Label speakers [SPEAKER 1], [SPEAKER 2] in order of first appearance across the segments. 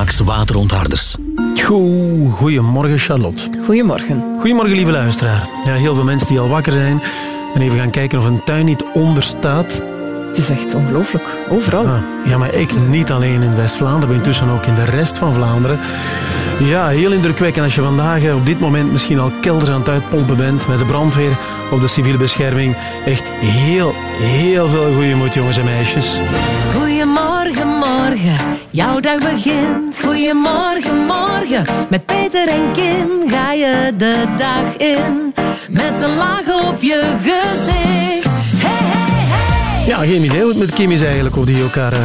[SPEAKER 1] Climax waterontharders.
[SPEAKER 2] Goed, goedemorgen Charlotte.
[SPEAKER 3] Goedemorgen.
[SPEAKER 2] Goedemorgen lieve luisteraar. Ja, heel veel mensen die al wakker zijn en even gaan kijken of een tuin niet onder staat.
[SPEAKER 3] Het is echt ongelooflijk. Overal.
[SPEAKER 2] Ah, ja, maar ik niet alleen in West-Vlaanderen, maar intussen ook in de rest van Vlaanderen. Ja, heel indrukwekkend als je vandaag eh, op dit moment misschien al kelders aan het uitpompen bent met de brandweer of de civiele bescherming. Echt heel, heel veel goede moed, jongens en meisjes.
[SPEAKER 4] Goedemorgen, morgen. Jouw dag begint. Goedemorgen, morgen. Met Peter en Kim ga je de dag in. Met een laag op je gezicht. Hey, hey, hey.
[SPEAKER 2] Ja, geen idee hoe het met Kim is eigenlijk, of die elkaar uh,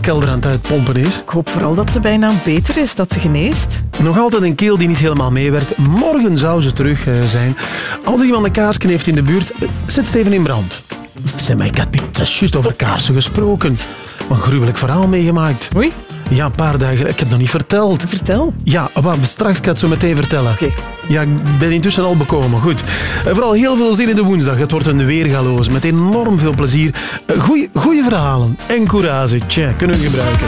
[SPEAKER 2] kelder aan het uitpompen is.
[SPEAKER 3] Ik hoop vooral dat ze bijna beter is, dat ze geneest.
[SPEAKER 2] Nog altijd een keel die niet helemaal meewerkt. Morgen zou ze terug uh, zijn. Als er iemand een kaarsje heeft in de buurt, uh, zet het even in brand. Zeg maar, ik had niet juist over kaarsen gesproken. Een gruwelijk verhaal meegemaakt.
[SPEAKER 3] Oei.
[SPEAKER 2] Ja, een paar dagen. Ik heb het nog niet verteld.
[SPEAKER 3] Vertel.
[SPEAKER 2] Ja, maar straks kan ik het zo meteen vertellen.
[SPEAKER 3] Oké.
[SPEAKER 2] Ja, ik ben intussen al bekomen. Goed. Uh, vooral heel veel zin in de woensdag. Het wordt een weergaloos met enorm veel plezier. Uh, goeie, goeie verhalen en courage. Tja, kunnen we gebruiken.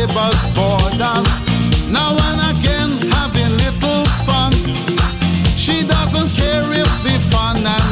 [SPEAKER 5] Neighbors' borders. Now and again, having little fun. She doesn't care if the fun and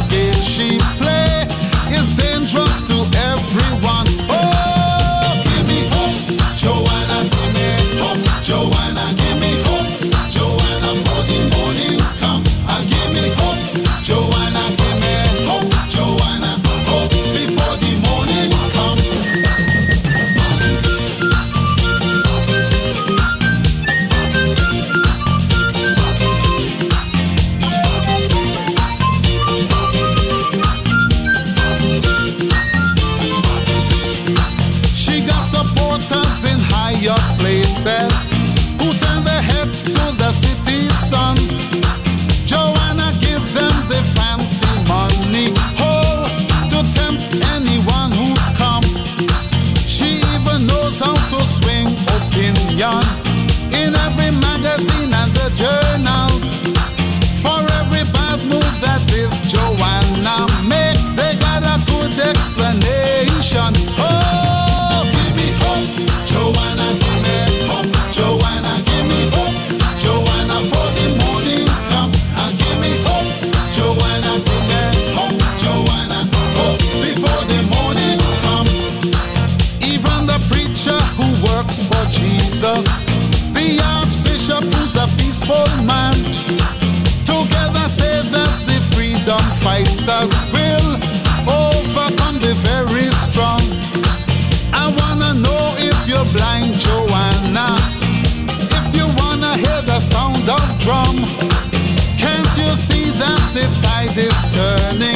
[SPEAKER 5] drum, can't you see that the tide is turning?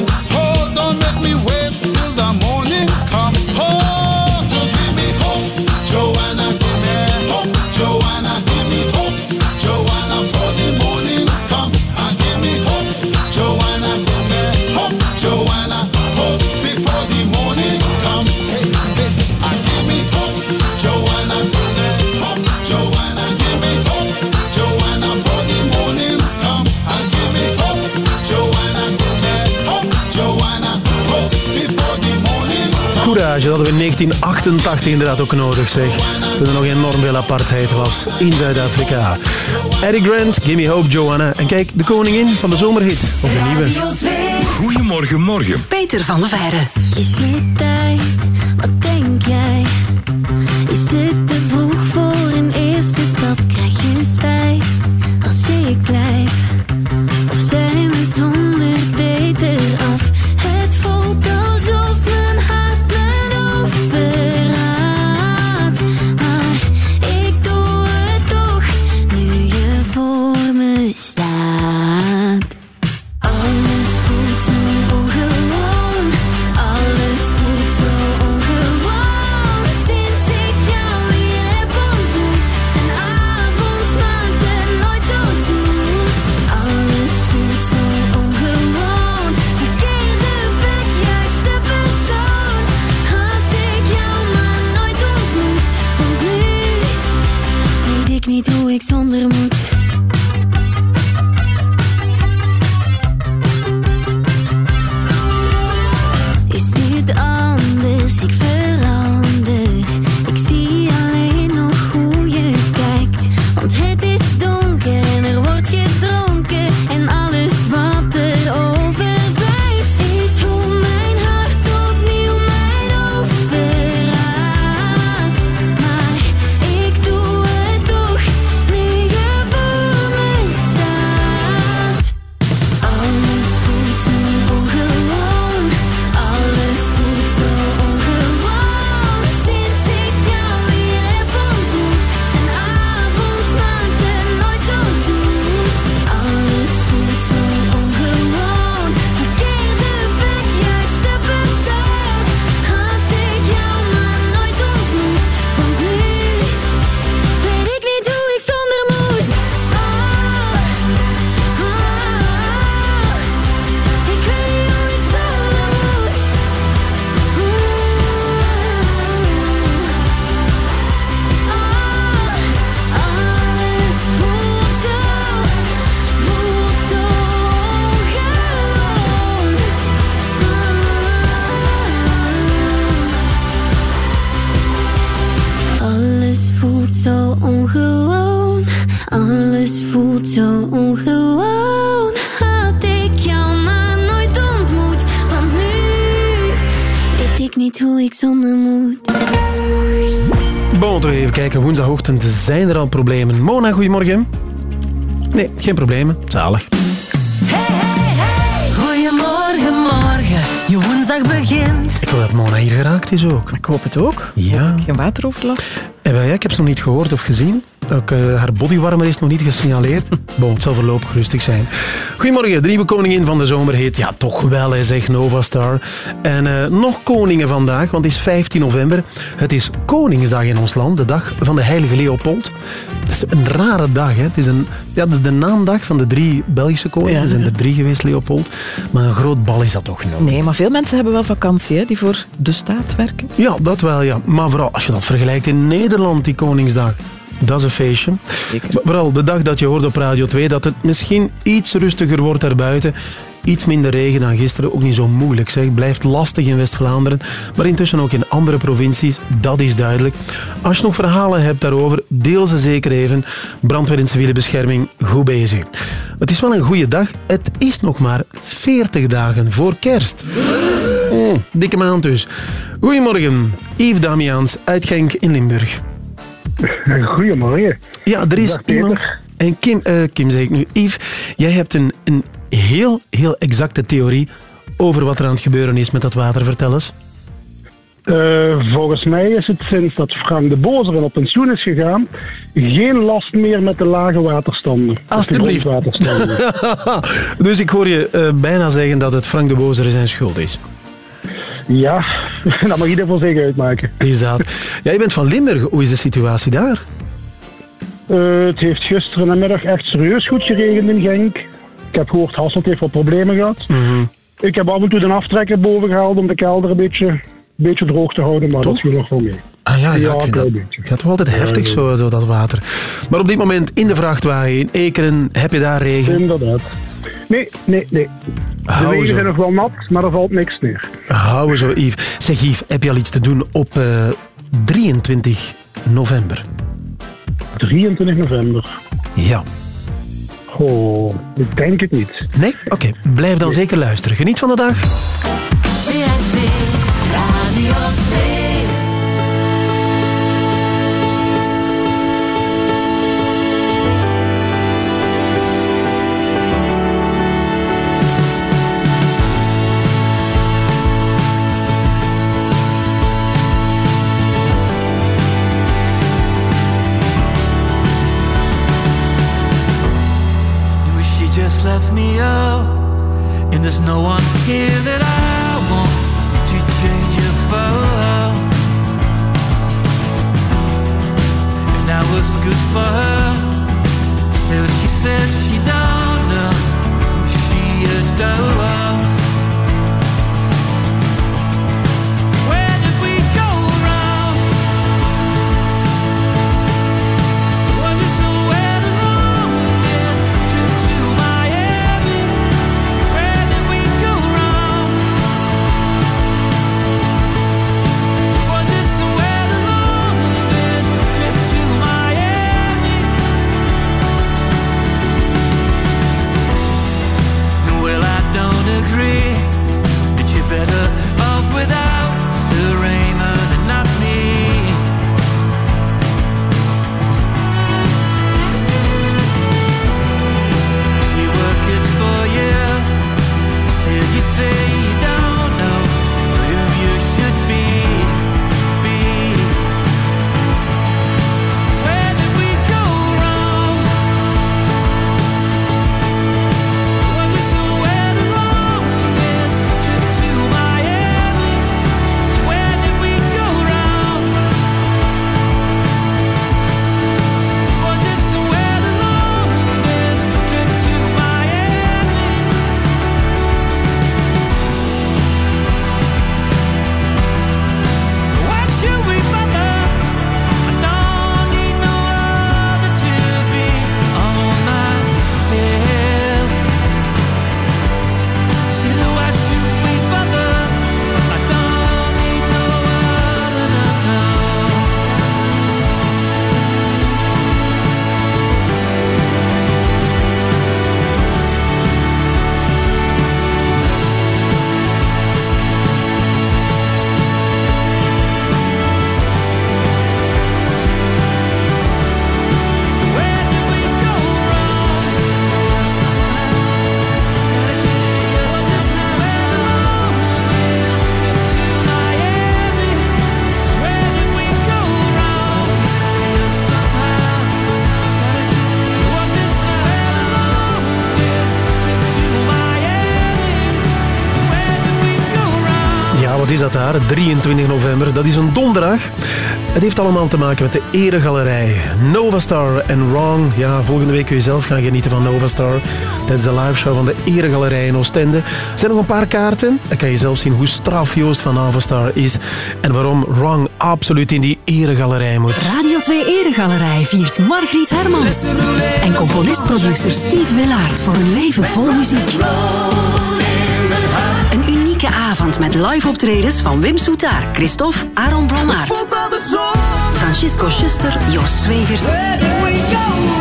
[SPEAKER 2] Reportage hadden we in 1988 inderdaad ook nodig, zeg. Toen er nog enorm veel apartheid was in Zuid-Afrika. Eddie Grant, Gimme Hope, Joanna. En kijk, de koningin van de zomerhit. Op de nieuwe.
[SPEAKER 1] Goedemorgen, morgen.
[SPEAKER 6] Peter van der Veijren.
[SPEAKER 7] Is het tijd? Wat denk jij? Is het te vroeg voor zijn er
[SPEAKER 2] al problemen. Mona, goedemorgen. Nee, geen problemen. Zalig.
[SPEAKER 4] Hey, hey, hey. Goedemorgen, morgen. Je woensdag begint.
[SPEAKER 2] Ik wil dat Mona hier geraakt is ook.
[SPEAKER 3] Ik hoop het ook.
[SPEAKER 2] Ja.
[SPEAKER 3] Geen wateroverlast.
[SPEAKER 2] Wel, ja, ik heb ze nog niet gehoord of gezien. Ook eh, haar bodywarmer is nog niet gesignaleerd. Bon, het zal voorlopig rustig zijn. Goedemorgen, de nieuwe koningin van de zomer heet ja toch wel, hè, zegt Nova Star. En eh, nog koningen vandaag, want het is 15 november. Het is Koningsdag in ons land, de dag van de heilige Leopold. Het is een rare dag. Hè. Het, is een, ja, het is de naamdag van de drie Belgische koningen.
[SPEAKER 3] Ja.
[SPEAKER 2] Er zijn er drie geweest, Leopold. Maar een groot bal is dat toch nog.
[SPEAKER 3] Nee, maar veel mensen hebben wel vakantie hè, die voor de staat werken.
[SPEAKER 2] Ja, dat wel, ja. Maar vooral als je dat vergelijkt in Nederland, die Koningsdag. Dat is een feestje.
[SPEAKER 3] Zeker.
[SPEAKER 2] Maar Vooral de dag dat je hoort op Radio 2 dat het misschien iets rustiger wordt daarbuiten. Iets minder regen dan gisteren. Ook niet zo moeilijk. Zeg. Blijft lastig in West-Vlaanderen. Maar intussen ook in andere provincies. Dat is duidelijk. Als je nog verhalen hebt daarover, deel ze zeker even. Brandweer en civiele bescherming, goed bezig. Het is wel een goede dag. Het is nog maar 40 dagen voor kerst. Oh, dikke maand dus. Goedemorgen. Yves Damiaans uit Genk in Limburg.
[SPEAKER 8] Goedemorgen.
[SPEAKER 2] Ja, er is iemand... En Kim, eh, Kim zeg ik nu. Yves, jij hebt een, een heel, heel exacte theorie over wat er aan het gebeuren is met dat water. Vertel eens.
[SPEAKER 8] Eh, volgens mij is het sinds dat Frank de Bozeren op pensioen is gegaan, geen last meer met de lage waterstanden.
[SPEAKER 2] Alsjeblieft. Dus ik hoor je eh, bijna zeggen dat het Frank de Bozer zijn schuld is.
[SPEAKER 8] Ja, dat mag ieder voor zich uitmaken.
[SPEAKER 2] Is dat. Ja, je bent van Limburg. Hoe is de situatie daar?
[SPEAKER 8] Eh, het heeft gisteren namiddag echt serieus goed geregend in Genk. Ik heb gehoord, Hasselt heeft wat problemen gehad.
[SPEAKER 2] Mhm.
[SPEAKER 8] Ik heb af en toe de aftrekker boven gehaald om de kelder een beetje, een beetje droog te houden, maar dat
[SPEAKER 2] Toch?
[SPEAKER 8] viel nog wel mee.
[SPEAKER 2] Ah ja, ja,
[SPEAKER 8] Ja,
[SPEAKER 2] ik dat, het wel altijd heftig, zo, zo, dat water. Maar op dit moment in de vrachtwagen in Ekeren heb je daar regen.
[SPEAKER 8] Inderdaad. Nee, nee, nee. De
[SPEAKER 2] Hou
[SPEAKER 8] wegen zijn nog wel nat, maar er valt niks neer.
[SPEAKER 2] Hou zo, Yves. Zeg Yves, heb je al iets te doen op eh, 23 november?
[SPEAKER 8] 23 november.
[SPEAKER 2] Ja.
[SPEAKER 8] Oh, ik denk het niet.
[SPEAKER 2] Nee? Oké, blijf dan zeker luisteren. Geniet van de dag.
[SPEAKER 9] There's no one here that I
[SPEAKER 2] dat daar? 23 november, dat is een donderdag. Het heeft allemaal te maken met de Eregalerij. Novastar en Wrong. Ja, volgende week kun je zelf gaan genieten van Novastar. Dat is de liveshow van de Eregalerij in Oostende. Er zijn nog een paar kaarten. Dan kan je zelf zien hoe straf Joost van Novastar is. En waarom Wrong absoluut in die Eregalerij moet.
[SPEAKER 10] Radio 2 Eregalerij viert Margriet Hermans. En componist-producer Steve Willaert voor een leven vol muziek. Avond met live optredens van Wim Soetaar, Christophe, Aaron Blommaert, Francisco Schuster, Joost Zwegers,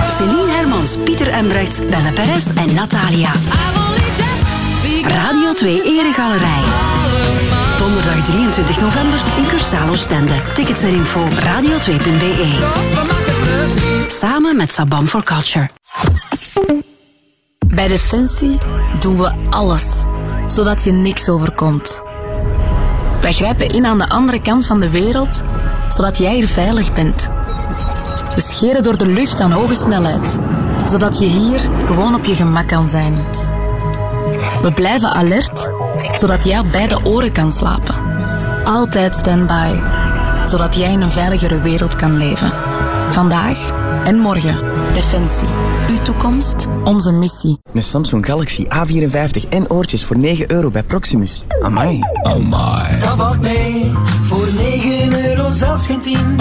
[SPEAKER 10] Celine Hermans, Pieter Embrechts, Belle Perez en Natalia. Radio 2 Eregalerij. Donderdag 23 november in Cursalo Stende. Tickets en info radio2.be. Samen met Sabam for Culture.
[SPEAKER 11] Bij Defensie doen we alles, zodat je niks overkomt. Wij grijpen in aan de andere kant van de wereld, zodat jij hier veilig bent. We scheren door de lucht aan hoge snelheid, zodat je hier gewoon op je gemak kan zijn. We blijven alert, zodat jij op beide oren kan slapen. Altijd standby, zodat jij in een veiligere wereld kan leven. Vandaag en morgen. Defensie. Uw toekomst, onze missie.
[SPEAKER 12] Een Samsung Galaxy A54 en oortjes voor 9 euro bij Proximus. Amai. Amai.
[SPEAKER 9] Dat valt mee, voor 9 euro zelfs geen 10.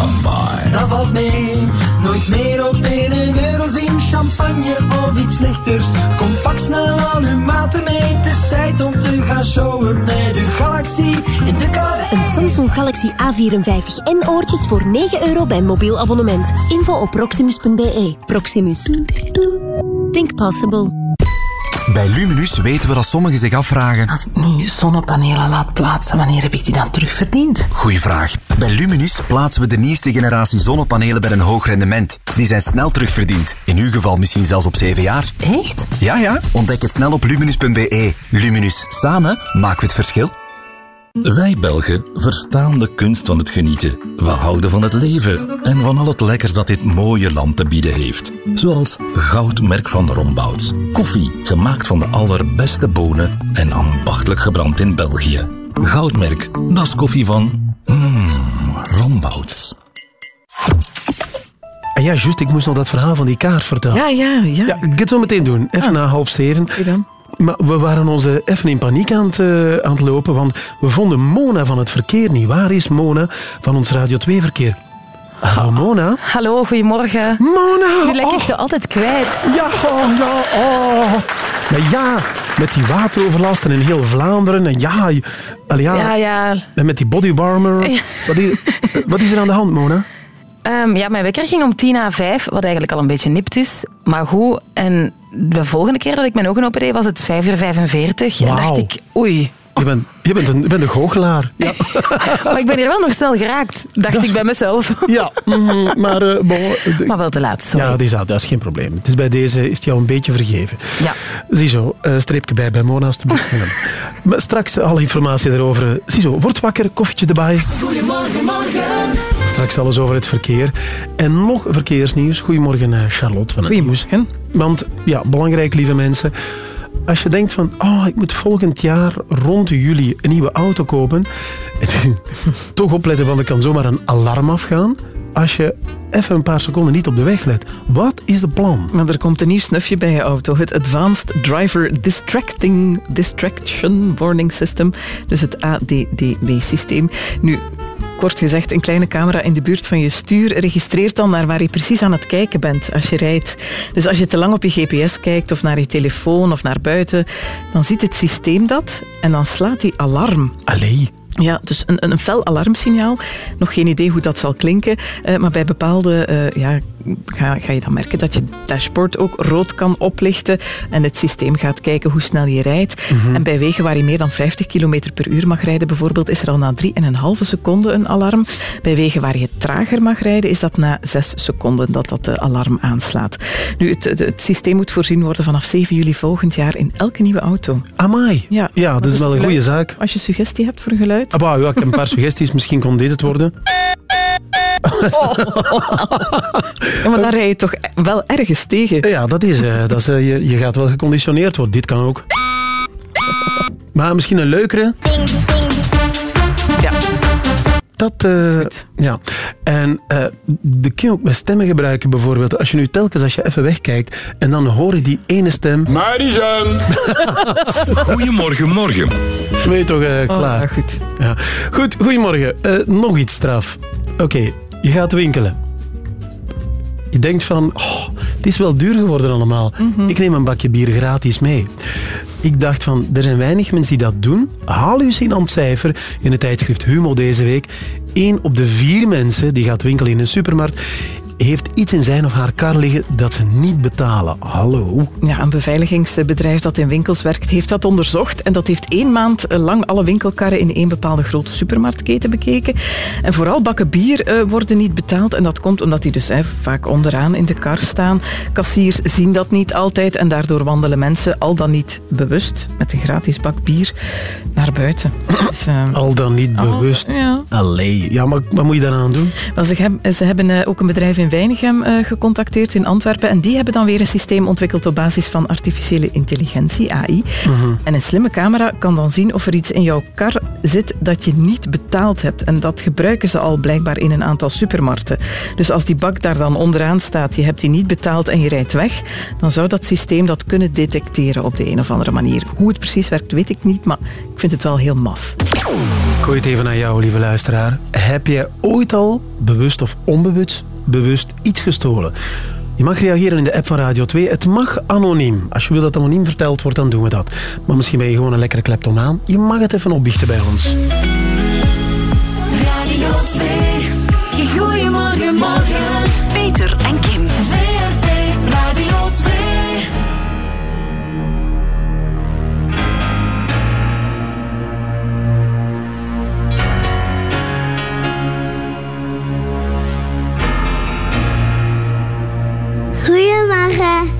[SPEAKER 9] Dat valt mee,
[SPEAKER 13] Nooit meer op 1 euro zien, champagne of iets lichters. Kom pak snel al uw maten mee, het is tijd om te gaan showen met de galaxie in de carré.
[SPEAKER 14] Een Samsung Galaxy A54 en oortjes voor 9 euro bij mobiel abonnement. Info op proximus.be. Proximus. Think possible.
[SPEAKER 15] Bij Luminus weten we dat sommigen zich afvragen.
[SPEAKER 16] Als ik nu zonnepanelen laat plaatsen, wanneer heb ik die dan terugverdiend?
[SPEAKER 15] Goeie vraag. Bij Luminus plaatsen we de nieuwste generatie zonnepanelen bij een hoog rendement. Die zijn snel terugverdiend. In uw geval misschien zelfs op 7 jaar.
[SPEAKER 16] Echt?
[SPEAKER 15] Ja, ja. Ontdek het snel op luminus.be. Luminus. Samen maken we het verschil.
[SPEAKER 17] Wij Belgen verstaan de kunst van het genieten. We houden van het leven en van al het lekkers dat dit mooie land te bieden heeft. Zoals Goudmerk van Rombouts. Koffie gemaakt van de allerbeste bonen en ambachtelijk gebrand in België. Goudmerk, dat is koffie van... Mmm, Rombouts.
[SPEAKER 2] En ja, juist, ik moest nog dat verhaal van die kaart vertellen.
[SPEAKER 3] Ja, ja, ja.
[SPEAKER 2] Ja, ik ga het zo meteen doen. Even na half zeven. Maar we waren ons eh, even in paniek aan het, eh, aan het lopen, want we vonden Mona van het verkeer niet. Waar is Mona van ons Radio 2-verkeer? Hallo Mona.
[SPEAKER 18] Hallo, goedemorgen.
[SPEAKER 2] Mona!
[SPEAKER 18] Nu lijk ik
[SPEAKER 2] oh.
[SPEAKER 18] zo altijd kwijt.
[SPEAKER 2] Ja, oh, ja, oh. Maar ja, met die wateroverlast en in heel Vlaanderen. En ja, ja,
[SPEAKER 18] Ja, ja.
[SPEAKER 2] En met die bodywarmer.
[SPEAKER 18] Ja.
[SPEAKER 2] Wat, is, wat is er aan de hand, Mona?
[SPEAKER 18] Ehm, ja, mijn wekker ging om tien à vijf, wat eigenlijk al een beetje nipt is. Maar goed, en de volgende keer dat ik mijn ogen open deed, was het vijf uur 45. En dacht ik, oei.
[SPEAKER 2] Je bent, je bent, een, je bent een goochelaar. Ja.
[SPEAKER 18] Maar ik ben hier wel nog snel geraakt, dacht ik bij mezelf.
[SPEAKER 2] Ja, mhm, maar... eh, bon, de-
[SPEAKER 18] Maar wel te laat, sorry.
[SPEAKER 2] Ja, dat is, dat is geen probleem. Het is bij deze is het jou een beetje vergeven.
[SPEAKER 18] Ja.
[SPEAKER 2] Ziezo, eh streepje bij bij Mona alstublieft. maar straks alle informatie erover. Ziezo, word wakker, koffietje erbij.
[SPEAKER 4] Goedemorgen, morgen.
[SPEAKER 2] Straks alles over het verkeer. En nog verkeersnieuws. Goedemorgen, eh, Charlotte van het
[SPEAKER 3] Goedemorgen.
[SPEAKER 2] Nieuws. Want, ja, belangrijk, lieve mensen. Als je denkt van, oh, ik moet volgend jaar rond juli een nieuwe auto kopen. toch opletten, want er kan zomaar een alarm afgaan. Als je even een paar seconden niet op de weg let. Wat is de plan?
[SPEAKER 3] Maar er komt een nieuw snufje bij je auto. Het Advanced Driver Distracting Distraction Warning System. Dus het ADDW-systeem. Nu, kort gezegd, een kleine camera in de buurt van je stuur registreert dan naar waar je precies aan het kijken bent als je rijdt. Dus als je te lang op je GPS kijkt of naar je telefoon of naar buiten, dan ziet het systeem dat en dan slaat die alarm.
[SPEAKER 2] Allee.
[SPEAKER 3] Ja, dus een, een fel alarmsignaal. Nog geen idee hoe dat zal klinken. eh, maar bij bepaalde eh, ja, ga, ga je dan merken dat je dashboard ook rood kan oplichten. En het systeem gaat kijken hoe snel je rijdt.
[SPEAKER 19] Mhm.
[SPEAKER 3] En bij wegen waar je meer dan 50 km per uur mag rijden, bijvoorbeeld, is er al na 3,5 seconden een alarm. Bij wegen waar je trager mag rijden, is dat na 6 seconden dat dat de alarm aanslaat. Nu, het, het, het systeem moet voorzien worden vanaf 7 juli volgend jaar in elke nieuwe auto.
[SPEAKER 2] Amai.
[SPEAKER 3] Ja,
[SPEAKER 2] Ja, dat is wel een goede zaak.
[SPEAKER 3] Als je suggestie hebt voor geluid.
[SPEAKER 2] Ah, bah, ja, ik heb een paar suggesties. Misschien kon dit het worden.
[SPEAKER 3] Ja, maar daar rij je toch wel ergens tegen.
[SPEAKER 2] Ja, dat is, eh, dat is eh, je, je gaat wel geconditioneerd worden. Dit kan ook. Maar misschien een leukere.
[SPEAKER 3] Ja.
[SPEAKER 2] Dat, eh, ja. En eh de kun je ook met stemmen gebruiken, bijvoorbeeld. Als je nu telkens, als je even wegkijkt, en dan hoor je die ene stem.
[SPEAKER 1] Marijan! Goedemorgen, morgen.
[SPEAKER 2] Ben je toch eh, klaar?
[SPEAKER 3] Oh, goed.
[SPEAKER 2] Ja. Goed, goedemorgen. Eh, nog iets straf. Oké, je gaat winkelen. Je denkt van, oh, het is wel duur geworden allemaal. Ik neem een bakje bier gratis mee. Ik dacht van, er zijn weinig mensen die dat doen. Hallucinant cijfer in het tijdschrift Humo deze week. Eén op de vier mensen die gaat winkelen in een supermarkt heeft iets in zijn of haar kar liggen dat ze niet betalen. Hallo?
[SPEAKER 3] Ja, een beveiligingsbedrijf dat in winkels werkt, heeft dat onderzocht. En dat heeft één maand lang alle winkelkarren in één bepaalde grote supermarktketen bekeken. En vooral bakken bier eh, worden niet betaald. En dat komt omdat die dus hè, vaak onderaan in de kar staan. Kassiers zien dat niet altijd. En daardoor wandelen mensen al dan niet bewust met een gratis bak bier naar buiten. Dus, eh,
[SPEAKER 2] Al dan niet
[SPEAKER 3] Al-
[SPEAKER 2] bewust.
[SPEAKER 3] ja.
[SPEAKER 2] Allee, ja, maar wat moet je daaraan doen?
[SPEAKER 3] Wel, ze, hebben, ze hebben eh, ook een bedrijf in Weinigem eh, gecontacteerd in Antwerpen. En die hebben dan weer een systeem ontwikkeld op basis van artificiële intelligentie, AI.
[SPEAKER 2] Mhm.
[SPEAKER 3] En een slimme camera kan dan zien of er iets in jouw kar zit dat je niet betaald hebt. En dat gebruiken ze al blijkbaar in een aantal supermarkten. Dus als die bak daar dan onderaan staat, je hebt die niet betaald en je rijdt weg, dan zou dat systeem dat kunnen detecteren op de een of andere manier. Hoe het precies werkt, weet ik niet, maar ik vind het wel heel maf.
[SPEAKER 2] Ik gooi het even aan jou, lieve luisteraar. Heb jij ooit al, bewust of onbewust, bewust iets gestolen? Je mag reageren in de app van Radio 2. Het mag anoniem. Als je wil dat anoniem verteld wordt, dan doen we dat. Maar misschien ben je gewoon een lekkere kleptomaan. Je mag het even opbiechten bij ons.
[SPEAKER 20] Radio 2. Goedemorgen, morgen.
[SPEAKER 7] Goedemorgen.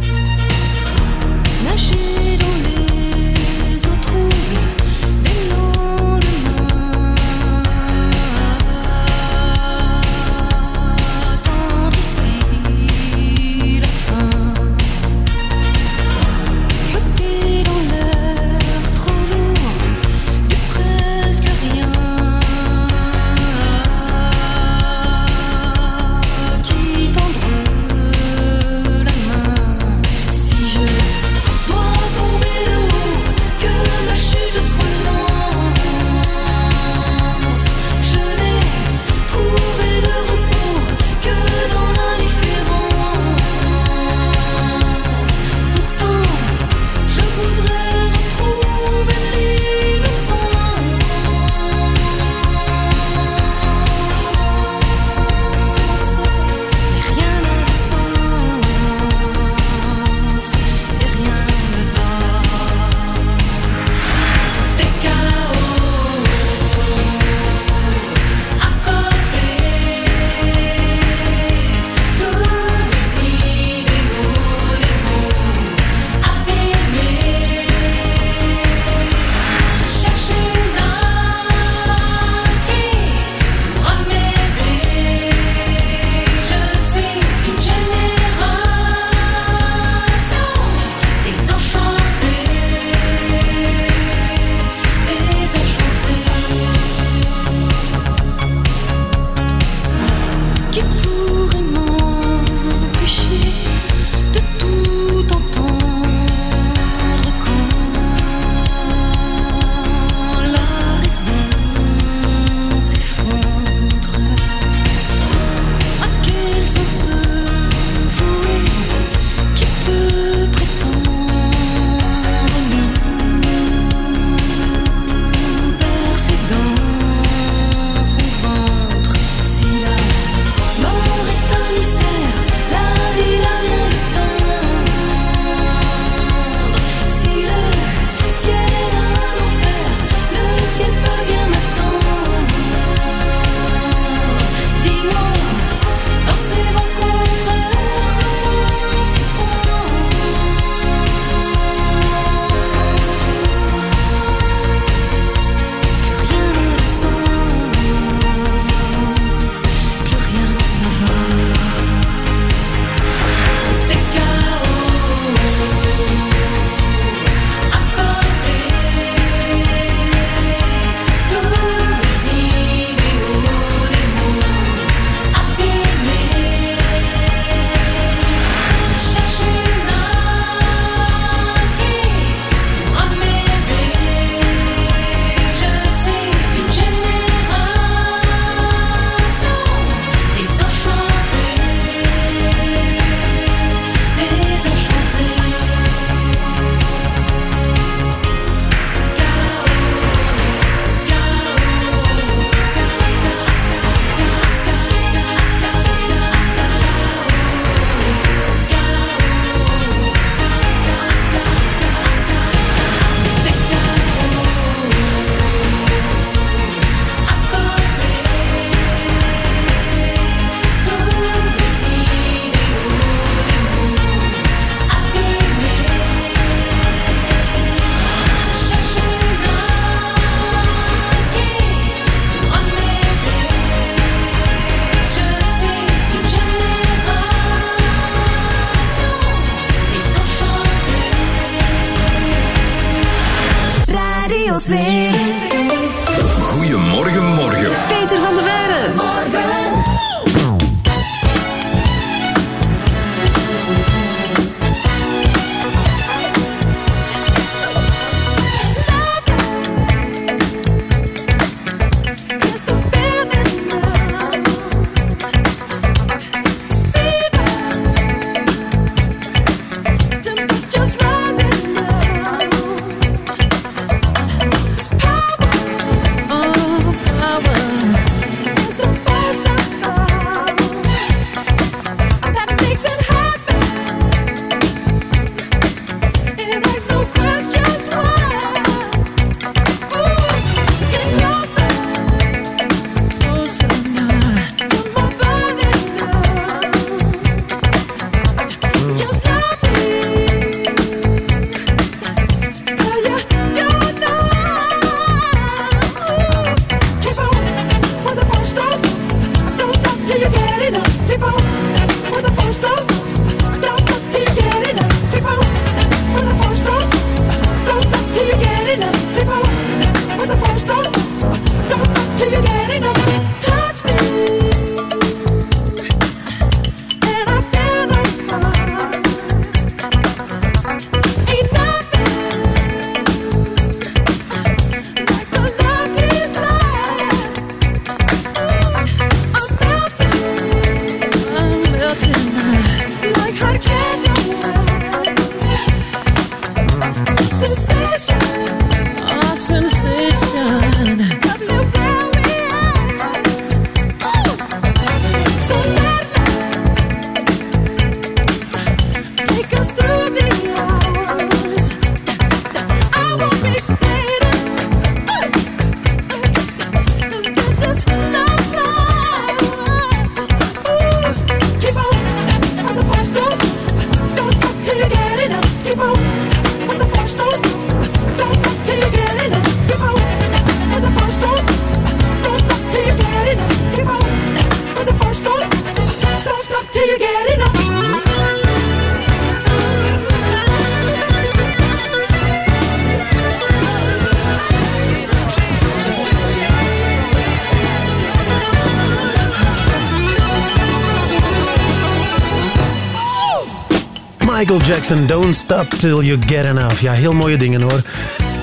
[SPEAKER 2] Michael Jackson, Don't Stop Till You Get Enough. Ja, heel mooie dingen hoor.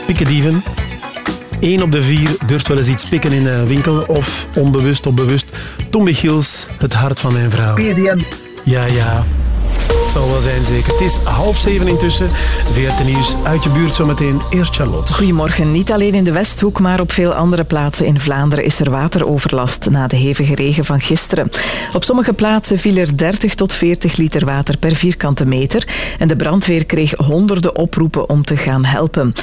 [SPEAKER 2] Pikkendieven. Eén op de vier durft wel eens iets pikken in een winkel. Of onbewust of bewust. Tom Michiels, het hart van mijn vrouw.
[SPEAKER 21] PDM.
[SPEAKER 2] Ja, ja. Het zal wel zijn, zeker. Het is half zeven intussen. VRT Nieuws uit je buurt zometeen. Eerst Charlotte.
[SPEAKER 3] Goedemorgen. Niet alleen in de Westhoek, maar op veel andere plaatsen in Vlaanderen is er wateroverlast na de hevige regen van gisteren. Op sommige plaatsen viel er 30 tot 40 liter water per vierkante meter en de brandweer kreeg honderden oproepen om te gaan helpen.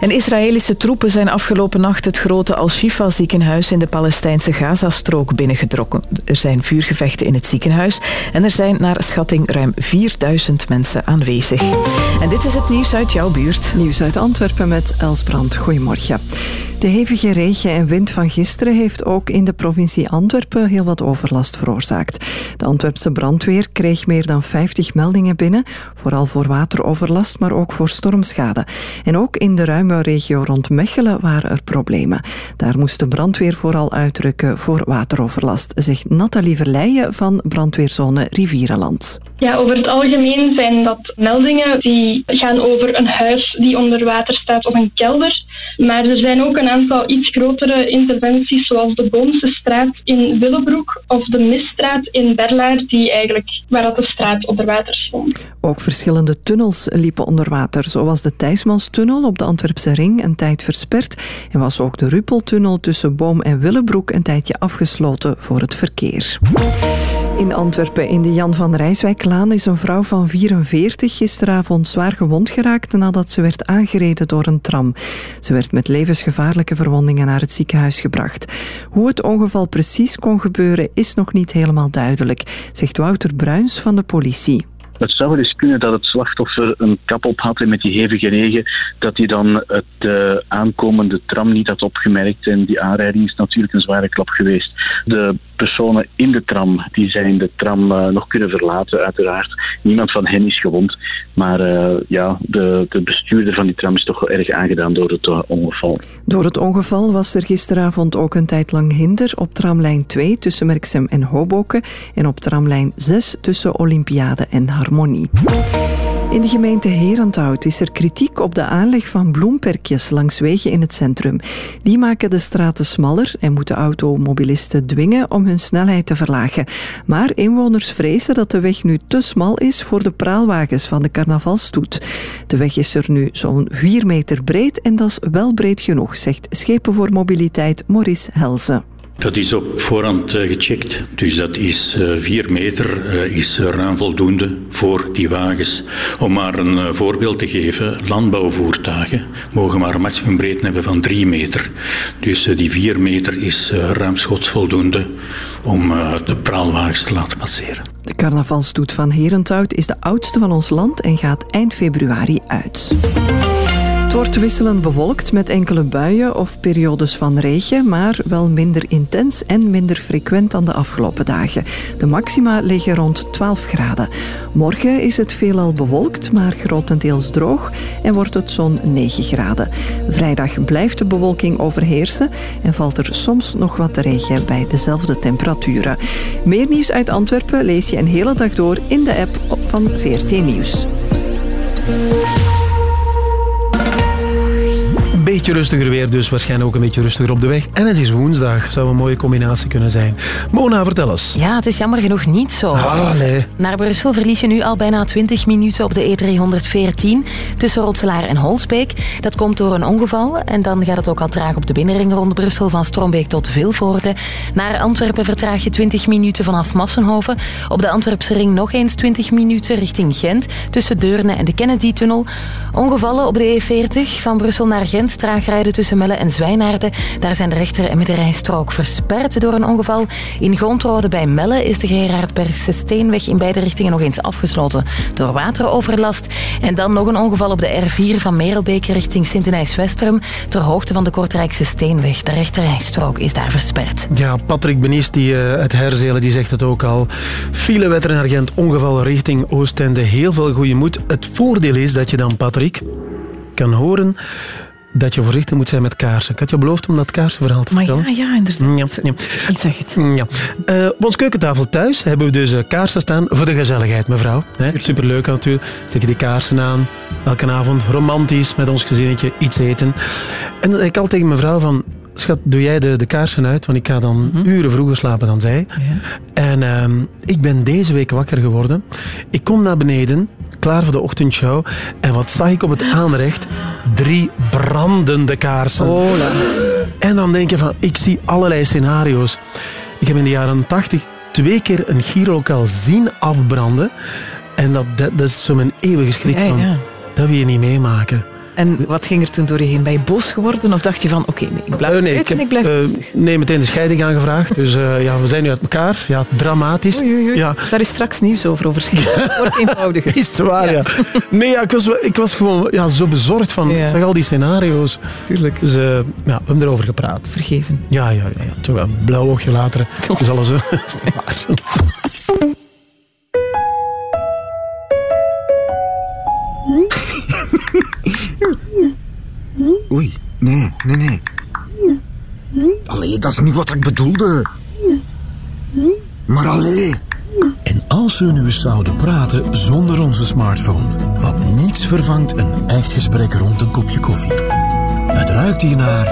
[SPEAKER 3] En Israëlische troepen zijn afgelopen nacht het grote Al-Shifa ziekenhuis in de Palestijnse Gazastrook binnengedrongen. Er zijn vuurgevechten in het ziekenhuis en er zijn naar schatting ruim 4000 mensen aanwezig. En dit is het nieuws uit jouw buurt.
[SPEAKER 22] Nieuws uit Antwerpen met Els Brand. Goedemorgen. De hevige regen en wind van gisteren heeft ook in de provincie Antwerpen heel wat overlast veroorzaakt. De Antwerpse brandweer kreeg meer dan 50 meldingen binnen, vooral voor wateroverlast, maar ook voor stormschade. En ook in de ruime regio rond Mechelen waren er problemen. Daar moest de brandweer vooral uitrukken voor wateroverlast, zegt Nathalie Verleijen van brandweerzone Rivierenland.
[SPEAKER 23] Ja, over het algemeen zijn dat meldingen die gaan over een huis die onder water staat of een kelder. Maar er zijn ook een aantal iets grotere interventies, zoals de Boomse straat in Willebroek of de Misstraat in Berlaar, die eigenlijk, waar de straat onder water stond.
[SPEAKER 22] Ook verschillende tunnels liepen onder water. Zo was de Thijsmanstunnel op de Antwerpse Ring een tijd versperd en was ook de Ruppeltunnel tussen Boom en Willebroek een tijdje afgesloten voor het verkeer. In Antwerpen, in de Jan van Rijswijklaan, is een vrouw van 44 gisteravond zwaar gewond geraakt nadat ze werd aangereden door een tram. Ze werd met levensgevaarlijke verwondingen naar het ziekenhuis gebracht. Hoe het ongeval precies kon gebeuren is nog niet helemaal duidelijk, zegt Wouter Bruins van de politie.
[SPEAKER 24] Het zou wel eens kunnen dat het slachtoffer een kap op had en met die hevige regen, dat hij dan het eh, aankomende tram niet had opgemerkt. En die aanrijding is natuurlijk een zware klap geweest. De personen in de tram, die zijn de tram eh, nog kunnen verlaten, uiteraard. Niemand van hen is gewond. Maar eh, ja, de, de bestuurder van die tram is toch wel erg aangedaan door het eh, ongeval.
[SPEAKER 22] Door het ongeval was er gisteravond ook een tijd lang hinder op tramlijn 2 tussen Merksem en Hoboken en op tramlijn 6 tussen Olympiade en Harmonie. In de gemeente Herenthout is er kritiek op de aanleg van bloemperkjes langs wegen in het centrum. Die maken de straten smaller en moeten automobilisten dwingen om hun snelheid te verlagen. Maar inwoners vrezen dat de weg nu te smal is voor de praalwagens van de carnavalstoet. De weg is er nu zo'n 4 meter breed en dat is wel breed genoeg, zegt Schepen voor Mobiliteit Maurice Helze.
[SPEAKER 25] Dat is op voorhand eh, gecheckt. Dus dat is eh, 4 meter eh, is ruim voldoende voor die wagens. Om maar een eh, voorbeeld te geven, landbouwvoertuigen mogen maar een maximumbreedte hebben van 3 meter. Dus eh, die 4 meter is eh, ruimschoots voldoende om eh, de praalwagens te laten passeren.
[SPEAKER 22] De carnavalstoet van Herenthout is de oudste van ons land en gaat eind februari uit. Het wordt wisselend bewolkt met enkele buien of periodes van regen, maar wel minder intens en minder frequent dan de afgelopen dagen. De maxima liggen rond 12 graden. Morgen is het veelal bewolkt, maar grotendeels droog en wordt het zo'n 9 graden. Vrijdag blijft de bewolking overheersen en valt er soms nog wat regen bij dezelfde temperaturen. Meer nieuws uit Antwerpen lees je een hele dag door in de app van VRT Nieuws.
[SPEAKER 2] Een beetje rustiger weer, dus waarschijnlijk ook een beetje rustiger op de weg. En het is woensdag, zou een mooie combinatie kunnen zijn. Mona, vertel eens.
[SPEAKER 26] Ja, het is jammer genoeg niet zo.
[SPEAKER 2] Ah, nee.
[SPEAKER 26] Naar Brussel verlies je nu al bijna 20 minuten op de E314 tussen Rotselaar en Holsbeek. Dat komt door een ongeval en dan gaat het ook al traag op de binnenring rond Brussel van Strombeek tot Vilvoorde. Naar Antwerpen vertraag je 20 minuten vanaf Massenhoven. Op de Antwerpse ring nog eens 20 minuten richting Gent tussen Deurne en de Kennedy-tunnel. Ongevallen op de E40 van Brussel naar Gent traag rijden tussen Melle en Zwijnaarden. Daar zijn de rechter- en middenrijstrook versperd door een ongeval. In Gondrode bij Melle is de Gerardbergse Steenweg in beide richtingen nog eens afgesloten door wateroverlast. En dan nog een ongeval op de R4 van Merelbeek richting Sint-Nijs-Westerum ter hoogte van de Kortrijkse Steenweg. De rechterrijstrook is daar versperd.
[SPEAKER 2] Ja, Patrick Benies die, uh, uit Herzelen die zegt het ook al. File Wetter en Argent, ongeval richting Oostende. Heel veel goede moed. Het voordeel is dat je dan, Patrick, kan horen dat je voorzichtig moet zijn met kaarsen. Ik had je beloofd om dat kaarsenverhaal te
[SPEAKER 3] Maar
[SPEAKER 2] vertellen.
[SPEAKER 3] ja, ja, inderdaad.
[SPEAKER 2] Ja, ja.
[SPEAKER 3] Ik zeg het.
[SPEAKER 2] Ja. Eh, op ons keukentafel thuis hebben we dus eh, kaarsen staan voor de gezelligheid, mevrouw. Hè? Superleuk natuurlijk. Steken die kaarsen aan. Elke avond romantisch met ons gezinnetje iets eten. En dan ik altijd tegen mevrouw van... Schat, doe jij de, de kaarsen uit? Want ik ga dan uren vroeger slapen dan zij. En ehm, ik ben deze week wakker geworden. Ik kom naar beneden, klaar voor de ochtendshow. En wat zag ik op het aanrecht? Drie brandende kaarsen. En dan denk je van, ik zie allerlei scenario's. Ik heb in de jaren tachtig twee keer een gierlokaal zien afbranden. En dat, dat, dat is zo mijn eeuwige schrik
[SPEAKER 3] Ja,
[SPEAKER 2] van,
[SPEAKER 3] ja.
[SPEAKER 2] dat wil je niet meemaken.
[SPEAKER 3] En wat ging er toen door je heen? Ben je boos geworden of dacht je van, oké, nee, ik blijf
[SPEAKER 2] Eh, nee, ik
[SPEAKER 3] ik,
[SPEAKER 2] heb
[SPEAKER 3] blijf
[SPEAKER 2] eh, nee, meteen de scheiding aangevraagd. Dus eh, ja, we zijn nu uit elkaar. Ja, dramatisch.
[SPEAKER 3] Oei, oei, oei.
[SPEAKER 2] Ja.
[SPEAKER 3] Daar is straks nieuws over, over scheiden. Het wordt eenvoudiger.
[SPEAKER 2] Is het waar, ja. Nee, ja, ik, was, ik was gewoon ja, zo bezorgd van, ik zag al die scenario's.
[SPEAKER 3] Tuurlijk.
[SPEAKER 2] Dus ja, we hebben erover gepraat.
[SPEAKER 3] Vergeven.
[SPEAKER 2] Ja, ja, ja. ja. Toch wel een blauw oogje later. Dus alles is waar.
[SPEAKER 12] Oei, nee, nee, nee. Allee, dat is niet wat ik bedoelde. Maar allee.
[SPEAKER 27] En als we nu eens zouden praten zonder onze smartphone, want niets vervangt een echt gesprek rond een kopje koffie. Het ruikt hier naar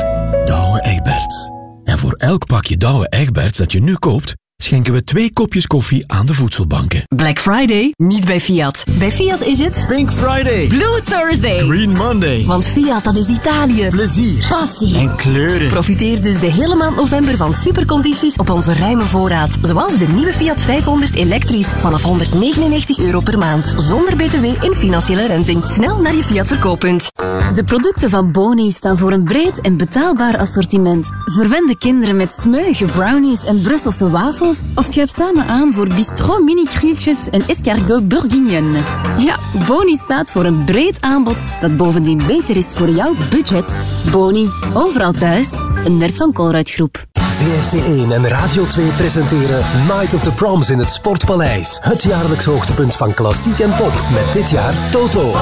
[SPEAKER 27] Douwe Egberts. En voor elk pakje Douwe Egberts dat je nu koopt, schenken we twee kopjes koffie aan de voedselbanken.
[SPEAKER 10] Black Friday? Niet bij Fiat. Bij Fiat is het...
[SPEAKER 12] Pink Friday.
[SPEAKER 10] Blue Thursday.
[SPEAKER 12] Green Monday.
[SPEAKER 10] Want Fiat, dat is Italië.
[SPEAKER 12] Plezier.
[SPEAKER 10] Passie.
[SPEAKER 12] En kleuren.
[SPEAKER 10] Profiteer dus de hele maand november van supercondities op onze ruime voorraad. Zoals de nieuwe Fiat 500 elektrisch vanaf 199 euro per maand. Zonder btw in financiële renting. Snel naar je Fiat verkooppunt.
[SPEAKER 28] De producten van Boni staan voor een breed en betaalbaar assortiment. Verwende kinderen met smeuïge brownies en Brusselse wafels of schuif samen aan voor bistrot mini krieltjes en escargot bourguignon. Ja, Boni staat voor een breed aanbod dat bovendien beter is voor jouw budget. Boni, overal thuis. Een merk van Colruyt Groep.
[SPEAKER 29] VRT1 en Radio 2 presenteren Night of the Proms in het Sportpaleis. Het jaarlijks hoogtepunt van klassiek en pop. Met dit jaar Toto,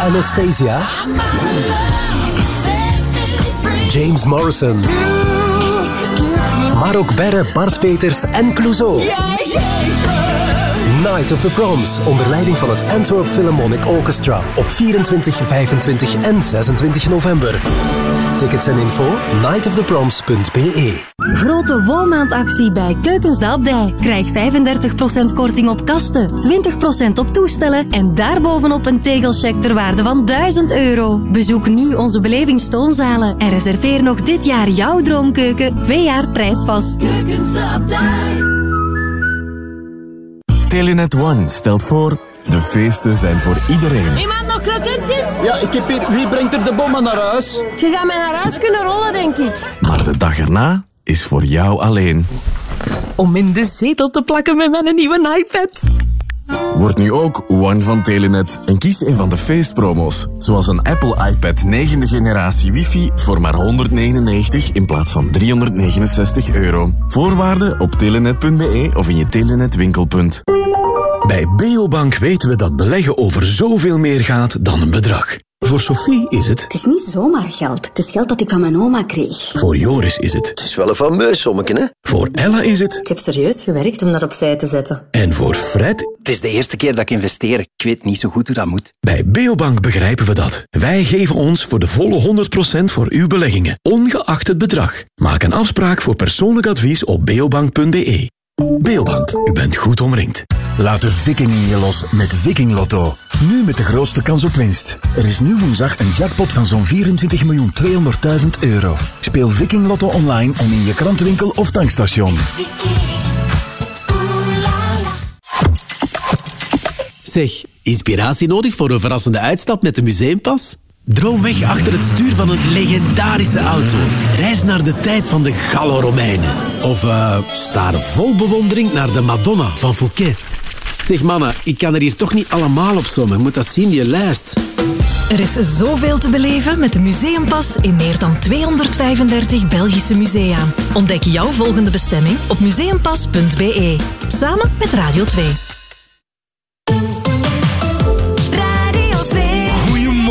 [SPEAKER 29] Anastasia, James Morrison. Maar ook Berre, Bart Peters en Clouseau. Night of the Proms, onder leiding van het Antwerp Philharmonic Orchestra. Op 24, 25 en 26 november. Tickets en info nightoftheproms.be
[SPEAKER 28] Grote woonmaandactie bij Keukensdaal Dij. Krijg 35% korting op kasten, 20% op toestellen en daarbovenop een tegelcheck ter waarde van 1000 euro. Bezoek nu onze belevingstoonzalen en reserveer nog dit jaar jouw droomkeuken twee jaar prijsvast. Keukensdaal Dij.
[SPEAKER 30] Telenet One stelt voor... De feesten zijn voor iedereen.
[SPEAKER 31] Iemand nog kroketjes?
[SPEAKER 30] Ja, ik heb hier... Wie brengt er de bommen naar huis?
[SPEAKER 31] Je gaat mij naar huis kunnen rollen, denk ik.
[SPEAKER 30] Maar de dag erna is voor jou alleen.
[SPEAKER 32] Om in de zetel te plakken met mijn nieuwe iPad.
[SPEAKER 30] Word nu ook One van Telenet en kies een van de feestpromo's. Zoals een Apple iPad 9e generatie wifi voor maar 199 in plaats van 369 euro. Voorwaarden op telenet.be of in je Telenet winkelpunt.
[SPEAKER 33] Bij Beobank weten we dat beleggen over zoveel meer gaat dan een bedrag. Voor Sophie is het,
[SPEAKER 34] Het is niet zomaar geld. Het is geld dat ik van mijn oma kreeg.
[SPEAKER 33] voor Joris is het,
[SPEAKER 34] Het is wel een fameus sommetje, hè?
[SPEAKER 33] voor Ella is het
[SPEAKER 34] Ik heb serieus gewerkt om dat opzij te zetten.
[SPEAKER 33] en voor Fred.
[SPEAKER 35] Het is de eerste keer dat ik investeer. Ik weet niet zo goed hoe dat moet.
[SPEAKER 33] Bij Beobank begrijpen we dat. Wij geven ons voor de volle 100% voor uw beleggingen, ongeacht het bedrag. Maak een afspraak voor persoonlijk advies op beobank.be. Beobank, u bent goed omringd.
[SPEAKER 12] Laat de viking in je los met Viking Lotto. Nu met de grootste kans op winst. Er is nu woensdag een jackpot van zo'n 24.200.000 euro. Speel Viking Lotto online en in je krantenwinkel of tankstation.
[SPEAKER 36] Zeg, inspiratie nodig voor een verrassende uitstap met de museumpas? Droom weg achter het stuur van een legendarische auto. Reis naar de tijd van de Gallo-Romeinen. Of eh staar vol bewondering naar de Madonna van Fouquet. Zeg mannen, ik kan er hier toch niet allemaal op sommen. Je moet dat zien, die lijst.
[SPEAKER 20] Er is zoveel te beleven met de Museumpas in meer dan 235 Belgische musea. Ontdek jouw volgende bestemming op museumpas.be. Samen met Radio 2.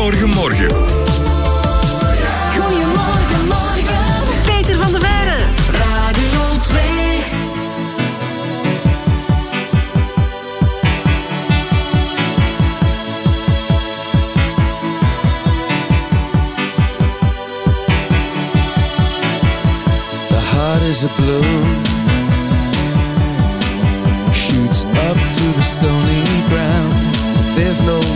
[SPEAKER 17] Goedemorgen, morgen. Goedemorgen, morgen. Peter van der Weijden. Radio 2.
[SPEAKER 9] The heart is a bloom. Shoots up through the stony ground. There's no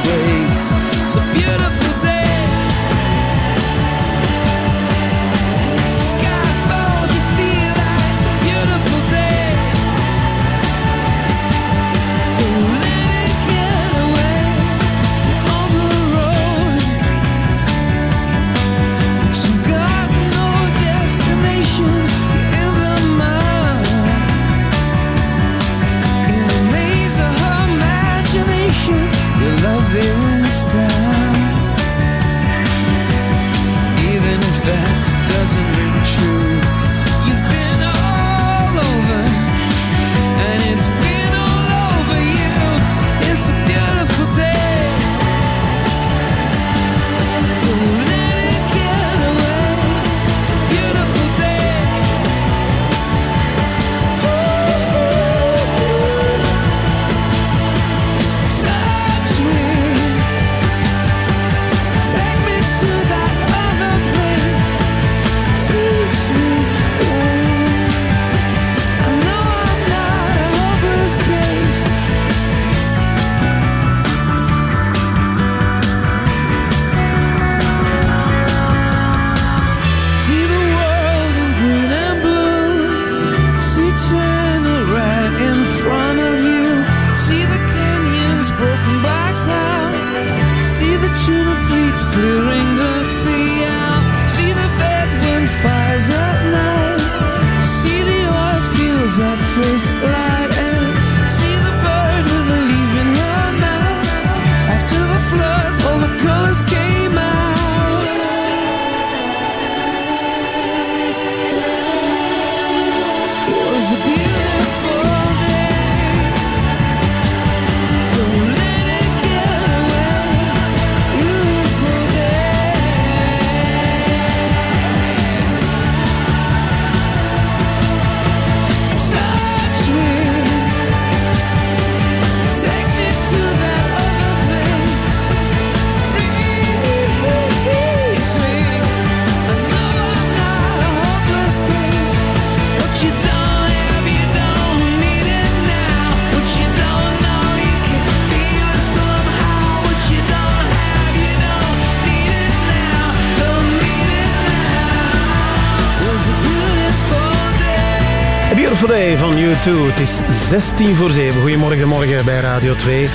[SPEAKER 2] 2. Het is 16 voor 7. Goedemorgen morgen bij Radio 2.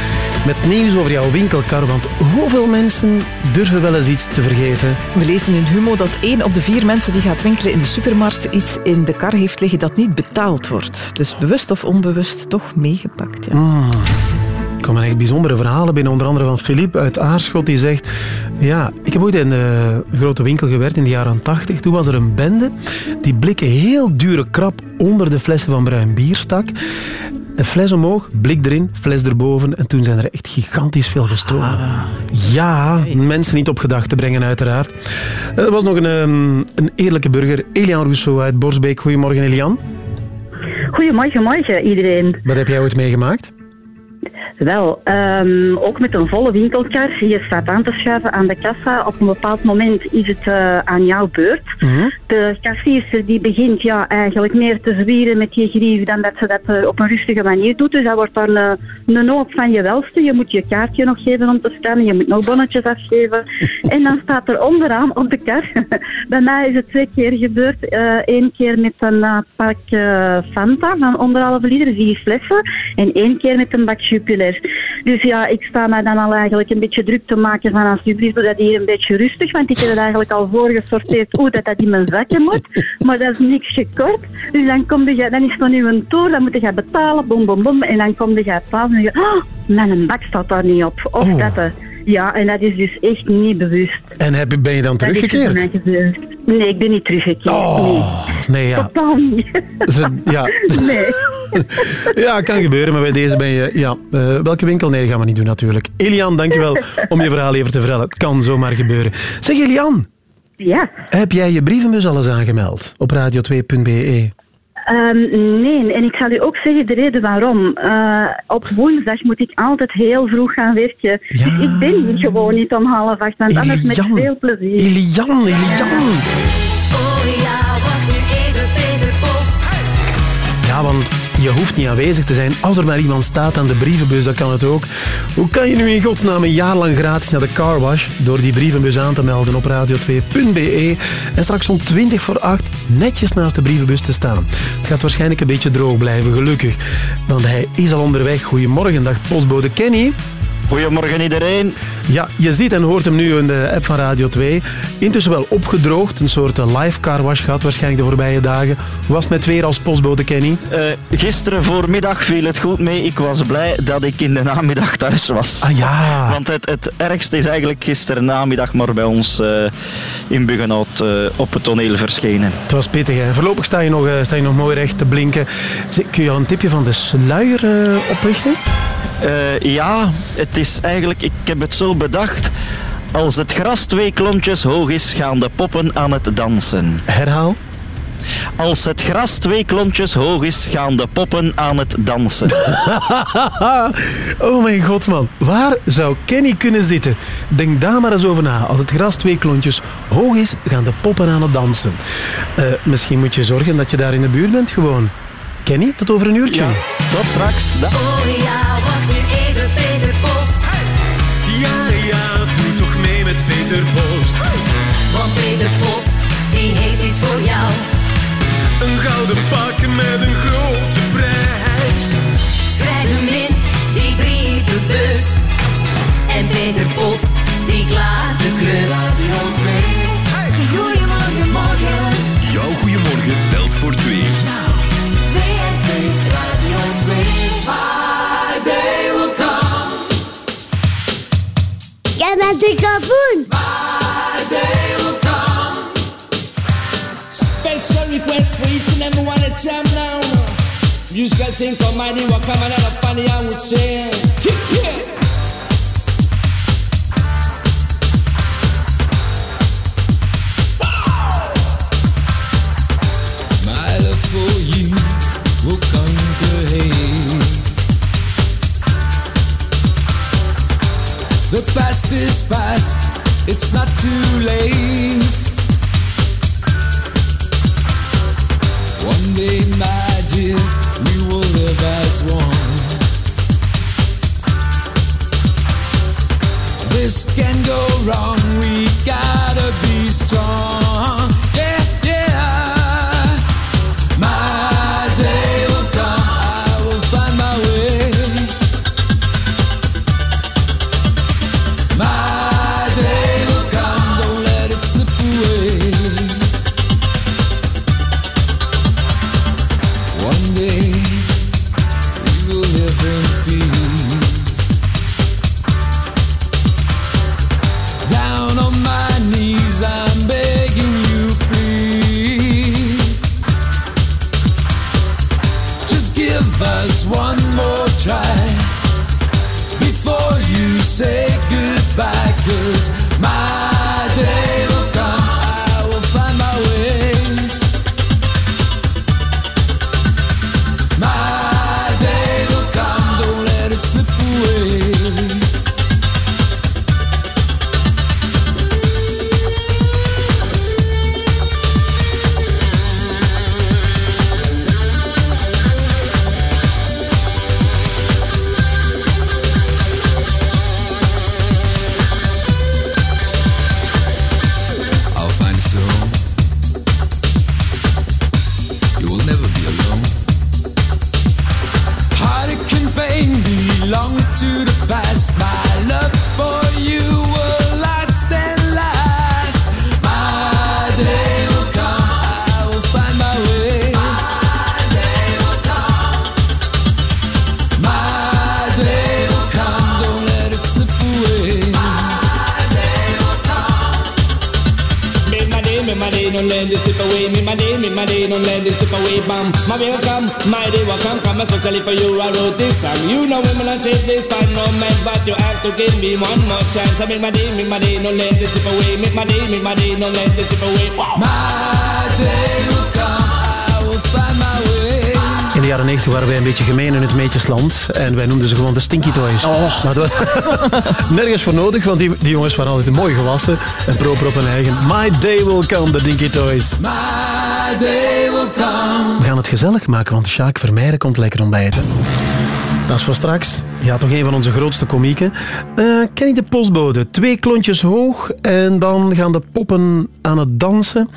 [SPEAKER 2] Met nieuws over jouw winkelkar, want hoeveel mensen durven wel eens iets te vergeten?
[SPEAKER 3] We lezen in Humo dat 1 op de 4 mensen die gaat winkelen in de supermarkt iets in de kar heeft liggen dat niet betaald wordt. Dus bewust of onbewust toch meegepakt. Ja.
[SPEAKER 2] Mm. Er komen echt bijzondere verhalen binnen, onder andere van Philippe uit Aarschot, die zegt... Ja, ik heb ooit in een grote winkel gewerkt in de jaren 80. Toen was er een bende die blikken heel dure krap onder de flessen van bruin bier stak. Een fles omhoog, blik erin, fles erboven. En toen zijn er echt gigantisch veel gestolen. Ja, mensen niet op gedachten brengen uiteraard. Er was nog een, ehm, een eerlijke burger, Elian Rousseau uit Borsbeek. Goedemorgen, Elian.
[SPEAKER 37] Goedemorgen, morgen iedereen.
[SPEAKER 2] Wat heb jij ooit meegemaakt?
[SPEAKER 37] Wel, ehm, ook met een volle winkelkar. Je staat aan te schuiven aan de kassa. Op een bepaald moment is het eh, aan jouw beurt. De kassierster die begint ja, eigenlijk meer te zwieren met je grief dan dat ze dat eh, op een rustige manier doet. Dus dat wordt dan eh, een hoop van je welste. Je moet je kaartje nog geven om te scannen. Je moet nog bonnetjes afgeven. en dan staat er onderaan op de kar. Bij mij is het twee keer gebeurd. Eén keer met een pak Fanta van anderhalve liter, vier flessen. En één keer met een bak Dus ja, ik sta mij dan al eigenlijk een beetje druk te maken van alsjeblieft, doe dat hier een beetje rustig. Want ik heb het eigenlijk al voorgesorteerd hoe dat, dat in mijn zakje moet. Maar dat is niks gekort. Dus dan, kom je, dan is het van nu een tour, dan moet je betalen, bom, bom, bom. En dan kom je thuis en je oh, mijn bak staat daar niet op. Of dat, eh, Ja, en dat is dus echt niet bewust.
[SPEAKER 2] En heb, ben je dan
[SPEAKER 37] Dat
[SPEAKER 2] teruggekeerd?
[SPEAKER 37] Nee, ik ben niet teruggekeerd.
[SPEAKER 2] Oh, nee, ja.
[SPEAKER 37] Totaal niet.
[SPEAKER 2] Ze- ja.
[SPEAKER 37] Nee.
[SPEAKER 2] ja, kan gebeuren, maar bij deze ben je... Ja, eh, welke winkel? Nee, dat gaan we niet doen natuurlijk. Elian, dankjewel om je verhaal even te vertellen. Het kan zomaar gebeuren. Zeg Elian.
[SPEAKER 37] Ja.
[SPEAKER 2] Heb jij je brievenbus al eens aangemeld op radio2.be?
[SPEAKER 37] Ehm, nee, en ik zal u ook zeggen de reden waarom. Eh, op woensdag moet ik altijd heel vroeg gaan werken. Dus ik ben hier gewoon niet om half acht, want anders met veel plezier.
[SPEAKER 2] Elian, Elian.
[SPEAKER 38] Oh ja, wacht nu even, Peter Post.
[SPEAKER 2] Ja, want je hoeft niet aanwezig te zijn. Als er maar iemand staat aan de brievenbus, dan kan het ook. Hoe kan je nu in godsnaam een jaar lang gratis naar de carwash door die brievenbus aan te melden op radio2.be en straks om 20 voor 8 netjes naast de brievenbus te staan? Het gaat waarschijnlijk een beetje droog blijven, gelukkig. Want hij is al onderweg. Goedemorgen, dag postbode Kenny.
[SPEAKER 39] Goedemorgen iedereen.
[SPEAKER 2] Ja, je ziet en hoort hem nu in de app van Radio 2. Intussen wel opgedroogd, een soort eh, live carwash gehad waarschijnlijk de voorbije dagen. Was met weer als postbode Kenny?
[SPEAKER 39] Eh, gisteren voormiddag viel het goed mee. Ik was blij dat ik in de namiddag thuis was.
[SPEAKER 2] Ah ja.
[SPEAKER 39] Want het, het ergste is eigenlijk gisteren namiddag maar bij ons eh, in Buggenhout op het toneel verschenen.
[SPEAKER 2] Het was pittig, hè? Voorlopig sta je nog, sta je nog mooi recht te blinken. Kun je al een tipje van de sluier oplichten?
[SPEAKER 39] Eh, ja, het is eigenlijk, ik heb het zo bedacht. Als het gras twee klontjes hoog is, gaan de poppen aan het dansen.
[SPEAKER 2] Herhaal.
[SPEAKER 39] Als het gras twee klontjes hoog is, gaan de poppen aan het dansen.
[SPEAKER 2] oh mijn god, man. Waar zou Kenny kunnen zitten? Denk daar maar eens over na. Als het gras twee klontjes hoog is, gaan de poppen aan het dansen. Eh, misschien moet je zorgen dat je daar in de buurt bent gewoon. Kenny, tot over een uurtje.
[SPEAKER 39] Ja, tot straks. Dag.
[SPEAKER 40] Een gouden pak met een grote prijs.
[SPEAKER 38] Schrijf hem in, die brievenbus. En Peter Post, die klaart de klus. Goedemorgen, morgen.
[SPEAKER 1] Jouw goeiemorgen telt voor twee.
[SPEAKER 38] VRT Radio 2. My day will come.
[SPEAKER 41] Jij bent een kapoen.
[SPEAKER 38] Day.
[SPEAKER 42] Special request for each and every one at jam now. Musical thing come my name, come another funny I would say. Kick it. The past is past, it's not too late.
[SPEAKER 38] One day, my dear, we will live as one.
[SPEAKER 42] This can go wrong, we gotta be strong.
[SPEAKER 2] Waren wij een beetje gemeen in het Meetjesland. En wij noemden ze gewoon de Stinky Toys.
[SPEAKER 3] Oh.
[SPEAKER 2] Maar dat nergens voor nodig, want die, die jongens waren altijd mooi gewassen. En proper op hun eigen. My day will come, de Dinky Toys.
[SPEAKER 42] My day will come.
[SPEAKER 2] We gaan het gezellig maken, want Sjaak Vermeijren komt lekker ontbijten. Dat is voor straks. Ja, toch een van onze grootste komieken. Eh ken je de postbode? Twee klontjes hoog en dan gaan de poppen aan het dansen.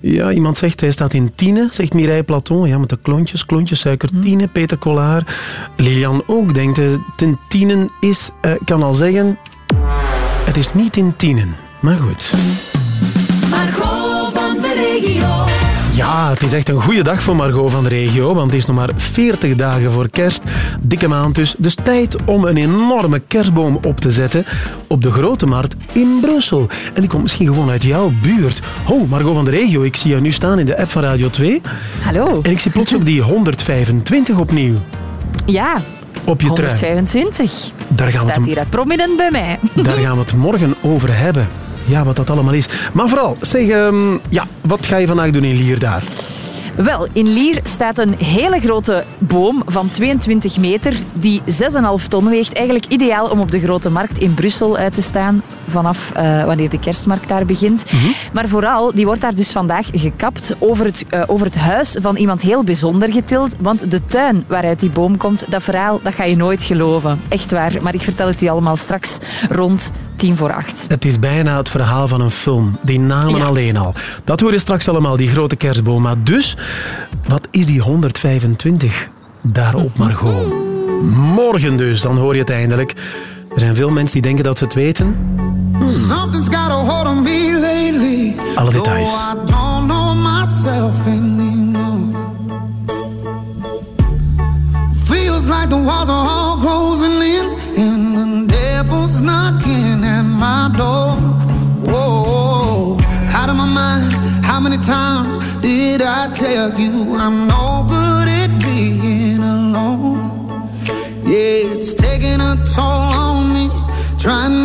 [SPEAKER 2] Ja, iemand zegt hij staat in Tiene, zegt Mireille Platon. Ja, met de klontjes, klontjes, suiker, Tiene, Peter Collard. Lilian ook denkt, eh, ten Tienen is, ik kan al zeggen, het is niet in Tienen. Maar goed. Ja, het is echt een goede dag voor Margot van de regio, want het is nog maar 40 dagen voor kerst. Dikke maand dus. Dus tijd om een enorme kerstboom op te zetten op de Grote Markt in Brussel. En die komt misschien gewoon uit jouw buurt. Ho, Margot van de regio, ik zie jou nu staan in de app van Radio 2.
[SPEAKER 43] Hallo.
[SPEAKER 2] En ik zie plots ook die 125 opnieuw
[SPEAKER 43] Ja,
[SPEAKER 2] op je trui.
[SPEAKER 43] 125.
[SPEAKER 2] Daar gaan we
[SPEAKER 43] Staat
[SPEAKER 2] het-
[SPEAKER 43] hier prominent bij mij.
[SPEAKER 2] Daar gaan we het morgen over hebben. Ja, wat dat allemaal is. Maar vooral, zeg, ehm, ja, wat ga je vandaag doen in Lier daar?
[SPEAKER 43] Wel, in Lier staat een hele grote boom van 22 meter die 6,5 ton weegt. Eigenlijk ideaal om op de Grote Markt in Brussel uit te staan vanaf eh, wanneer de kerstmarkt daar begint. Maar vooral, die wordt daar dus vandaag gekapt over het, eh, over het huis van iemand heel bijzonder getild. Want de tuin waaruit die boom komt, dat verhaal, dat ga je nooit geloven. Echt waar. Maar ik vertel het u allemaal straks rond tien voor acht.
[SPEAKER 2] Het is bijna het verhaal van een film. Die namen
[SPEAKER 43] Ja.
[SPEAKER 2] alleen al. Dat hoor je straks allemaal, die grote kerstboom. Maar dus, wat is die 125 daarop, Margot? Morgen dus, dan hoor je het eindelijk. Er zijn veel mensen die denken dat ze het weten.
[SPEAKER 38] Something's got a hold on me lately.
[SPEAKER 2] Alle details.
[SPEAKER 38] I don't know myself anymore. Feels like the walls are all closing in, and the devil's knocking at my door. Whoa, out of my mind. How many times did I tell you I'm no good at being alone? Yeah, it's taking a toll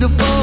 [SPEAKER 44] beautiful.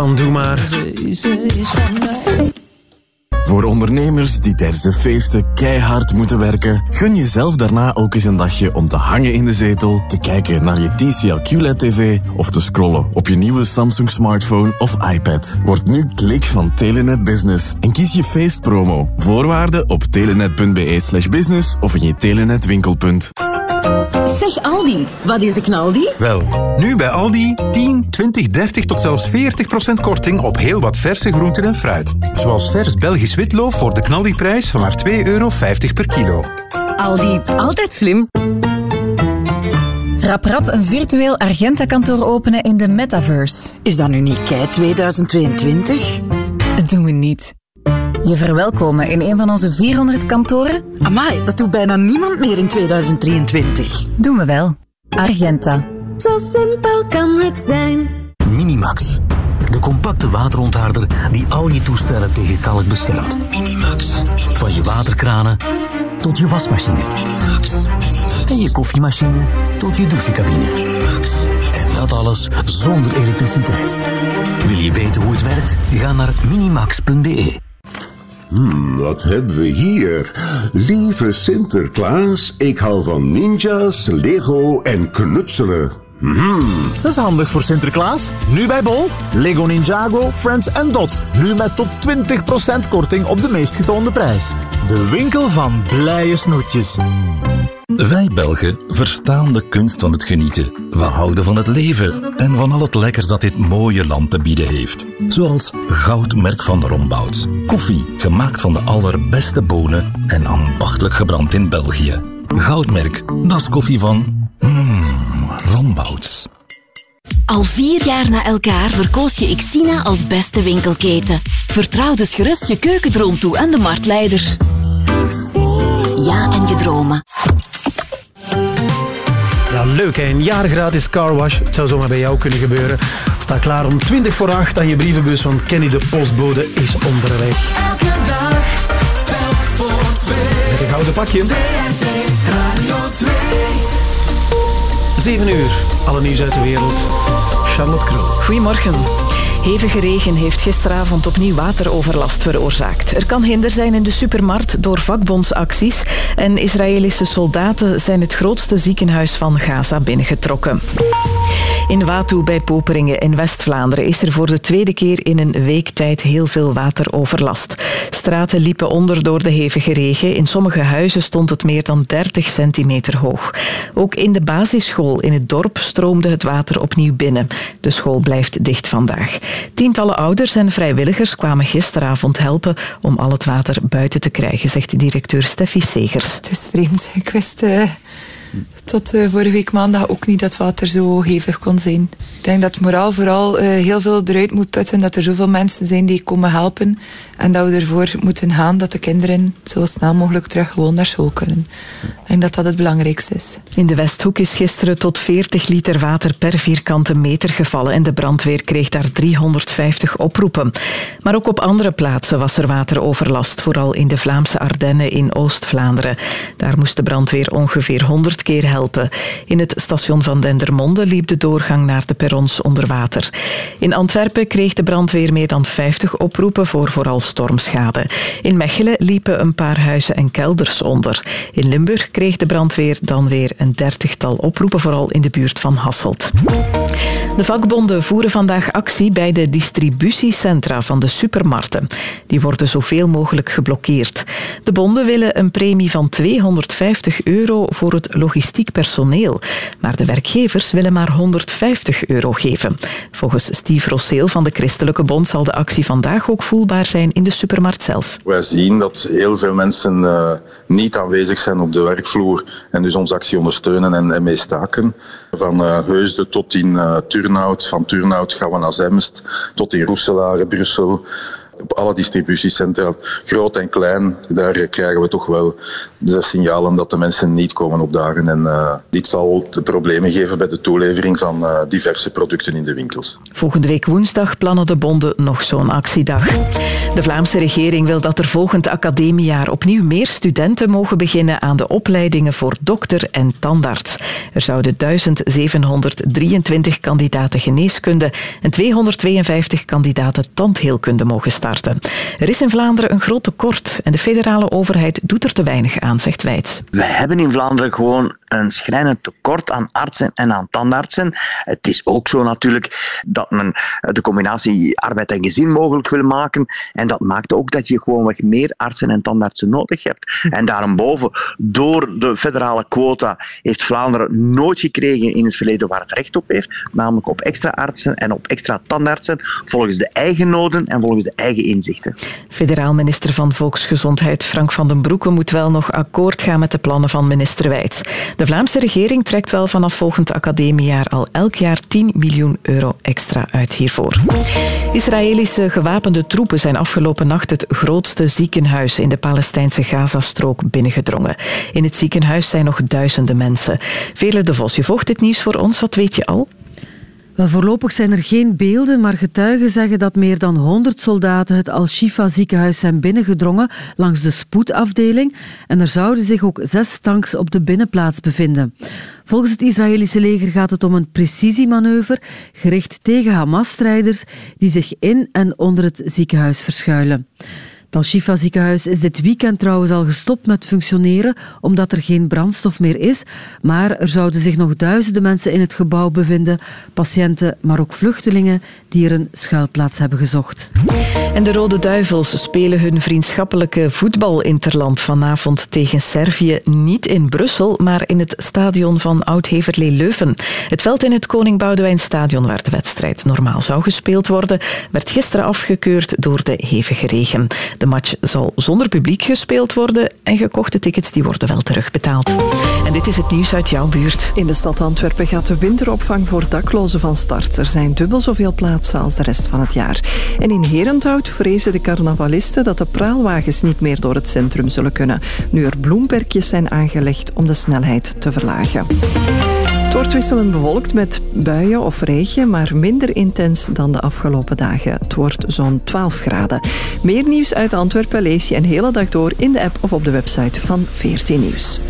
[SPEAKER 44] Van
[SPEAKER 2] Doe Maar.
[SPEAKER 44] Ze is, ze is van mij.
[SPEAKER 30] Voor ondernemers die tijdens de feesten keihard moeten werken, gun jezelf daarna ook eens een dagje om te hangen in de zetel, te kijken naar je TCL QLED-TV of te scrollen op je nieuwe Samsung smartphone of iPad. Word nu klik van Telenet Business en kies je feestpromo. Voorwaarden op telenet.be slash business of in je Telenet winkelpunt.
[SPEAKER 45] Zeg Aldi, wat is de knaldi?
[SPEAKER 21] Wel, nu bij Aldi 10, 20, 30 tot zelfs 40% korting op heel wat verse groenten en fruit. Zoals vers Belgisch witloof voor de knaldiprijs van maar 2,50 euro per kilo.
[SPEAKER 45] Aldi, altijd slim.
[SPEAKER 46] Rap rap een virtueel Argenta-kantoor openen in de metaverse.
[SPEAKER 47] Is dat nu niet kei 2022?
[SPEAKER 46] Dat doen we niet. Je verwelkomen in een van onze 400 kantoren?
[SPEAKER 47] Amai, dat doet bijna niemand meer in 2023.
[SPEAKER 46] Doen we wel. Argenta.
[SPEAKER 20] Zo simpel kan het zijn.
[SPEAKER 12] Minimax. De compacte waterontharder die al je toestellen tegen kalk beschermt. Minimax. Van je waterkranen tot je wasmachine. Minimax. En je koffiemachine tot je douchecabine. Minimax. En dat alles zonder elektriciteit. Wil je weten hoe het werkt? Ga naar minimax.be.
[SPEAKER 48] Hmm, wat hebben we hier? Lieve Sinterklaas, ik hou van ninjas, Lego en knutselen. Hmm.
[SPEAKER 49] Dat is handig voor Sinterklaas. Nu bij Bol. Lego Ninjago, Friends Dots. Nu met tot 20% korting op de meest getoonde prijs. De winkel van blije snoetjes.
[SPEAKER 17] Wij Belgen verstaan de kunst van het genieten. We houden van het leven en van al het lekkers dat dit mooie land te bieden heeft. Zoals Goudmerk van Rombouts. Koffie, gemaakt van de allerbeste bonen en ambachtelijk gebrand in België. Goudmerk, dat is koffie van... Mmm, Rombouts.
[SPEAKER 10] Al vier jaar na elkaar verkoos je Xina als beste winkelketen. Vertrouw dus gerust je keukendroom toe aan de marktleider. Ja, en je dromen.
[SPEAKER 2] Ja, leuk hè. Een jaar gratis carwash. Het zou zomaar bij jou kunnen gebeuren. Sta klaar om 20 voor 8 aan je brievenbus, want Kenny de postbode is onderweg.
[SPEAKER 50] Elke dag, telk voor twee.
[SPEAKER 2] Met een gouden pakje.
[SPEAKER 50] Radio 2.
[SPEAKER 2] 7 uur. Alle nieuws uit de wereld. Charlotte Krul.
[SPEAKER 3] Goedemorgen. Hevige regen heeft gisteravond opnieuw wateroverlast veroorzaakt. Er kan hinder zijn in de supermarkt door vakbondsacties en Israëlische soldaten zijn het grootste ziekenhuis van Gaza binnengetrokken. In Watu bij Poperingen in West-Vlaanderen is er voor de tweede keer in een week tijd heel veel wateroverlast. Straten liepen onder door de hevige regen. In sommige huizen stond het meer dan 30 centimeter hoog. Ook in de basisschool in het dorp stroomde het water opnieuw binnen. De school blijft dicht vandaag. Tientallen ouders en vrijwilligers kwamen gisteravond helpen om al het water buiten te krijgen, zegt directeur Steffi Segers.
[SPEAKER 51] Het is vreemd. Ik wist eh, tot eh, vorige week maandag ook niet dat water zo hevig kon zijn. Ik denk dat moraal vooral eh, heel veel eruit moet putten. Dat er zoveel mensen zijn die komen helpen. En dat we ervoor moeten gaan dat de kinderen zo snel mogelijk terug gewoon naar school kunnen. Ik denk dat dat het belangrijkste is.
[SPEAKER 3] In de Westhoek is gisteren tot 40 liter water per vierkante meter gevallen en de brandweer kreeg daar 350 oproepen. Maar ook op andere plaatsen was er wateroverlast, vooral in de Vlaamse Ardennen in Oost-Vlaanderen. Daar moest de brandweer ongeveer 100 keer helpen. In het station van Dendermonde liep de doorgang naar de drons onder water. In Antwerpen kreeg de brandweer meer dan 50 oproepen voor vooral stormschade. In Mechelen liepen een paar huizen en kelders onder. In Limburg kreeg de brandweer dan weer een dertigtal oproepen, vooral in de buurt van Hasselt. De vakbonden voeren vandaag actie bij de distributiecentra van de supermarkten. Die worden zoveel mogelijk geblokkeerd. De bonden willen een premie van 250 euro voor het logistiek personeel. Maar de werkgevers willen maar 150 euro geven. Volgens Steve Rosseel van de Christelijke Bond zal de actie vandaag ook voelbaar zijn in de supermarkt zelf.
[SPEAKER 52] Wij zien dat heel veel mensen uh, niet aanwezig zijn op de werkvloer en dus onze actie ondersteunen en, en mee staken. Van uh, Heusden tot in uh, Turnhout, van Turnhout gaan we naar Zemst, tot in Roeselare, Brussel op alle distributiecentra, groot en klein, daar krijgen we toch wel de signalen dat de mensen niet komen opdagen. En uh, dit zal de problemen geven bij de toelevering van uh, diverse producten in de winkels.
[SPEAKER 3] Volgende week woensdag plannen de bonden nog zo'n actiedag. De Vlaamse regering wil dat er volgend academiejaar opnieuw meer studenten mogen beginnen aan de opleidingen voor dokter en tandarts. Er zouden 1723 kandidaten geneeskunde en 252 kandidaten tandheelkunde mogen Er is in Vlaanderen een groot tekort en de federale overheid doet er te weinig aan, zegt.
[SPEAKER 53] Wij hebben in Vlaanderen gewoon een schrijnend tekort aan artsen en aan tandartsen. Het is ook zo natuurlijk dat men de combinatie arbeid en gezin mogelijk wil maken. En dat maakt ook dat je gewoon wat meer artsen en tandartsen nodig hebt. En daarboven, door de federale quota, heeft Vlaanderen nooit gekregen in het verleden waar het recht op heeft. Namelijk op extra artsen en op extra tandartsen, volgens de eigen noden en volgens de eigen inzichten.
[SPEAKER 3] Federaal minister van Volksgezondheid Frank van den Broeke moet wel nog akkoord gaan met de plannen van minister Wijts. De Vlaamse regering trekt wel vanaf volgend academiejaar al elk jaar 10 miljoen euro extra uit hiervoor. Israëlische gewapende troepen zijn afgelopen nacht het grootste ziekenhuis in de Palestijnse Gazastrook binnengedrongen. In het ziekenhuis zijn nog duizenden mensen. Vele de Vos, je volgt dit nieuws voor ons. Wat weet je al?
[SPEAKER 54] Voorlopig zijn er geen beelden, maar getuigen zeggen dat meer dan 100 soldaten het Al-Shifa ziekenhuis zijn binnengedrongen langs de spoedafdeling en er zouden zich ook zes tanks op de binnenplaats bevinden. Volgens het Israëlische leger gaat het om een precisiemanoeuvre gericht tegen Hamas-strijders die zich in en onder het ziekenhuis verschuilen. Het Al-Shifa ziekenhuis is dit weekend trouwens al gestopt met functioneren omdat er geen brandstof meer is. Maar er zouden zich nog duizenden mensen in het gebouw bevinden. Patiënten, maar ook vluchtelingen die er een schuilplaats hebben gezocht.
[SPEAKER 3] En de Rode Duivels spelen hun vriendschappelijke voetbalinterland vanavond tegen Servië niet in Brussel, maar in het stadion van Oud-Heverlee Leuven. Het veld in het Koning Boudewijn Stadion, waar de wedstrijd normaal zou gespeeld worden, werd gisteren afgekeurd door de hevige regen. De match zal zonder publiek gespeeld worden en gekochte tickets die worden wel terugbetaald. En dit is het nieuws uit jouw buurt.
[SPEAKER 22] In de stad Antwerpen gaat de winteropvang voor daklozen van start. Er zijn dubbel zoveel plaatsen als de rest van het jaar. En in Herenthout vrezen de carnavalisten dat de praalwagens niet meer door het centrum zullen kunnen, nu er bloemperkjes zijn aangelegd om de snelheid te verlagen. Het wordt wisselend bewolkt met buien of regen, maar minder intens dan de afgelopen dagen. Het wordt zo'n 12 graden. Meer nieuws uit Antwerpen lees je een hele dag door in de app of op de website van 14 Nieuws.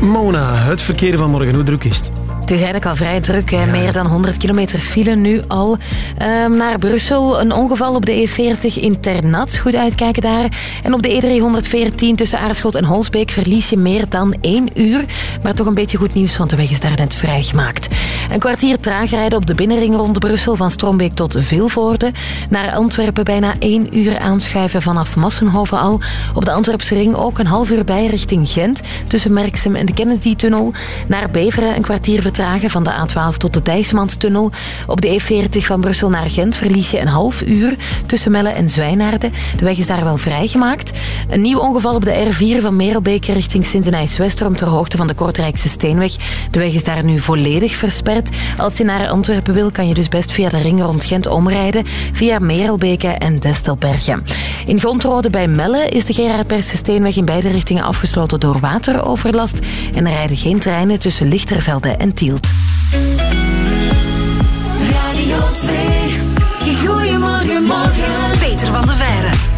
[SPEAKER 2] Mona, het verkeer van morgen, hoe druk is het?
[SPEAKER 26] Het is eigenlijk al vrij druk. Hè. Meer dan 100 kilometer file nu al. Um, naar Brussel een ongeval op de E40 in Ternat. Goed uitkijken daar. En op de E314 tussen Aarschot en Holsbeek verlies je meer dan één uur. Maar toch een beetje goed nieuws, want de weg is daar net vrijgemaakt. Een kwartier traag rijden op de binnenring rond Brussel van Strombeek tot Vilvoorde. Naar Antwerpen bijna één uur aanschuiven vanaf Massenhoven al. Op de Antwerpse ring ook een half uur bij richting Gent. Tussen Merksem en de Kennedy-tunnel. Naar Beveren een kwartier van de A12 tot de Dijsmandstunnel. Op de E40 van Brussel naar Gent verlies je een half uur tussen Melle en Zwijnaarden. De weg is daar wel vrijgemaakt. Een nieuw ongeval op de R4 van Merelbeek richting Sint-Nijs-Westerom ter hoogte van de Kortrijkse Steenweg. De weg is daar nu volledig versperd. Als je naar Antwerpen wil, kan je dus best via de ring rond Gent omrijden via Merelbeke en Destelbergen. In Grondrode bij Melle is de Gerard Perse Steenweg in beide richtingen afgesloten door wateroverlast en er rijden geen treinen tussen Lichtervelde en Tielt.
[SPEAKER 20] Radio 2. Goedemorgen, morgen.
[SPEAKER 10] Peter van der Veire.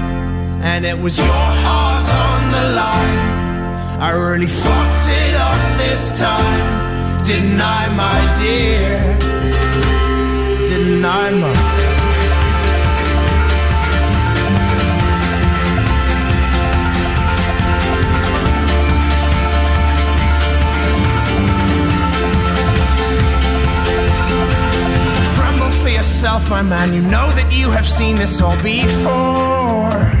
[SPEAKER 55] and it was your heart on the line. I really fucked it up this time, didn't I, my dear? Didn't I, my? Tremble for yourself, my man. You know that you have seen this all before.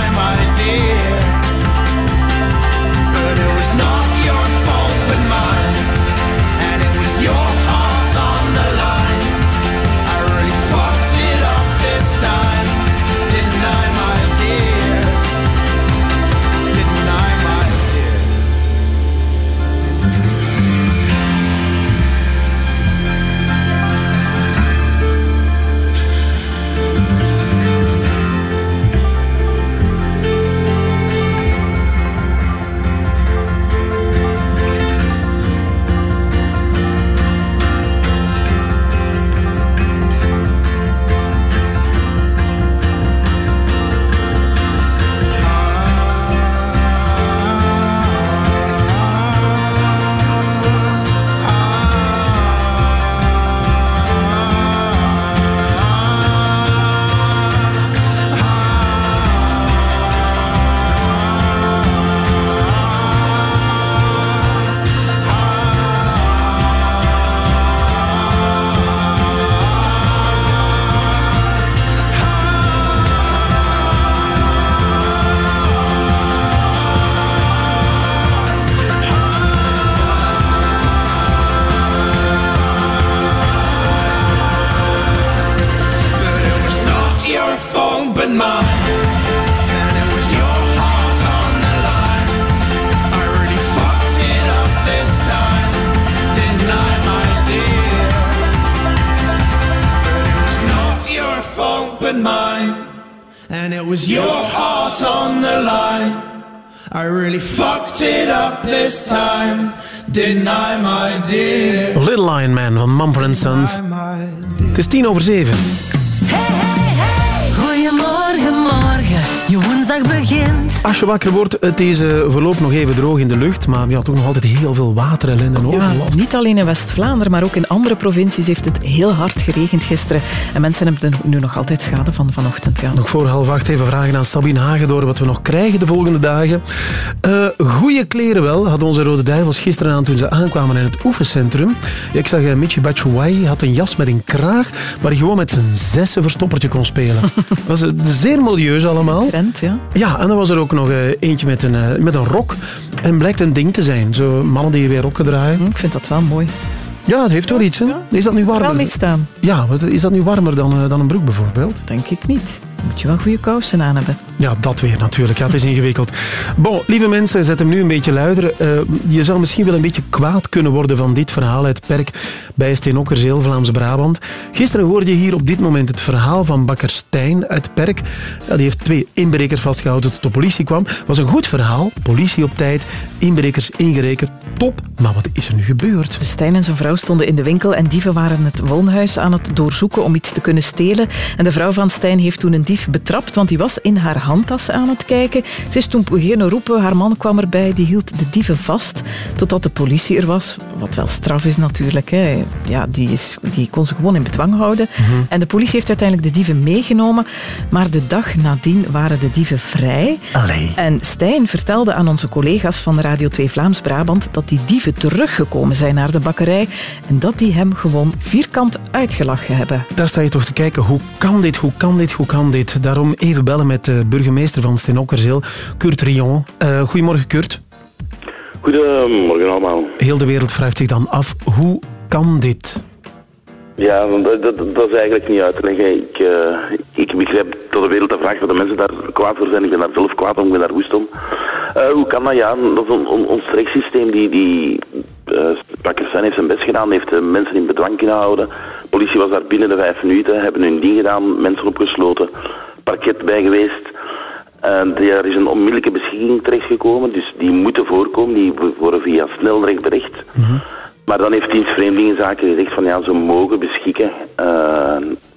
[SPEAKER 55] this time I, my dear?
[SPEAKER 2] Little Lion Man van Mumford Sons. Het is tien over zeven. Als je wakker wordt, het is eh, voorlopig nog even droog in de lucht, maar ja, toch nog altijd heel veel waterellende en
[SPEAKER 3] Ja,
[SPEAKER 2] overlast.
[SPEAKER 3] niet alleen in West-Vlaanderen, maar ook in andere provincies heeft het heel hard geregend gisteren. En mensen hebben er nu nog altijd schade van vanochtend. Ja.
[SPEAKER 2] Nog voor half acht even vragen aan Sabine Hagedoor wat we nog krijgen de volgende dagen. Eh goeie kleren wel, hadden onze Rode Duivels gisteren aan toen ze aankwamen in het oefencentrum. Ik zag uh, Michi Batshuayi had een jas met een kraag waar hij gewoon met zijn zessen verstoppertje kon spelen. was eh, zeer milieus allemaal.
[SPEAKER 3] Trend, ja.
[SPEAKER 2] Ja, en dan was er ook nog eh, eentje met een, eh, met een rok. En blijkt een ding te zijn. Zo mannen die weer rokken draaien.
[SPEAKER 3] Ik vind dat wel mooi.
[SPEAKER 2] Ja, het heeft wel iets. Hè? Is dat nu warmer?
[SPEAKER 3] Wel mee staan.
[SPEAKER 2] Ja, wat- is dat nu warmer dan, eh, dan een broek bijvoorbeeld?
[SPEAKER 3] Denk ik niet. Moet je wel goede kousen aan hebben.
[SPEAKER 2] Ja, dat weer natuurlijk. Ja, het is ingewikkeld. Bon, lieve mensen, zet hem nu een beetje luider. Eh, je zou misschien wel een beetje kwaad kunnen worden van dit verhaal uit Perk bij Steenokkers, heel Vlaams-Brabant. Gisteren hoorde je hier op dit moment het verhaal van bakker Stijn uit Perk. Ja, die heeft twee inbrekers vastgehouden tot de politie kwam. was een goed verhaal. Politie op tijd, inbrekers ingerekend. Top. Maar wat is er nu gebeurd?
[SPEAKER 3] Stijn en zijn vrouw stonden in de winkel en dieven waren het woonhuis aan het doorzoeken om iets te kunnen stelen. En de vrouw van Stijn heeft toen een dief betrapt, want die was in haar handtas aan het kijken. Ze is toen beginnen roepen, haar man kwam erbij, die hield de dieven vast, totdat de politie er was. Wat wel straf is natuurlijk. Hè. Ja, die, is, die kon ze gewoon in bedwang houden. En de politie heeft uiteindelijk de dieven meegenomen, maar de dag nadien waren de dieven vrij. En Stijn vertelde aan onze collega's van Radio 2 Vlaams-Brabant dat die dieven teruggekomen zijn naar de bakkerij en dat die hem gewoon vierkant uitgelachen hebben.
[SPEAKER 2] Daar sta je toch te kijken, hoe kan dit, hoe kan dit, hoe kan dit? Daarom even bellen met de burgemeester van Steenokkerzeel, Kurt Rion. Eh, goedemorgen, Kurt.
[SPEAKER 56] Goedemorgen allemaal.
[SPEAKER 2] Heel de wereld vraagt zich dan af, hoe kan dit?
[SPEAKER 56] Ja, dat, dat, is eigenlijk niet uit te leggen. Ik, eh, ik begrijp dat de wereld dat vraagt, dat de mensen daar kwaad voor zijn. Ik ben daar zelf kwaad om, ik ben daar woest om. Eh, hoe kan dat? Ja, ons rechtssysteem. Die, die uh, Pakistan heeft zijn best gedaan, heeft mensen in bedwang kunnen houden. De politie was daar binnen de vijf minuten, hebben hun ding gedaan, mensen opgesloten, parket bij geweest. En er is een onmiddellijke beschikking terechtgekomen, dus die moeten voorkomen. Die worden via snelrecht berecht. Maar dan heeft dienst Vreemdelingenzaken gezegd van ja, ze mogen beschikken. eh,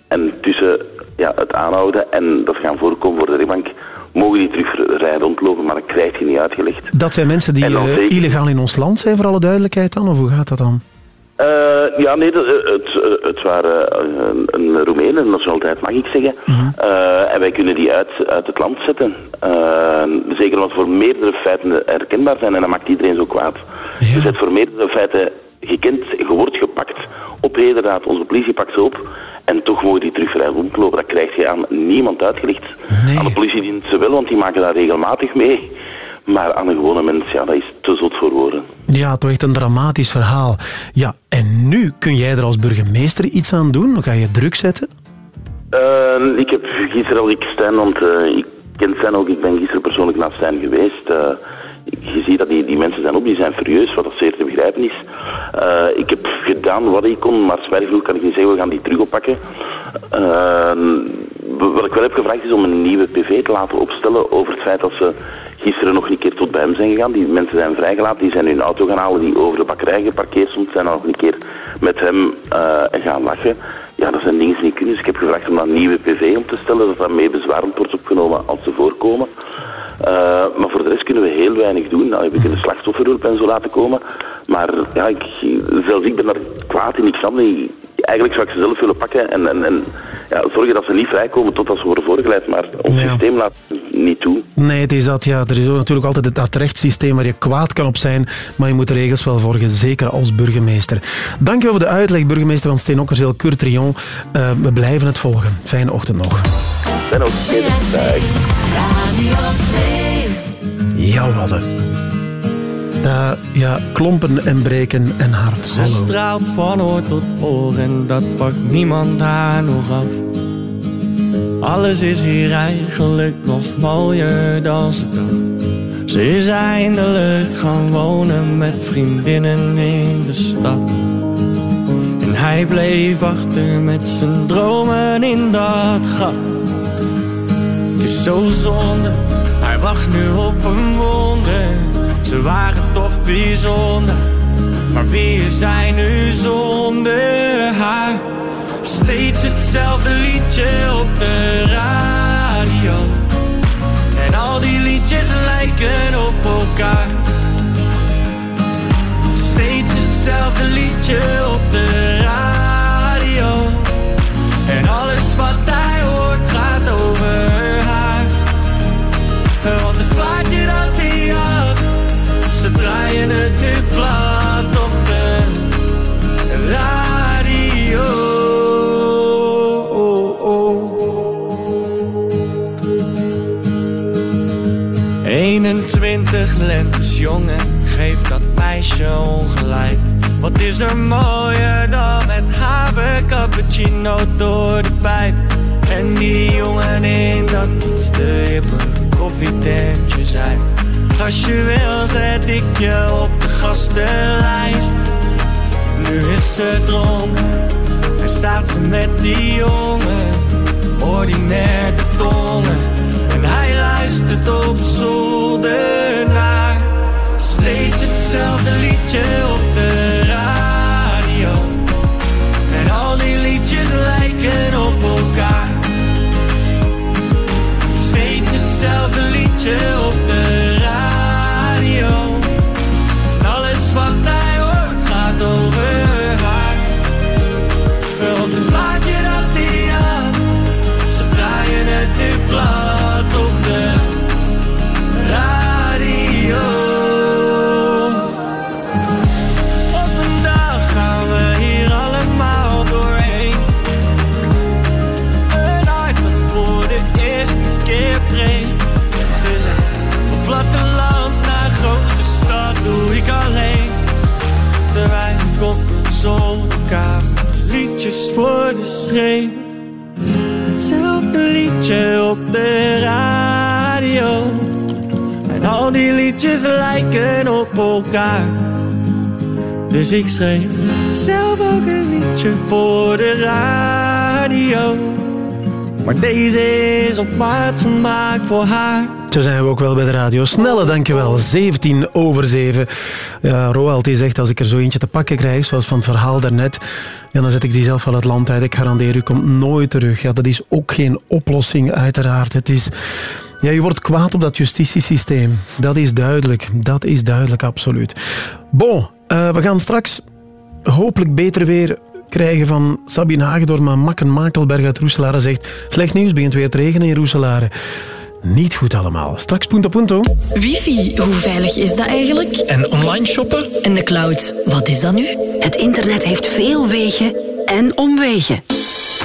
[SPEAKER 56] en tussen ja, het aanhouden en dat gaan voorkomen voor de rechtbank, mogen die terug vrij rondlopen, maar dat krijg je niet uitgelegd.
[SPEAKER 2] Dat zijn mensen die eh,
[SPEAKER 56] zeker-
[SPEAKER 2] illegaal in ons land zijn, voor alle duidelijkheid dan? Of hoe gaat dat dan?
[SPEAKER 56] Eh, ja, nee, het, het waren een, een Roemeen, een nationaliteit mag ik zeggen. Eh, en wij kunnen die uit, uit het land zetten. Zeker omdat voor meerdere feiten herkenbaar zijn en dat maakt iedereen zo kwaad. Je zet voor meerdere feiten gekend, je wordt gepakt. Op hedendaad, onze politie pakt ze op. En toch mogen die terug vrij rondlopen. Dat krijg je aan niemand uitgelegd. Aan de politiediensten wel, want die maken daar regelmatig mee. Maar aan een gewone mens, ja, dat is te zot voor woorden.
[SPEAKER 2] Ja, toch echt een dramatisch verhaal. Ja, en nu kun jij er als burgemeester iets aan doen? Ga je druk zetten?
[SPEAKER 56] Eh, ik heb gisteren al ik Stijn, want eh, ik ken Stijn ook, ik ben gisteren persoonlijk naar Stijn geweest. Eh, je ziet dat die, die mensen zijn op, die zijn furieus, wat dat zeer te begrijpen is. Eh, ik heb gedaan wat ik kon, maar spijtig genoeg kan ik niet zeggen, we gaan die terug oppakken. Eh, wat ik wel heb gevraagd is om een nieuwe PV te laten opstellen over het feit dat ze gisteren nog een keer tot bij hem zijn gegaan. Die mensen zijn vrijgelaten, die zijn hun auto gaan halen, die over de bakkerij geparkeerd stond, zijn nog een keer met hem eh, gaan lachen. Ja, dat zijn dingen die niet kunnen. Dus ik heb gevraagd om dat nieuwe PV op te stellen, dat dat mee wordt opgenomen als ze voorkomen. Eh, maar voor de rest kunnen we heel weinig doen. Nou, we kunnen slachtofferhulp en zo laten komen. Maar ja, ik, zelfs ik ben daar kwaad in. Ik snap niet. Eigenlijk zou ik ze zelf willen pakken en, en, en ja, zorgen dat ze niet vrijkomen totdat ze worden voorgeleid. Maar ons
[SPEAKER 2] Ja.
[SPEAKER 56] systeem laat niet toe.
[SPEAKER 2] Nee, het is dat. Ja, er is ook natuurlijk altijd het- dat rechtssysteem waar je kwaad kan op zijn, maar je moet de regels wel volgen, zeker als burgemeester. Dank je voor de uitleg, burgemeester van Steenokkerzeel, Kurt Rion. Eh, we blijven het volgen. Fijne ochtend nog.
[SPEAKER 20] Radio 2.
[SPEAKER 2] Jouw hadden. Ja, ja, klompen en breken en hart.
[SPEAKER 9] Ze straalt van oor tot oor en dat pakt niemand haar nog af. Alles is hier eigenlijk nog mooier dan ze dacht. Ze is eindelijk gaan wonen met vriendinnen in de stad. En hij bleef achter met zijn dromen in dat gat. Zo zonde, hij wacht nu op een wonder. Ze waren toch bijzonder, maar wie hij nu zonder haar? Steeds hetzelfde liedje op de radio. En al die liedjes lijken op elkaar. Steeds hetzelfde liedje op de radio. 21 lentes jong en geeft dat meisje ongelijk. Wat is er mooier dan met haver cappuccino door de pijp? En die jongen in dat iets te hippe koffietentje zijn. Als je wil zet ik je op de gastenlijst. Nu is ze dronken en staat ze met die jongen. Ordinair de tongen en hij luistert op zolder naar steeds hetzelfde liedje op de radio. En al die liedjes lijken op elkaar. Steeds hetzelfde liedje op de radio Voor de schreef. Hetzelfde liedje op de radio. En al die liedjes lijken op elkaar. Dus ik schreef zelf ook een liedje voor de radio. Maar deze is op maat gemaakt voor haar.
[SPEAKER 2] Zo zijn we ook wel bij de radio. Snelle, dankjewel. 17 over 7. Ja, Roald die zegt, als ik er zo eentje te pakken krijg, zoals van het verhaal daarnet, ja, dan zet ik die zelf wel het land uit. Ik garandeer, u komt nooit terug. Ja, dat is ook geen oplossing, uiteraard. Het is... Ja, je wordt kwaad op dat justitiesysteem. Dat is duidelijk. Dat is duidelijk, absoluut. Bon, eh, we gaan straks hopelijk beter weer krijgen van Sabine Hagedorn, maar Makken Makelberg uit Roeselare zegt slecht nieuws, begint weer te regenen in Roeselare. Niet goed allemaal. Straks punto punto.
[SPEAKER 57] Wifi, hoe veilig is dat eigenlijk?
[SPEAKER 58] En online shoppen?
[SPEAKER 57] En de cloud, wat is dat nu?
[SPEAKER 59] Het internet heeft veel wegen en omwegen.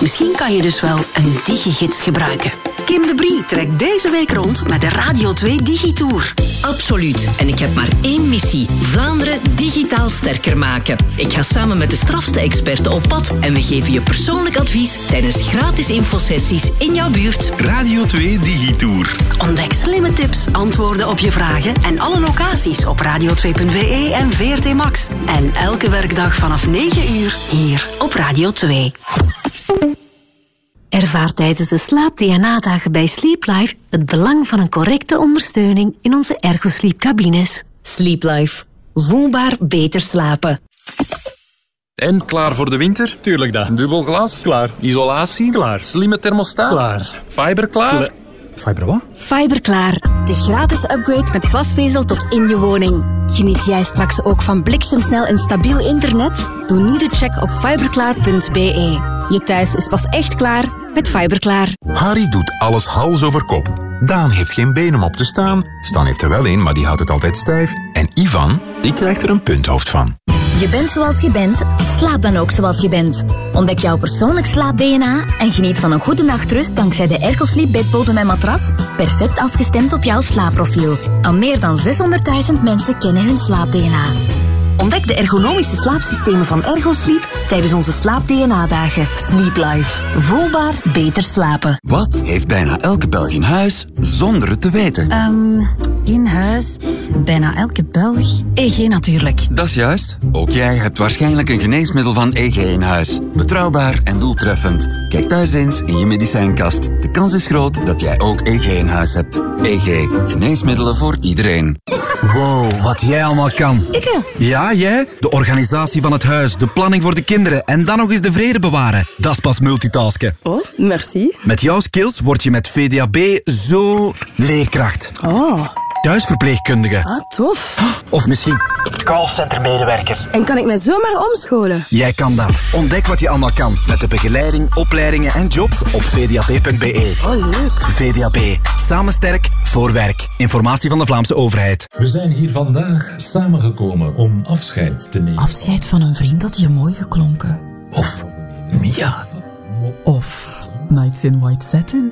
[SPEAKER 59] Misschien kan je dus wel een digigids gebruiken. Kim de Brie trekt deze week rond met de Radio 2 Digitour.
[SPEAKER 60] Absoluut. En ik heb maar één missie. Vlaanderen digitaal sterker maken. Ik ga samen met de strafste experten op pad en we geven je persoonlijk advies tijdens gratis infosessies in jouw buurt.
[SPEAKER 61] Radio 2 Digitour.
[SPEAKER 59] Ontdek slimme tips, antwoorden op je vragen en alle locaties op radio2.be en VRT Max. En elke werkdag vanaf 9 uur hier op Radio 2.
[SPEAKER 46] Ervaar tijdens de slaap-DNA-dagen bij Sleep Life het belang van een correcte ondersteuning in onze ergosleep-cabines.
[SPEAKER 60] Sleep Life. Voelbaar beter slapen.
[SPEAKER 61] En klaar voor de winter?
[SPEAKER 12] Tuurlijk dat.
[SPEAKER 61] Dubbel glas?
[SPEAKER 12] Klaar.
[SPEAKER 61] Isolatie?
[SPEAKER 12] Klaar.
[SPEAKER 61] Slimme thermostaat?
[SPEAKER 12] Klaar.
[SPEAKER 61] Fiber klaar?
[SPEAKER 12] Fiber wat?
[SPEAKER 10] Fiberklaar. De gratis upgrade met glasvezel tot in je woning. Geniet jij straks ook van bliksemsnel en stabiel internet? Doe nu de check op fiberklaar.be. Je thuis is pas echt klaar met Fiberklaar.
[SPEAKER 62] Harry doet alles hals over kop. Daan heeft geen been om op te staan. Stan heeft er wel een, maar die houdt het altijd stijf. En Ivan, die krijgt er een punthoofd van.
[SPEAKER 10] Je bent zoals je bent, slaap dan ook zoals je bent. Ontdek jouw persoonlijk slaap-DNA en geniet van een goede nachtrust dankzij de Ergosleep bedbodem en matras, perfect afgestemd op jouw slaapprofiel. Al meer dan 600.000 mensen kennen hun slaap-DNA. Ontdek de ergonomische slaapsystemen van Ergosleep tijdens onze slaap-DNA-dagen. Sleep Life. Voelbaar beter slapen.
[SPEAKER 21] Wat heeft bijna elke Belg in huis zonder het te weten?
[SPEAKER 10] Ehm, in huis, bijna elke Belg. EG natuurlijk.
[SPEAKER 21] Dat is juist. Ook jij hebt waarschijnlijk een geneesmiddel van EG in huis. Betrouwbaar en doeltreffend. Kijk thuis eens in je medicijnkast. De kans is groot dat jij ook EG in huis hebt. EG. Geneesmiddelen voor iedereen.
[SPEAKER 12] Wow, wat jij allemaal kan.
[SPEAKER 59] Ik
[SPEAKER 12] Ja, jij? De organisatie van het huis, de planning voor de kinderen en dan nog eens de vrede bewaren. Dat is pas multitasken.
[SPEAKER 59] Oh, merci.
[SPEAKER 12] Met jouw skills word je met VDAB zo leerkracht.
[SPEAKER 59] Oh.
[SPEAKER 12] Thuisverpleegkundige.
[SPEAKER 59] Ah, tof.
[SPEAKER 12] Of misschien
[SPEAKER 63] Callcentermedewerker.
[SPEAKER 59] En kan ik mij zomaar omscholen?
[SPEAKER 12] jij kan dat. Ontdek wat je allemaal kan met de begeleiding, opleidingen en jobs op vdab.be.
[SPEAKER 59] Oh, leuk.
[SPEAKER 12] VDAB. Samen sterk voor werk. Informatie van de Vlaamse overheid.
[SPEAKER 64] We zijn hier vandaag samengekomen om afscheid te nemen.
[SPEAKER 65] Afscheid van een vriend dat je mooi geklonken.
[SPEAKER 64] Of Mia.
[SPEAKER 65] Of Nights in White Satin.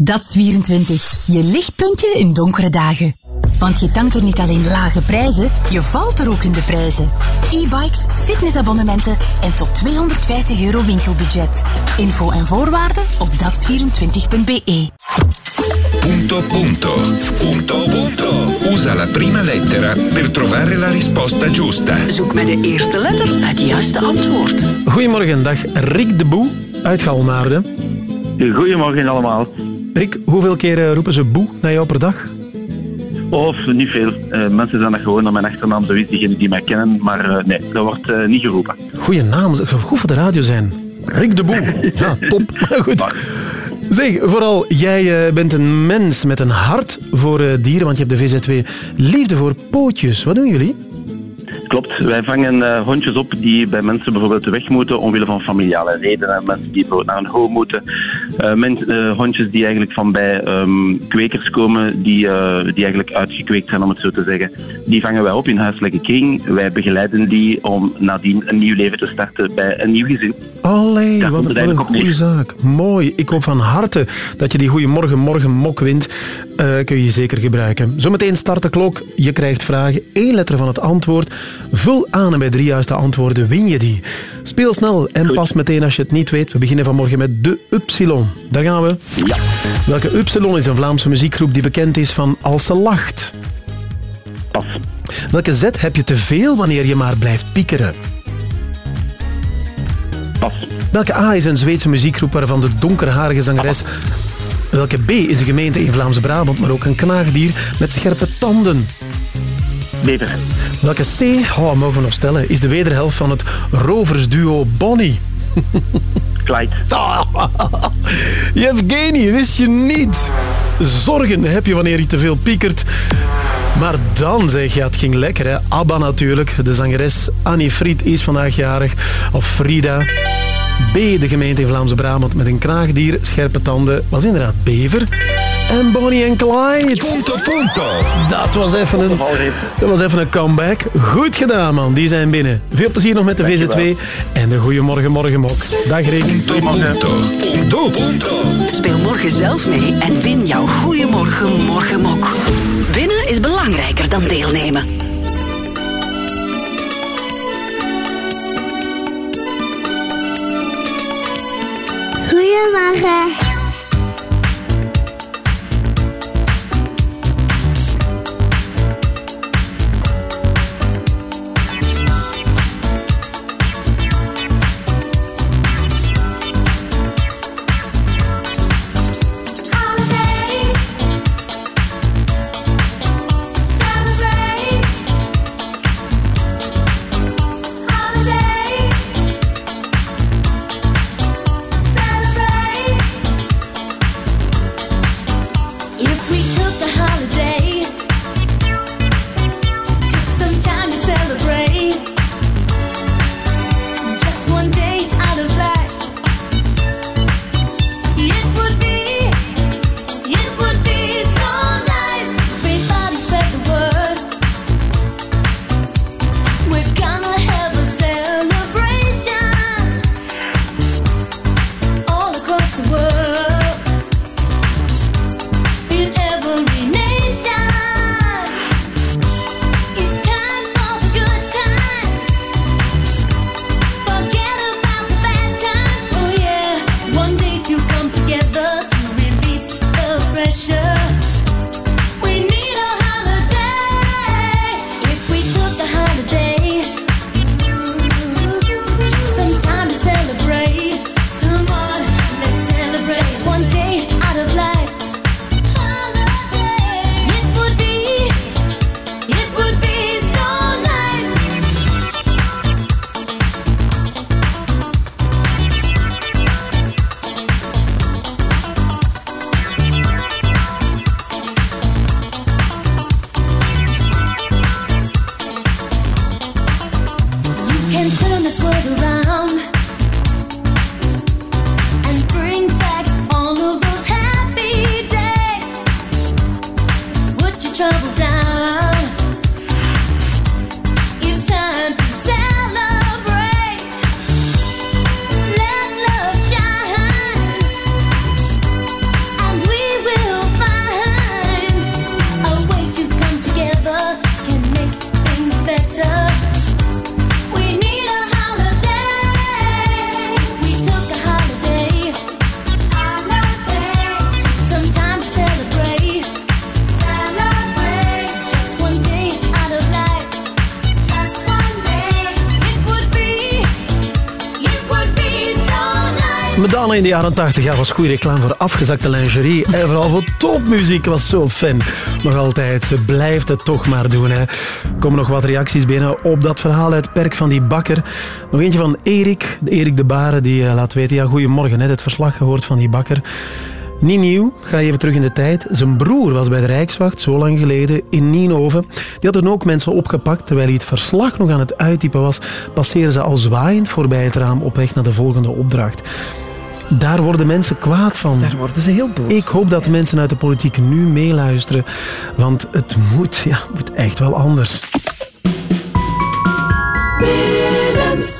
[SPEAKER 10] DATS 24. Je lichtpuntje in donkere dagen. Want je tankt er niet alleen lage prijzen, je valt er ook in de prijzen. E-bikes, fitnessabonnementen en tot 250 euro winkelbudget. Info en voorwaarden op dats24.be.
[SPEAKER 66] Punto punto. Punto punto. Usa la prima lettera per trovare la risposta giusta.
[SPEAKER 59] Zoek met de eerste letter het juiste antwoord.
[SPEAKER 2] Goedemorgen, dag Rick de Boe uit Galmaarden.
[SPEAKER 24] Goedemorgen allemaal.
[SPEAKER 2] Rick, hoeveel keer roepen ze boe naar jou per dag?
[SPEAKER 24] Of niet veel. Eh, mensen zijn dat gewoon naar mijn achternaam, zoiets, diegenen die mij kennen. Maar eh, nee, dat wordt eh, niet geroepen.
[SPEAKER 2] Goeie naam, goed voor de radio zijn. Rick de Boe. Ja, top. Maar goed. Zeg, vooral, jij bent een mens met een hart voor dieren, want je hebt de VZW Liefde voor Pootjes. Wat doen jullie?
[SPEAKER 24] Klopt, wij vangen eh, hondjes op die bij mensen bijvoorbeeld weg moeten omwille van familiale redenen. Mensen die bijvoorbeeld naar een home moeten. Eh, men- eh, hondjes die eigenlijk van bij ehm, kwekers komen, die, die eigenlijk uitgekweekt zijn om het zo te zeggen. Die vangen wij op in huiselijke kring. Wij begeleiden die om nadien een nieuw leven te starten bij een nieuw gezin.
[SPEAKER 2] Allee,
[SPEAKER 24] Daar
[SPEAKER 2] wat, een goede zaak. Mooi. Ik hoop van harte dat je die Goeiemorgen Morgen mok wint. Kun je zeker gebruiken. Zometeen start de klok. Je krijgt vragen. Eén letter van het antwoord. Vul aan en bij drie juiste antwoorden win je die. Speel snel en pas meteen als je het niet weet. We beginnen vanmorgen met de Upsilon. Daar gaan we.
[SPEAKER 24] Ja.
[SPEAKER 2] Welke Upsilon is een Vlaamse muziekgroep die bekend is van Als ze lacht?
[SPEAKER 24] Pas.
[SPEAKER 2] Welke Z heb je te veel wanneer je maar blijft piekeren?
[SPEAKER 24] Pas.
[SPEAKER 2] Welke A is een Zweedse muziekgroep waarvan de donkerharige zangeres... Welke B is een gemeente in Vlaams-Brabant, maar ook een knaagdier met scherpe tanden?
[SPEAKER 24] Beter.
[SPEAKER 2] Welke C, oh, mogen we nog stellen, is de wederhelft van het roversduo Bonnie?
[SPEAKER 24] Clyde.
[SPEAKER 2] Yevgeny, wist je niet? Zorgen heb je wanneer je te veel piekert. Maar dan zeg je, het ging lekker hè. ABBA natuurlijk. De zangeres Annie Fried is vandaag jarig. Of Frida. B, de gemeente in Vlaamse Brabant met een kraagdier, scherpe tanden, was inderdaad bever. En Bonnie en Clyde.
[SPEAKER 66] Punto, punto.
[SPEAKER 2] Dat was even een, dat was even een comeback. Goed gedaan, man. Die zijn binnen. Veel plezier nog met de VZ2 en de Goeiemorgen Morgenmok. Dag Rick.
[SPEAKER 66] Punto, punto.
[SPEAKER 10] Speel morgen zelf mee en win jouw Goeiemorgen Morgenmok. Winnen is belangrijker dan deelnemen.
[SPEAKER 31] Goedemorgen.
[SPEAKER 2] Madonna in de jaren 80 ja, was goede reclame voor afgezakte lingerie. En vooral voor topmuziek was zo fan. Nog altijd, ze blijft het toch maar doen. Hè. Er komen nog wat reacties binnen op dat verhaal uit Perk van die bakker. Nog eentje van Erik, Erik de Baren, die eh, laat weten... Ja, goedemorgen, net het verslag gehoord van die bakker. Niet nieuw, ga even terug in de tijd. Zijn broer was bij de Rijkswacht, zo lang geleden, in Nienhoven. Die had toen ook mensen opgepakt. Terwijl hij het verslag nog aan het uittypen was, passeerden ze al zwaaiend voorbij het raam op weg naar de volgende opdracht. Daar worden mensen kwaad van. Daar
[SPEAKER 67] worden ze heel boos.
[SPEAKER 2] Ik hoop dat de mensen uit de politiek nu meeluisteren. Want het moet, ja, moet echt wel anders.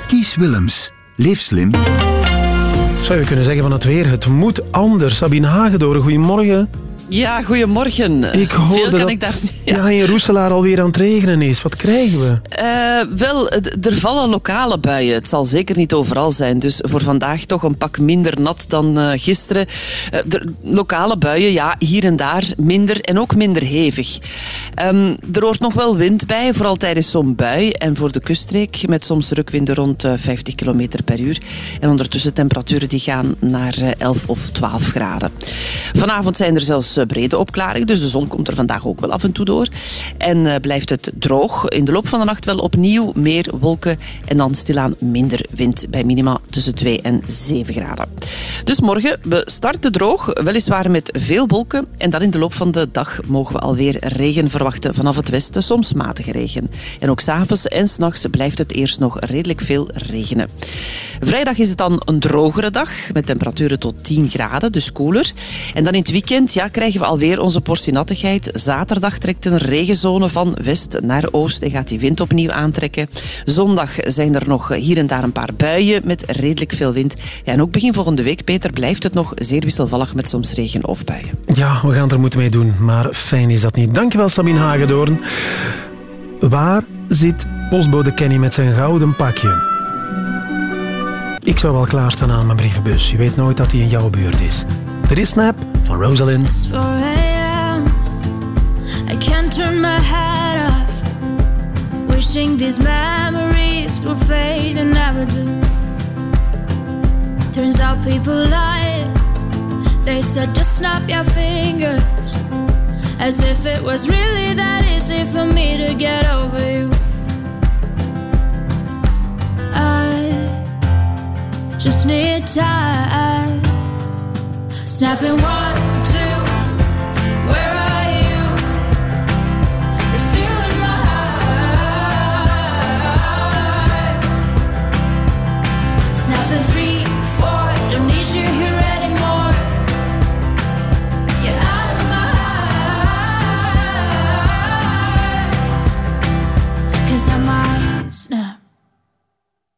[SPEAKER 68] Kies Willems. Leef slim.
[SPEAKER 2] Zou je kunnen zeggen van het weer, het moet anders. Sabine Hagedoren, goedemorgen.
[SPEAKER 69] Ja, goedemorgen.
[SPEAKER 2] Ik hoorde
[SPEAKER 69] Veel kan
[SPEAKER 2] dat
[SPEAKER 69] ik daar...
[SPEAKER 2] ja. in Roeselaar alweer aan het regenen is. Wat krijgen we?
[SPEAKER 69] Eh, wel, er vallen lokale buien. Het zal zeker niet overal zijn. Dus voor vandaag toch een pak minder nat dan eh, gisteren. Eh, de lokale buien, ja, hier en daar minder en ook minder hevig. Ehm, er hoort nog wel wind bij, vooral tijdens zo'n bui. En voor de kuststreek met soms rukwinden rond eh, 50 km per uur. En ondertussen temperaturen die gaan naar eh, 11 of 12 graden. Vanavond zijn er zelfs brede opklaringen, dus de zon komt er vandaag ook wel af en toe door. En eh, blijft het droog. In de loop van de nacht wel opnieuw meer wolken en dan stilaan minder wind bij minima tussen 2 en 7 graden. Dus morgen, we starten droog, weliswaar met veel wolken. En dan in de loop van de dag mogen we alweer regen verwachten vanaf het westen, soms matige regen. En ook s'avonds en s'nachts blijft het eerst nog redelijk veel regenen. Vrijdag is het dan een drogere dag, met temperaturen tot 10 graden, dus koeler. En dan in het weekend ja, krijgen we alweer onze portie nattigheid. Zaterdag trekt een regenzone van west naar oost en gaat die wind opnieuw aantrekken. Zondag zijn er nog hier en daar een paar buien met redelijk veel wind. Ja, en ook begin volgende week, Peter, blijft het nog zeer wisselvallig met soms regen of buien.
[SPEAKER 2] Ja, we gaan er moeten mee doen. Maar fijn is dat niet. Dankjewel, Sabine Hagedoorn. Waar zit postbode Kenny met zijn gouden pakje? Ik zou wel klaarstaan aan mijn brievenbus. Je weet nooit dat hij in jouw buurt is. Er is Snap van Rosalind.
[SPEAKER 31] 4 a.m. I can't turn my head off. Wishing these memories will fade and never do. Turns out people lie. They said just snap your fingers. As if it was really that easy for me to get over you. I just need time. Snapping one,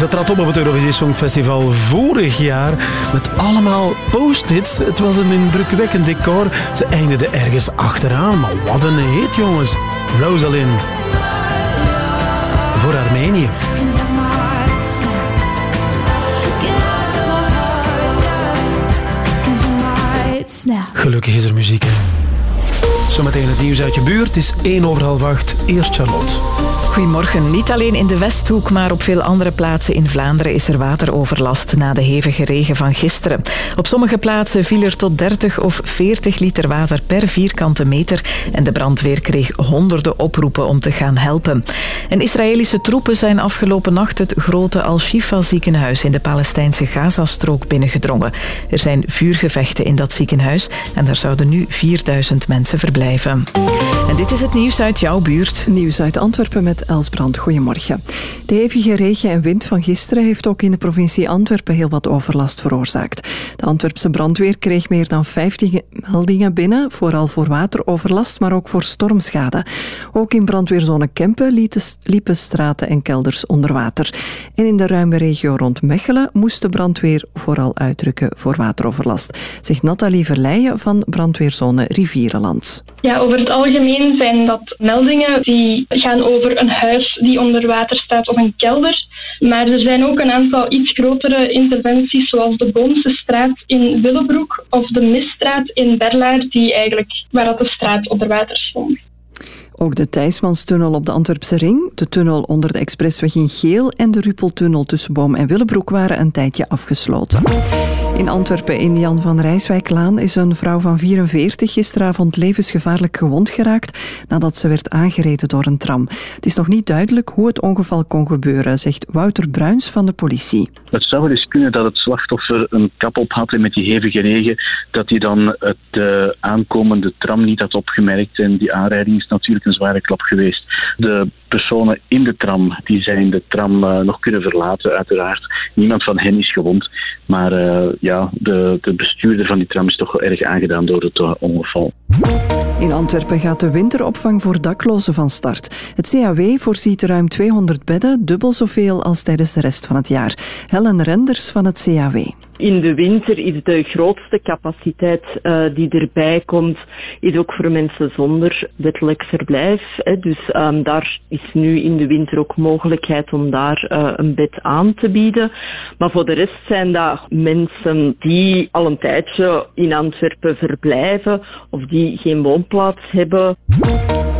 [SPEAKER 2] Ze trad op op het Eurovisie Songfestival vorig jaar met allemaal post-its. Het was een indrukwekkend decor. Ze eindigde ergens achteraan, maar wat een hit, jongens. Rosalind. Voor Armenië. Gelukkig is er muziek. hè. Zometeen het nieuws uit je buurt. Het is 1 over half 8. Eerst Charlotte.
[SPEAKER 3] Goedemorgen. Niet alleen in de Westhoek, maar op veel andere plaatsen in Vlaanderen is er wateroverlast na de hevige regen van gisteren. Op sommige plaatsen viel er tot 30 of 40 liter water per vierkante meter en de brandweer kreeg honderden oproepen om te gaan helpen. En Israëlische troepen zijn afgelopen nacht het grote Al-Shifa ziekenhuis in de Palestijnse Gazastrook binnengedrongen. Er zijn vuurgevechten in dat ziekenhuis en daar zouden nu 4000 mensen verblijven. En dit is het nieuws uit jouw buurt.
[SPEAKER 22] Nieuws uit Antwerpen met Elsbrand. Goedemorgen. De hevige regen en wind van gisteren heeft ook in de provincie Antwerpen heel wat overlast veroorzaakt. De Antwerpse brandweer kreeg meer dan 50 meldingen binnen, vooral voor wateroverlast, maar ook voor stormschade. Ook in brandweerzone Kempen liepen straten en kelders onder water. En in de ruime regio rond Mechelen moest de brandweer vooral uitdrukken voor wateroverlast, zegt Nathalie Verleijen van brandweerzone Rivierenland.
[SPEAKER 23] Ja, over het algemeen zijn dat meldingen die gaan over een huis die onder water staat of een kelder. Maar er zijn ook een aantal iets grotere interventies, zoals de Boomse straat in Willebroek of de Misstraat in Berlaar, die eigenlijk, waar de straat onder water stond.
[SPEAKER 22] Ook de Thijsmanstunnel op de Antwerpse Ring, de tunnel onder de expressweg in Geel en de Ruppeltunnel tussen Boom en Willebroek waren een tijdje afgesloten. In Antwerpen, in Jan van Rijswijklaan, is een vrouw van 44 gisteravond levensgevaarlijk gewond geraakt nadat ze werd aangereden door een tram. Het is nog niet duidelijk hoe het ongeval kon gebeuren, zegt Wouter Bruins van de politie.
[SPEAKER 24] Het zou wel eens kunnen dat het slachtoffer een kap op had en met die hevige regen, dat hij dan het eh, aankomende tram niet had opgemerkt. En die aanrijding is natuurlijk een zware klap geweest. De personen in de tram, die zijn de tram eh, nog kunnen verlaten, uiteraard. Niemand van hen is gewond. Maar eh, ja, de, de bestuurder van die tram is toch wel erg aangedaan door het eh, ongeval.
[SPEAKER 22] In Antwerpen gaat de winteropvang voor daklozen van start. Het CAW voorziet ruim 200 bedden, dubbel zoveel als tijdens de rest van het jaar. Helen Renders van het CAW.
[SPEAKER 70] In de winter is de grootste capaciteit eh, die erbij komt, is ook voor mensen zonder wettelijk verblijf. Hè. Dus ehm, daar is nu in de winter ook mogelijkheid om daar eh, een bed aan te bieden. Maar voor de rest zijn dat mensen die al een tijdje in Antwerpen verblijven of die geen woonplaats hebben.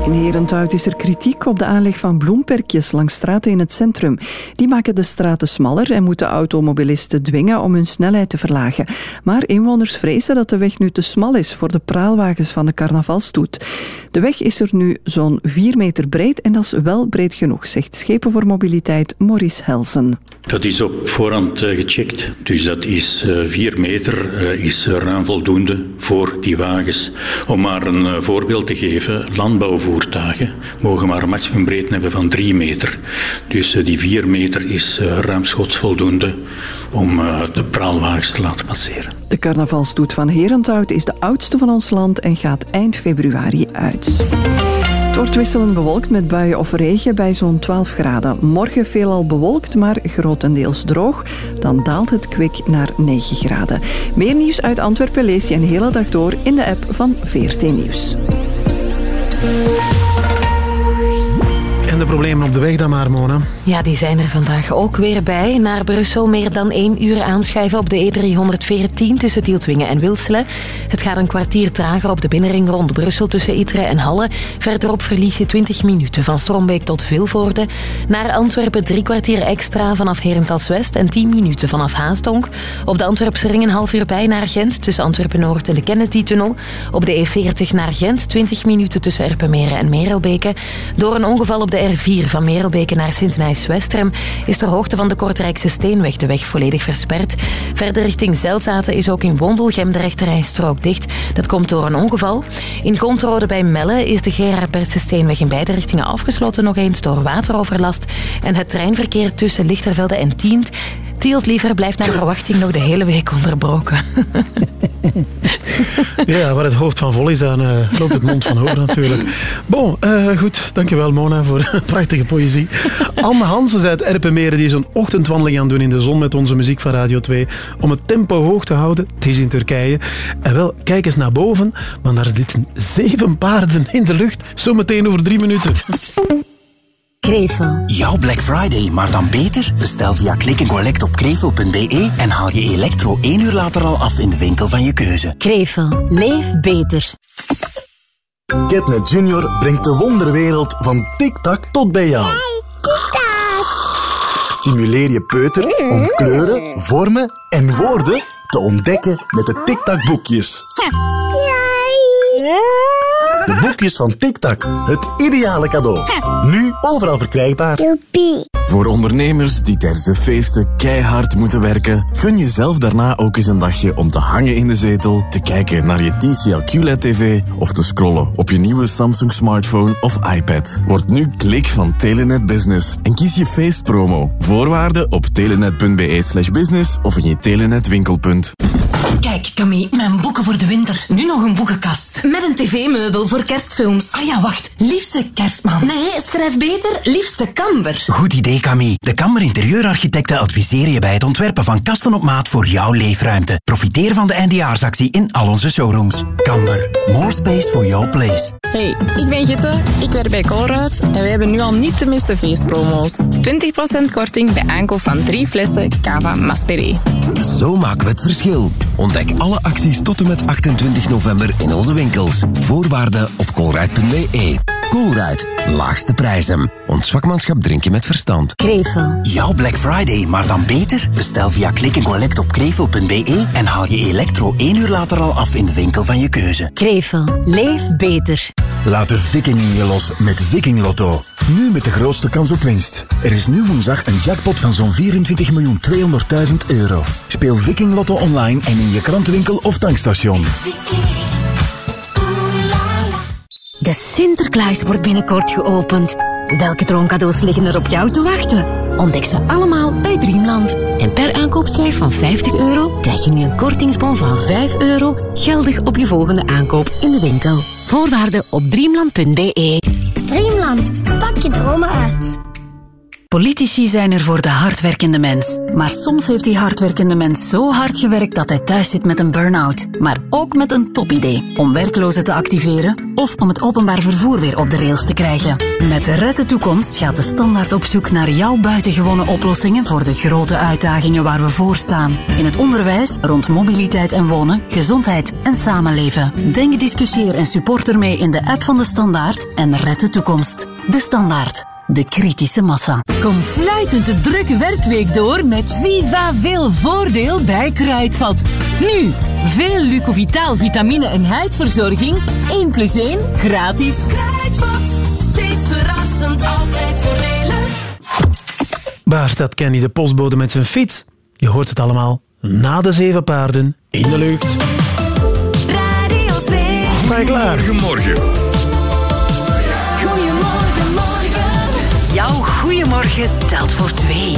[SPEAKER 22] In Herenthout is er kritiek op de aanleg van bloemperkjes langs straten in het centrum. Die maken de straten smaller en moeten automobilisten dwingen om hun snelheid te verlagen. Maar inwoners vrezen dat de weg nu te smal is voor de praalwagens van de carnavalstoet. De weg is er nu zo'n 4 meter breed en dat is wel breed genoeg, zegt Schepen voor Mobiliteit Maurice Helsen.
[SPEAKER 25] Dat is op voorhand eh, gecheckt. Dus dat is eh, 4 meter, eh, is ruim voldoende voor die wagens. Om maar een eh, voorbeeld te geven, landbouwvoertuigen mogen maar een maximumbreedte hebben van 3 meter. Dus eh, die 4 meter is eh, ruimschoots voldoende om eh, de praalwagens te laten passeren.
[SPEAKER 22] De carnavalstoet van Herenthout is de oudste van ons land en gaat eind februari uit. Het wordt bewolkt met buien of regen bij zo'n 12 graden. Morgen veelal bewolkt, maar grotendeels droog. Dan daalt het kwik naar 9 graden. Meer nieuws uit Antwerpen lees je een hele dag door in de app van VRT Nieuws.
[SPEAKER 2] En de problemen op de weg dan maar, Mona.
[SPEAKER 26] Ja, die zijn er vandaag ook weer bij. Naar Brussel meer dan één uur aanschuiven op de E314 tussen Tieltwingen en Wilselen. Het gaat een kwartier trager op de binnenring rond Brussel tussen Itre en Halle. Verderop verlies je 20 minuten van Strombeek tot Vilvoorde. Naar Antwerpen drie kwartier extra vanaf Herentals West en 10 minuten vanaf Haastonk. Op de Antwerpse ring een half uur bij naar Gent tussen Antwerpen-Noord en de Kennedy-tunnel. Op de E40 naar Gent 20 minuten tussen Erpenmeren en Merelbeke. Door een ongeval op de R4 van Merelbeke naar Sint-Nijs-Westrem is ter hoogte van de Kortrijkse Steenweg de weg volledig versperd. Verder richting Zelzaten is ook in Wondelgem de rechterrijstrook dicht. Dat komt door een ongeval. In Gontrode bij Melle is de Gerard Bertse Steenweg in beide richtingen afgesloten nog eens door wateroverlast. En het treinverkeer tussen Lichtervelde en Tiend Tielt liever blijft naar verwachting nog de hele week onderbroken.
[SPEAKER 2] Ja, waar het hoofd van vol is, dan eh, loopt het mond van hoor natuurlijk. Bon, eh, goed. Dankjewel Mona voor prachtige poëzie. Anne Hansen uit Erpenmeren die is een ochtendwandeling aan het doen in de zon met onze muziek van Radio 2 om het tempo hoog te houden. Het is in Turkije. En wel, kijk eens naar boven, want daar zitten zeven paarden in de lucht. Zometeen over drie minuten.
[SPEAKER 71] Krevel.
[SPEAKER 12] Jouw Black Friday, maar dan beter? Bestel via Click Collect op krevel.be en haal je elektro één uur later al af in de winkel van je keuze.
[SPEAKER 71] Krevel. Leef beter.
[SPEAKER 21] Catnet Junior brengt de wonderwereld van TikTok tot bij jou. Stimuleer je peuter om kleuren, vormen en woorden te ontdekken met de TikTok-boekjes. De boekjes van TikTok, het ideale cadeau. Nu overal verkrijgbaar.
[SPEAKER 30] Voor ondernemers die tijdens de feesten keihard moeten werken, gun jezelf daarna ook eens een dagje om te hangen in de zetel, te kijken naar je TCL QLED-TV of te scrollen op je nieuwe Samsung smartphone of iPad. Word nu klik van Telenet Business en kies je feestpromo. Voorwaarden op telenet.be slash business of in je Telenet winkelpunt.
[SPEAKER 72] Kijk, Camille, mijn boeken voor de winter. Nu nog een boekenkast. Met een tv-meubel voor kerstfilms. Ah ja, wacht. Liefste kerstman. Nee, schrijf beter liefste kamber.
[SPEAKER 12] Goed idee, Camille. De Kammer Interieurarchitecten adviseren je bij het ontwerpen van kasten op maat voor jouw leefruimte. Profiteer van de eindejaarsactie in al onze showrooms. Kamber. More space for your place.
[SPEAKER 73] Hey, ik ben Gitte, ik werk bij Colruyt en wij hebben nu al niet te missen feestpromo's. 20% korting bij aankoop van drie flessen Cava Masperé.
[SPEAKER 74] Zo maken we het verschil. Ontdek alle acties tot en met 28 november in onze winkels. Voorwaarden op colruyt.be. Colruyt, laagste prijzen. Ons vakmanschap drink je met verstand.
[SPEAKER 31] Krevel.
[SPEAKER 12] Jouw Black Friday, maar dan beter? Bestel via Click and Collect op krevel.be en haal je elektro één uur later al af in de winkel van je keuze.
[SPEAKER 31] Krevel. Leef beter.
[SPEAKER 21] Laat de viking in je los met Viking Lotto. Nu met de grootste kans op winst. Er is nu woensdag een jackpot van zo'n 24.200.000 euro. Speel Viking Lotto online en in je krantenwinkel of tankstation.
[SPEAKER 31] De Sinterklaas wordt binnenkort geopend. Welke droomcadeaus liggen er op jou te wachten? Ontdek ze allemaal bij Dreamland. En per aankoopschijf van 50 euro krijg je nu een kortingsbon van 5 euro geldig op je volgende aankoop in de winkel. Voorwaarden op dreamland.be.
[SPEAKER 75] Dreamland, pak je dromen uit.
[SPEAKER 10] Politici zijn er voor de hardwerkende mens. Maar soms heeft die hardwerkende mens zo hard gewerkt dat hij thuis zit met een burn-out. Maar ook met een topidee. Om werklozen te activeren of om het openbaar vervoer weer op de rails te krijgen. Met Red de Toekomst gaat de standaard op zoek naar jouw buitengewone oplossingen voor de grote uitdagingen waar we voor staan. In het onderwijs, rond mobiliteit en wonen, gezondheid en samenleven. Denk, discussieer en support ermee in de app van de Standaard en Red de Toekomst. De Standaard. De kritische massa.
[SPEAKER 54] Kom fluitend de drukke werkweek door met Viva Veel Voordeel bij Kruidvat. Nu, veel Lucovitaal vitamine en huidverzorging. 1 plus 1 gratis.
[SPEAKER 20] Kruidvat, steeds verrassend, altijd voordelig.
[SPEAKER 2] Waar staat Kenny de postbode met zijn fiets? Je hoort het allemaal na de zeven paarden in de lucht.
[SPEAKER 20] Radio 2.
[SPEAKER 2] Sta je klaar?
[SPEAKER 17] Goedemorgen.
[SPEAKER 20] Goedemorgen,
[SPEAKER 31] Jouw goeiemorgen telt voor twee.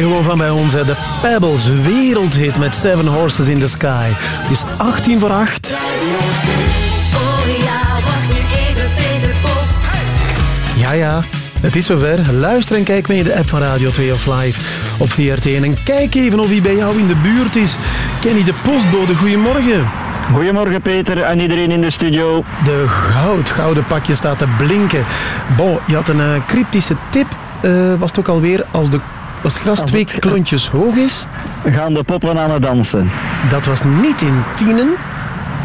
[SPEAKER 2] Waren gewoon van bij ons. Hè. De Pebbles, wereldhit met Seven Horses in the Sky. Het is 18 voor 8.
[SPEAKER 20] Oh ja, wacht nu even, Peter Post.
[SPEAKER 2] Ja, ja. Het is zover. Luister en kijk mee in de app van Radio 2 of Live op VRT. En kijk even of hij bij jou in de buurt is. Kenny de Postbode, goedemorgen.
[SPEAKER 76] Goedemorgen Peter en iedereen in de studio.
[SPEAKER 2] De goud, gouden pakje staat te blinken. Bon, je had een eh, cryptische tip. Eh, was het ook alweer als, de, als het gras
[SPEAKER 76] Als
[SPEAKER 2] twee
[SPEAKER 76] het-
[SPEAKER 2] klontjes hoog is?
[SPEAKER 76] Gaan de poppen aan het dansen?
[SPEAKER 2] Dat was niet in Tienen.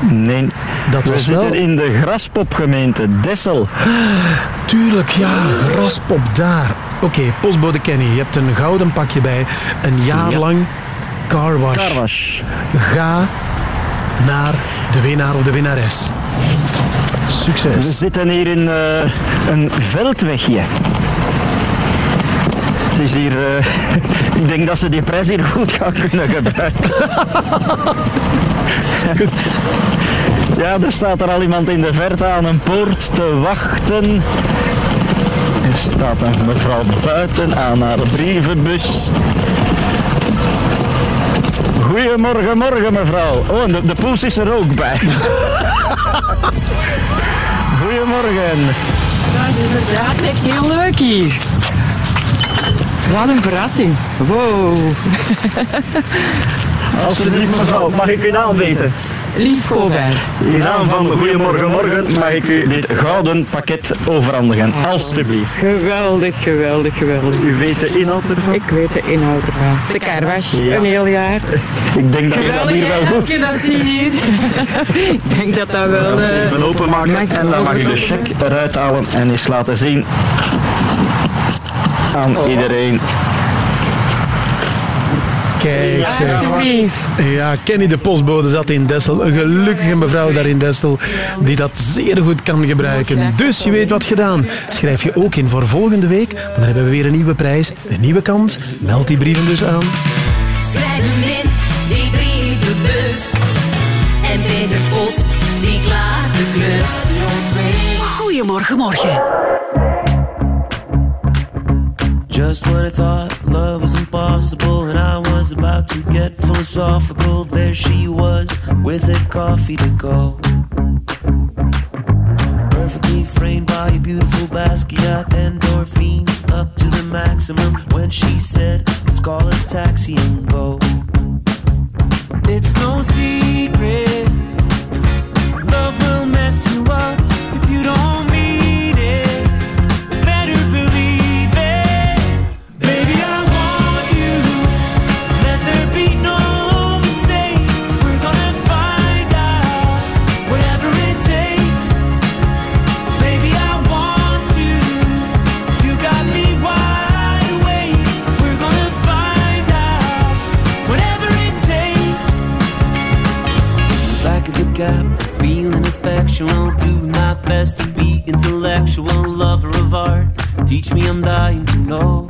[SPEAKER 76] Nee,
[SPEAKER 2] Dat
[SPEAKER 76] we
[SPEAKER 2] was
[SPEAKER 76] zitten
[SPEAKER 2] wel-
[SPEAKER 76] in de Graspopgemeente Dessel.
[SPEAKER 2] Tuurlijk, ja, graspop daar. Oké, postbode Kenny, je hebt een gouden pakje bij. Een jaar
[SPEAKER 76] Ja.
[SPEAKER 2] lang carwash.
[SPEAKER 76] Carwash.
[SPEAKER 2] Ga naar de winnaar of de winnares.
[SPEAKER 76] We
[SPEAKER 2] Succes.
[SPEAKER 76] zitten hier in eh, een veldwegje. Het is hier... eh, ik denk dat ze die prijs hier goed gaan kunnen gebruiken. ja, er staat er al iemand in de verte aan een poort te wachten. Er staat een mevrouw buiten aan haar brievenbus. Goedemorgen, morgen mevrouw. Oh, en de, de poes is er ook bij. Goedemorgen.
[SPEAKER 65] Dat is inderdaad echt heel leuk hier. Wat een verrassing. Wow.
[SPEAKER 76] Alsjeblieft mevrouw, mag ik uw naam weten?
[SPEAKER 65] Lief Govaerts.
[SPEAKER 76] In naam van Goedemorgen Morgen mag ik u dit gouden pakket overhandigen. Alsjeblieft.
[SPEAKER 65] Geweldig, geweldig, geweldig.
[SPEAKER 76] U weet de inhoud ervan?
[SPEAKER 65] Ik weet de inhoud ervan. De
[SPEAKER 76] Ja.
[SPEAKER 65] een heel jaar.
[SPEAKER 76] Ik denk dat je dat hier wel goed...
[SPEAKER 65] je dat ziet hier. Ik denk dat dat wel... eh,
[SPEAKER 76] Even openmaken en dan mag u de cheque eruit halen en eens laten zien aan
[SPEAKER 65] Oh.
[SPEAKER 76] iedereen.
[SPEAKER 2] Kijk, zeg. Ja, Kenny de postbode zat in Dessel. Een gelukkige mevrouw daar in Dessel die dat zeer goed kan gebruiken. Dus je weet wat gedaan. Schrijf je ook in voor volgende week, want dan hebben we weer een nieuwe prijs, een nieuwe kans. Meld die brieven dus aan.
[SPEAKER 20] Schrijf hem in, die brievenbus. En Peter Post, die klaart de klus.
[SPEAKER 10] Goedemorgen, morgen.
[SPEAKER 9] Just when I thought love was impossible and I was about to get philosophical, there she was with a coffee to go. Perfectly framed by a beautiful Basquiat, endorphins up to the maximum when she said, Let's call a taxi and go. It's no secret, love will mess you up Teach me, I'm dying to know.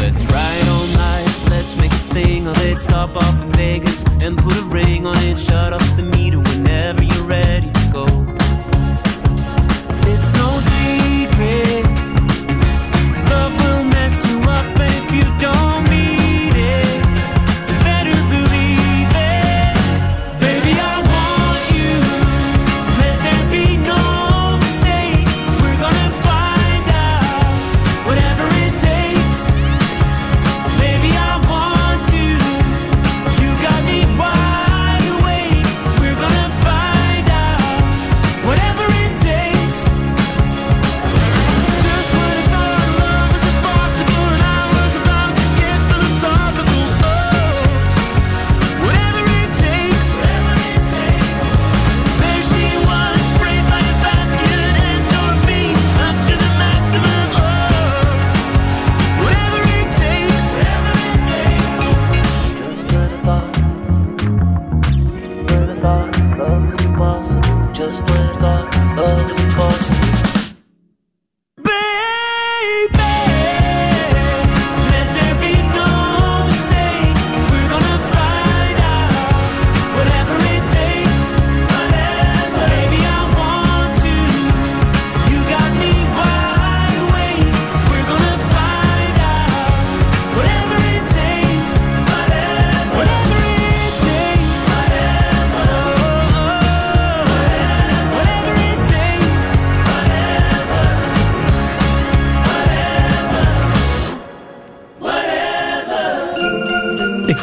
[SPEAKER 9] Let's ride all night, let's make a thing of it. Stop off in Vegas and put a ring on it. Shut off the meter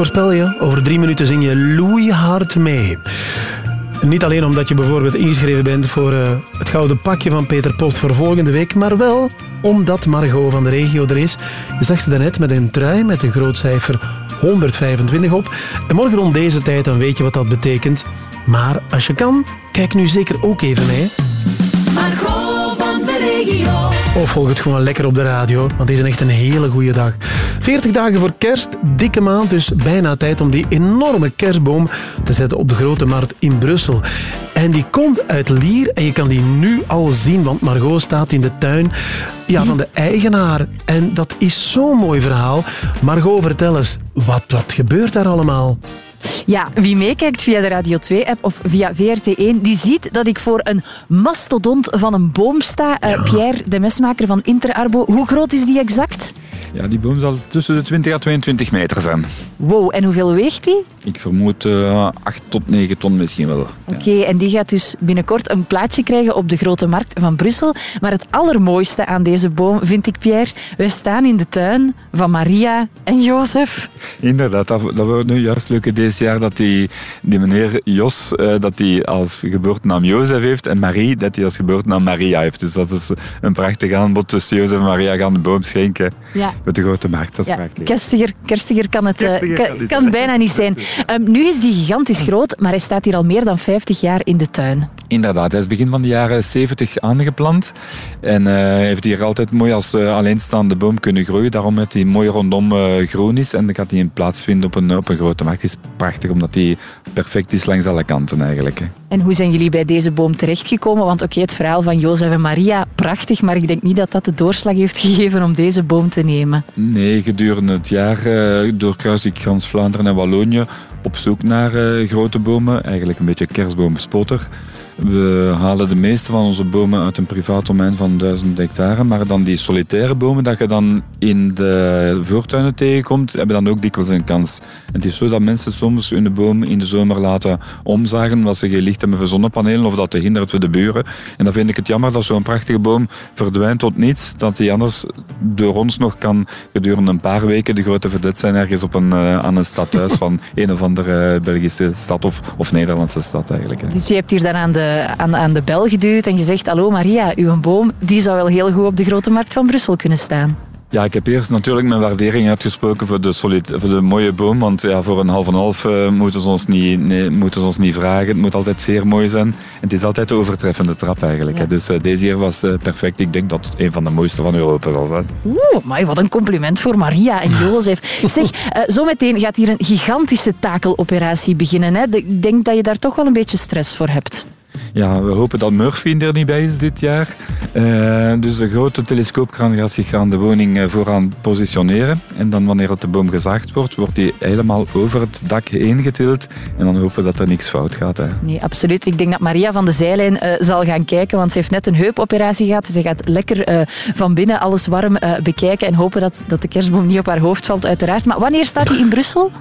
[SPEAKER 2] voorspel je, over drie minuten zing je loeihard mee. Niet alleen omdat je bijvoorbeeld ingeschreven bent voor eh, het gouden pakje van Peter Post voor volgende week, maar wel omdat Margot van de regio er is. Je zag ze daarnet met een trui met een groot cijfer 125 op. En morgen rond deze tijd, dan weet je wat dat betekent. Maar als je kan, kijk nu zeker ook even mee.
[SPEAKER 20] Margot van de regio.
[SPEAKER 2] Of volg het gewoon lekker op de radio, want het is een echt een hele goede dag. 40 dagen voor kerst, dikke maand, dus bijna tijd om die enorme kerstboom te zetten op de Grote Markt in Brussel. En die komt uit Lier en je kan die nu al zien, want Margot staat in de tuin ja, van de eigenaar. En dat is zo'n mooi verhaal. Margot, vertel eens, wat, wat gebeurt daar allemaal?
[SPEAKER 65] Ja, wie meekijkt via de Radio 2-app of via VRT1, die ziet dat ik voor een mastodont van een boom sta. Eh, Pierre, de mesmaker van Interarbo. Hoe groot is die exact?
[SPEAKER 77] Ja, die boom zal tussen de 20 à 22 meter zijn.
[SPEAKER 65] Wow, en hoeveel weegt die?
[SPEAKER 77] Ik vermoed eh 8 tot 9 ton misschien wel.
[SPEAKER 65] Oké, en die gaat dus binnenkort een plaatsje krijgen op de Grote Markt van Brussel. Maar het allermooiste aan deze boom vind ik, Pierre, wij staan in de tuin van Maria en Jozef.
[SPEAKER 77] Inderdaad, dat, dat wordt nu juist leuk deze jaar dat die, die meneer Jos eh, dat hij als geboortenaam Jozef heeft en Marie dat hij als geboortenaam Maria heeft. Dus dat is een prachtig aanbod. Dus Jozef en Maria gaan de boom schenken
[SPEAKER 65] Ja.
[SPEAKER 77] met de grote markt. Dat is
[SPEAKER 65] Ja,
[SPEAKER 77] prachtig.
[SPEAKER 65] kerstiger, kerstiger kan het, eh,
[SPEAKER 77] Kerstiger
[SPEAKER 65] kan, bijna niet zijn. Ehm, nu is die gigantisch groot, maar hij staat hier al meer dan 50 jaar in de tuin.
[SPEAKER 77] Inderdaad, hij is begin van de jaren 70 aangeplant. En hij heeft hier altijd mooi als eh, alleenstaande boom kunnen groeien. Daarom dat hij mooi rondom eh, groen is. En dan gaat hij een plaats vinden op een, op een grote markt. Het is prachtig, omdat hij perfect is langs alle kanten eigenlijk. hè.
[SPEAKER 65] En hoe zijn jullie bij deze boom terechtgekomen? Want oké, het verhaal van Jozef en Maria, prachtig, maar ik denk niet dat dat de doorslag heeft gegeven om deze boom te nemen.
[SPEAKER 77] Nee, gedurende het jaar doorkruis ik Frans Vlaanderen en Wallonië op zoek naar grote bomen. Eigenlijk een beetje kerstboomspotter. We halen de meeste van onze bomen uit een privaat domein van 1000 hectare. Maar dan die solitaire bomen dat je dan in de voortuinen tegenkomt, hebben dan ook dikwijls een kans. En het is zo dat mensen soms hun boom in de zomer laten omzagen omdat ze geen licht hebben van zonnepanelen of dat te hindert voor de buren. En dan vind ik het jammer dat zo'n prachtige boom verdwijnt tot niets. Dat die anders door ons nog kan gedurende een paar weken de grote vedette zijn ergens op een, eh, aan een stadhuis van een of andere Belgische stad of, of Nederlandse stad eigenlijk. hè.
[SPEAKER 65] Dus je hebt hier dan aan de, aan, aan de bel geduwd en gezegd, hallo Maria, uw boom, die zou wel heel goed op de Grote Markt van Brussel kunnen staan.
[SPEAKER 77] Ja, ik heb eerst natuurlijk mijn waardering uitgesproken voor de, solid, voor de mooie boom. Want ja, voor een half en half eh, moeten, ze ons niet, nee, moeten ze ons niet vragen. Het moet altijd zeer mooi zijn. En het is altijd de overtreffende trap eigenlijk. hè. Dus eh, deze hier was eh, perfect. Ik denk dat het een van de mooiste van Europa zal zijn.
[SPEAKER 65] Oeh, maar wat een compliment voor Maria en Jozef. Zeg, eh, zometeen gaat hier een gigantische takeloperatie beginnen. Hè? Ik denk dat je daar toch wel een beetje stress voor hebt.
[SPEAKER 77] Ja, we hopen dat Murphy er niet bij is dit jaar. Eh, dus de grote telescoopkraan gaat zich aan de woning eh, vooraan positioneren. En dan wanneer het de boom gezaagd wordt, wordt die helemaal over het dak heen getild. En dan hopen we dat er niks fout gaat. Hè.
[SPEAKER 65] Nee, absoluut. Ik denk dat Maria van de zijlijn eh, zal gaan kijken, want ze heeft net een heupoperatie gehad. Ze gaat lekker van binnen alles warm bekijken en hopen dat, dat de kerstboom niet op haar hoofd valt, uiteraard. Maar wanneer staat hij in Brussel?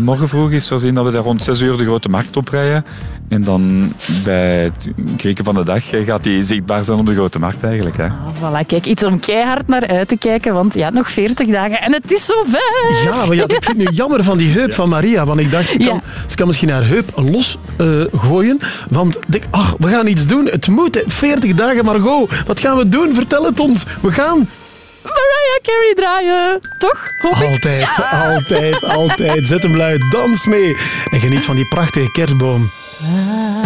[SPEAKER 77] Morgen vroeg is voorzien dat we daar rond 6 uur de grote markt oprijden. En dan bij het krieken van de dag eh, gaat die zichtbaar zijn op de grote markt eigenlijk. Hè.
[SPEAKER 65] Ah, voilà, kijk, iets om keihard naar uit te kijken, want ja, nog 40 dagen en het is zover.
[SPEAKER 2] Ja, maar ja, ik vind het nu jammer van die heup van Maria. Want ik dacht, ik kan, ze kan misschien haar heup los eh, gooien. Want ik denk, ach, we gaan iets doen. Het moet, hè. 40 dagen, Margot. Wat gaan we doen? Vertel het ons. We gaan...
[SPEAKER 65] Mariah Carey draaien, toch? Hoop ik?
[SPEAKER 2] Altijd,
[SPEAKER 65] Ja.
[SPEAKER 2] altijd, altijd. Zet hem luid, dans mee. En geniet van die prachtige kerstboom.
[SPEAKER 31] Don't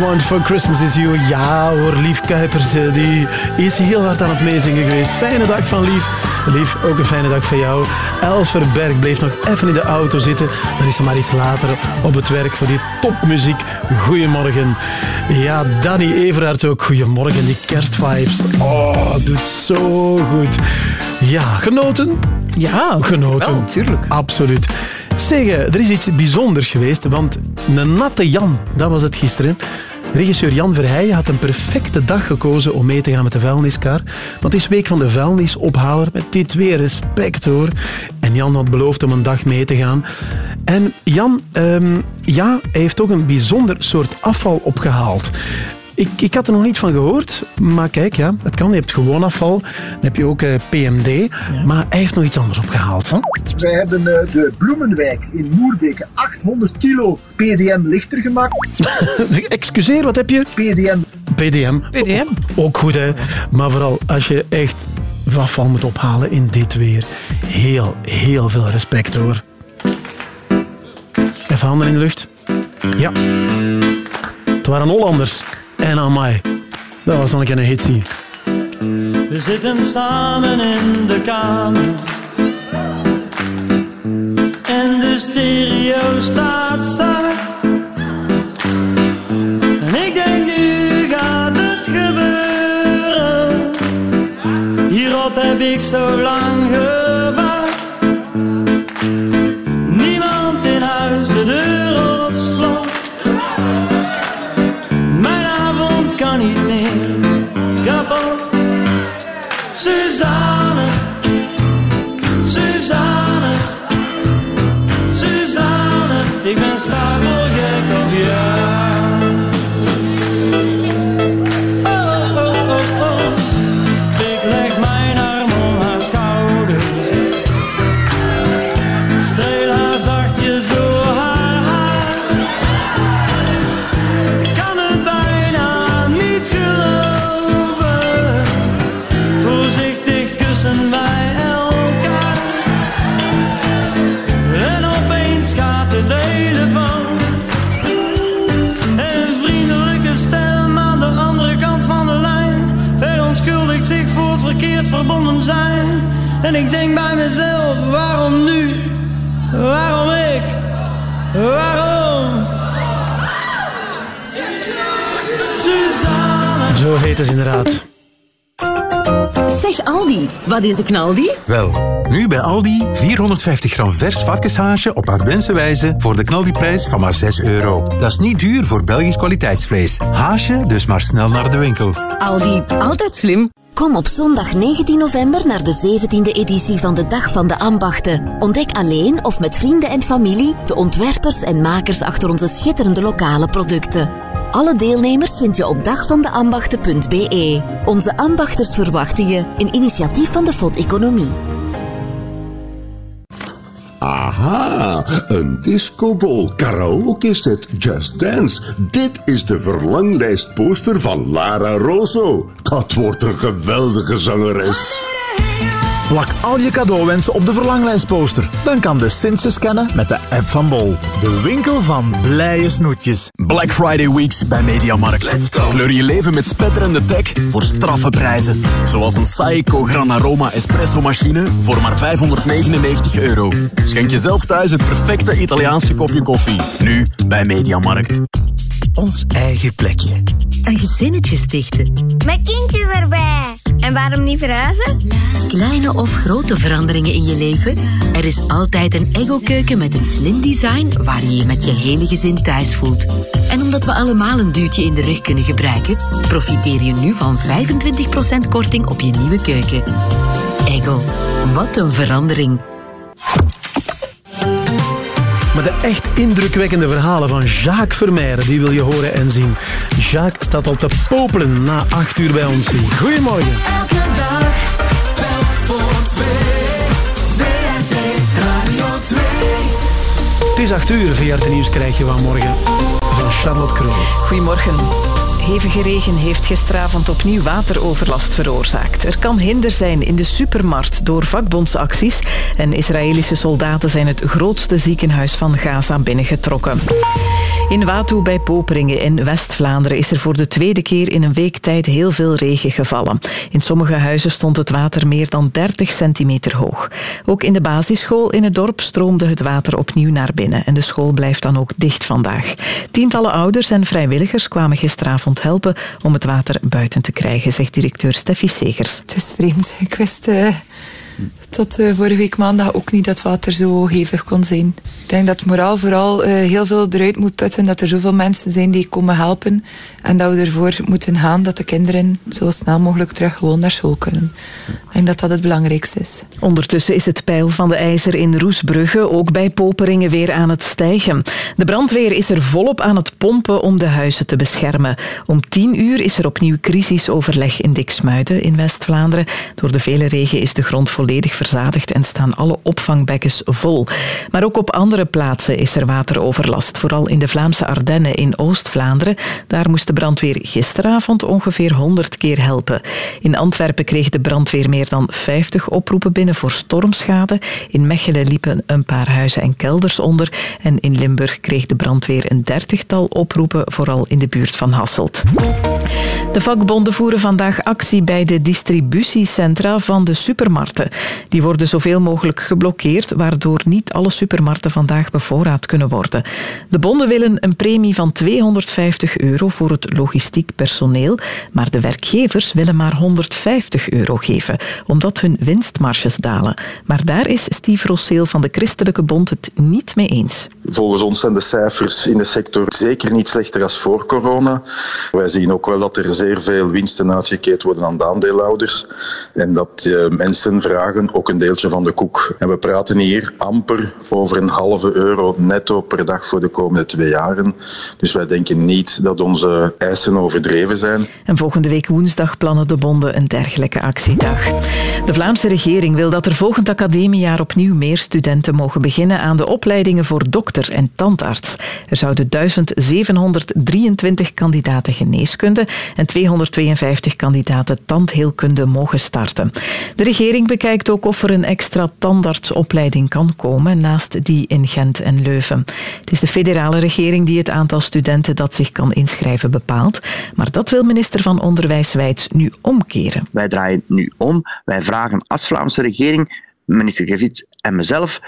[SPEAKER 31] I Want for
[SPEAKER 2] Christmas is You. Ja hoor, Lief Kuipers eh, die is heel hard aan het meezingen geweest. Fijne dag van Lief. Lief, ook een fijne dag voor jou. Els Verberg bleef nog even in de auto zitten. Dan is ze maar iets later op het werk voor die topmuziek. Goedemorgen. Ja, Danny Everhard ook. Goedemorgen, die kerstvibes. Oh, doet zo goed. Ja, genoten?
[SPEAKER 3] Ja,
[SPEAKER 2] genoten.
[SPEAKER 3] wel, tuurlijk.
[SPEAKER 2] Absoluut. Zeg, eh, er is iets bijzonders geweest, want een natte Jan, dat was het gisteren. Regisseur Jan Verheijen had een perfecte dag gekozen om mee te gaan met de vuilniskar. Want het is week van de vuilnisophaler, met dit twee respect hoor. En Jan had beloofd om een dag mee te gaan. En Jan, ehm, ja, hij heeft ook een bijzonder soort afval opgehaald. Ik, ik had er nog niet van gehoord, maar kijk, ja, het kan. Je hebt gewoon afval, dan heb je ook eh, PMD, maar hij heeft nog iets anders opgehaald.
[SPEAKER 76] Wij hebben eh, de Bloemenwijk in Moerbeke 800 kilo PDM lichter gemaakt.
[SPEAKER 2] Excuseer, wat heb je?
[SPEAKER 76] PDM.
[SPEAKER 2] PDM.
[SPEAKER 3] PDM.
[SPEAKER 2] Ook goed, hè. Maar vooral als je echt afval moet ophalen in dit weer. Heel, heel veel respect, hoor. Even handen in de lucht. Ja. Het waren Hollanders. En amai. Dat was nog een keer een hitsie.
[SPEAKER 44] We zitten samen in de kamer. En de stereo staat zacht. En ik denk nu gaat het gebeuren. Hierop heb ik zo lang gewacht. Ik Het
[SPEAKER 2] inderdaad.
[SPEAKER 10] Zeg Aldi, wat is de knaldi?
[SPEAKER 21] Wel, nu bij Aldi 450 gram vers varkenshaasje op Ardense wijze voor de knaldiprijs van maar 6 euro. Dat is niet duur voor Belgisch kwaliteitsvlees. Haasje dus maar snel naar de winkel.
[SPEAKER 10] Aldi, altijd slim.
[SPEAKER 78] Kom op zondag 19 november naar de 17e editie van de Dag van de Ambachten. Ontdek alleen of met vrienden en familie de ontwerpers en makers achter onze schitterende lokale producten. Alle deelnemers vind je op dagvandeambachten.be. Onze ambachters verwachten je, een initiatief van de FOD Economie.
[SPEAKER 48] Aha, een discobol, karaoke set, just dance. Dit is de verlanglijstposter van Lara Rosso. Dat wordt een geweldige zangeres.
[SPEAKER 79] Plak al je cadeauwensen op de verlanglijstposter. Dan kan de Sint ze scannen met de app van Bol. De winkel van blije snoetjes.
[SPEAKER 30] Black Friday Weeks bij Mediamarkt. Let's go. Kleur je leven met spetterende tech voor straffe prijzen. Zoals een Saeco Gran Aroma espresso machine voor maar 599 euro. Schenk jezelf thuis het perfecte Italiaanse kopje koffie. Nu bij Mediamarkt.
[SPEAKER 80] Ons eigen plekje.
[SPEAKER 10] Een gezinnetje stichten.
[SPEAKER 81] Met kindjes erbij. En waarom niet verhuizen?
[SPEAKER 10] Kleine of grote veranderingen in je leven? Er is altijd een Ego-keuken met een slim design waar je je met je hele gezin thuis voelt. En omdat we allemaal een duwtje in de rug kunnen gebruiken, profiteer je nu van 25% korting op je nieuwe keuken. Ego, wat een verandering.
[SPEAKER 2] Maar de echt indrukwekkende verhalen van Jacques Vermeijeren, die wil je horen en zien. Jacques staat al te popelen na acht uur bij ons. Goedemorgen.
[SPEAKER 82] Elke dag, telk voor twee. WRT Radio 2.
[SPEAKER 2] Het is acht uur. VRT Nieuws krijg je van morgen van Charlotte Kroon.
[SPEAKER 83] Goedemorgen.
[SPEAKER 3] Hevige regen heeft gisteravond opnieuw wateroverlast veroorzaakt. Er kan hinder zijn in de supermarkt door vakbondsacties en Israëlische soldaten zijn het grootste ziekenhuis van Gaza binnengetrokken. In Watu bij Poperingen in West-Vlaanderen is er voor de tweede keer in een week tijd heel veel regen gevallen. In sommige huizen stond het water meer dan 30 centimeter hoog. Ook in de basisschool in het dorp stroomde het water opnieuw naar binnen en de school blijft dan ook dicht vandaag. Tientallen ouders en vrijwilligers kwamen gisteravond helpen om het water buiten te krijgen, zegt directeur Steffi Segers.
[SPEAKER 51] Het is vreemd. Ik wist eh, tot eh, vorige week maandag ook niet dat water zo hevig kon zijn. Ik denk dat moraal vooral eh, heel veel eruit moet putten. Dat er zoveel mensen zijn die komen helpen. En dat we ervoor moeten gaan dat de kinderen zo snel mogelijk terug gewoon naar school kunnen. Ik denk dat dat het belangrijkste is.
[SPEAKER 3] Ondertussen is het peil van de ijzer in Roesbrugge ook bij Poperingen weer aan het stijgen. De brandweer is er volop aan het pompen om de huizen te beschermen. Om tien uur is er opnieuw crisisoverleg in Diksmuiden in West-Vlaanderen. Door de vele regen is de grond volledig verzadigd en staan alle opvangbekkens vol. Maar ook op andere plaatsen is er wateroverlast. Vooral in de Vlaamse Ardennen in Oost-Vlaanderen. Daar moest de brandweer gisteravond ongeveer 100 keer helpen. In Antwerpen kreeg de brandweer meer dan 50 oproepen binnen voor stormschade. In Mechelen liepen een paar huizen en kelders onder. En in Limburg kreeg de brandweer een dertigtal oproepen, vooral in de buurt van Hasselt. De vakbonden voeren vandaag actie bij de distributiecentra van de supermarkten. Die worden zoveel mogelijk geblokkeerd, waardoor niet alle supermarkten vandaag bevoorraad kunnen worden. De bonden willen een premie van 250 euro voor het logistiek personeel, maar de werkgevers willen maar 150 euro geven, omdat hun winstmarges dalen. Maar daar is Steve Rosseel van de Christelijke Bond het niet mee eens.
[SPEAKER 84] Volgens ons zijn de cijfers in de sector zeker niet slechter als voor corona. Wij zien ook wel dat er zeer veel winsten uitgekeerd worden aan de aandeelhouders en dat eh, mensen vragen ook een deeltje van de koek. En we praten hier amper over een halve euro netto per dag voor de komende twee jaren. Dus wij denken niet dat onze eisen overdreven zijn.
[SPEAKER 3] En volgende week woensdag plannen de bonden een dergelijke actiedag. De Vlaamse regering wil dat er volgend academiejaar opnieuw meer studenten mogen beginnen aan de opleidingen voor dokter en tandarts. Er zouden 1723 kandidaten geneeskunde en 252 kandidaten tandheelkunde mogen starten. De regering bekijkt ook of er een extra tandartsopleiding kan komen naast die in Gent en Leuven. Het is de federale regering die het aantal studenten dat zich kan inschrijven bepaalt, maar dat wil minister van Onderwijs Wijts nu omkeren.
[SPEAKER 85] Wij draaien nu om. Wij vragen als Vlaamse regering, minister Gevits en mezelf,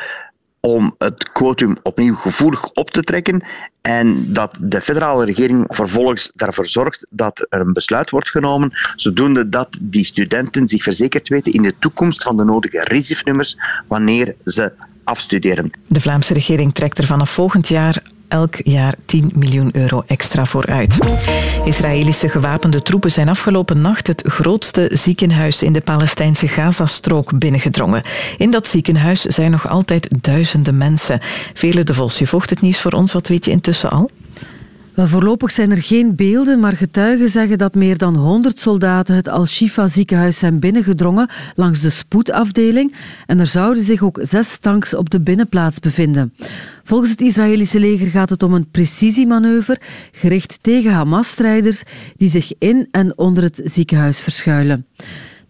[SPEAKER 85] om het quotum opnieuw gevoelig op te trekken en dat de federale regering vervolgens daarvoor zorgt dat er een besluit wordt genomen, zodoende dat die studenten zich verzekerd weten in de toekomst van de nodige RISIF-nummers wanneer ze afstuderen.
[SPEAKER 3] De Vlaamse regering trekt er vanaf volgend jaar elk jaar 10 miljoen euro extra voor uit. Israëlische gewapende troepen zijn afgelopen nacht het grootste ziekenhuis in de Palestijnse Gazastrook binnengedrongen. In dat ziekenhuis zijn nog altijd duizenden mensen. Vele de Vos, je volgt het nieuws voor ons. Wat weet je intussen al?
[SPEAKER 54] Wel, voorlopig zijn er geen beelden, maar getuigen zeggen dat meer dan 100 soldaten het Al-Shifa ziekenhuis zijn binnengedrongen langs de spoedafdeling en er zouden zich ook zes tanks op de binnenplaats bevinden. Volgens het Israëlische leger gaat het om een precisiemanoeuvre gericht tegen Hamas-strijders die zich in en onder het ziekenhuis verschuilen.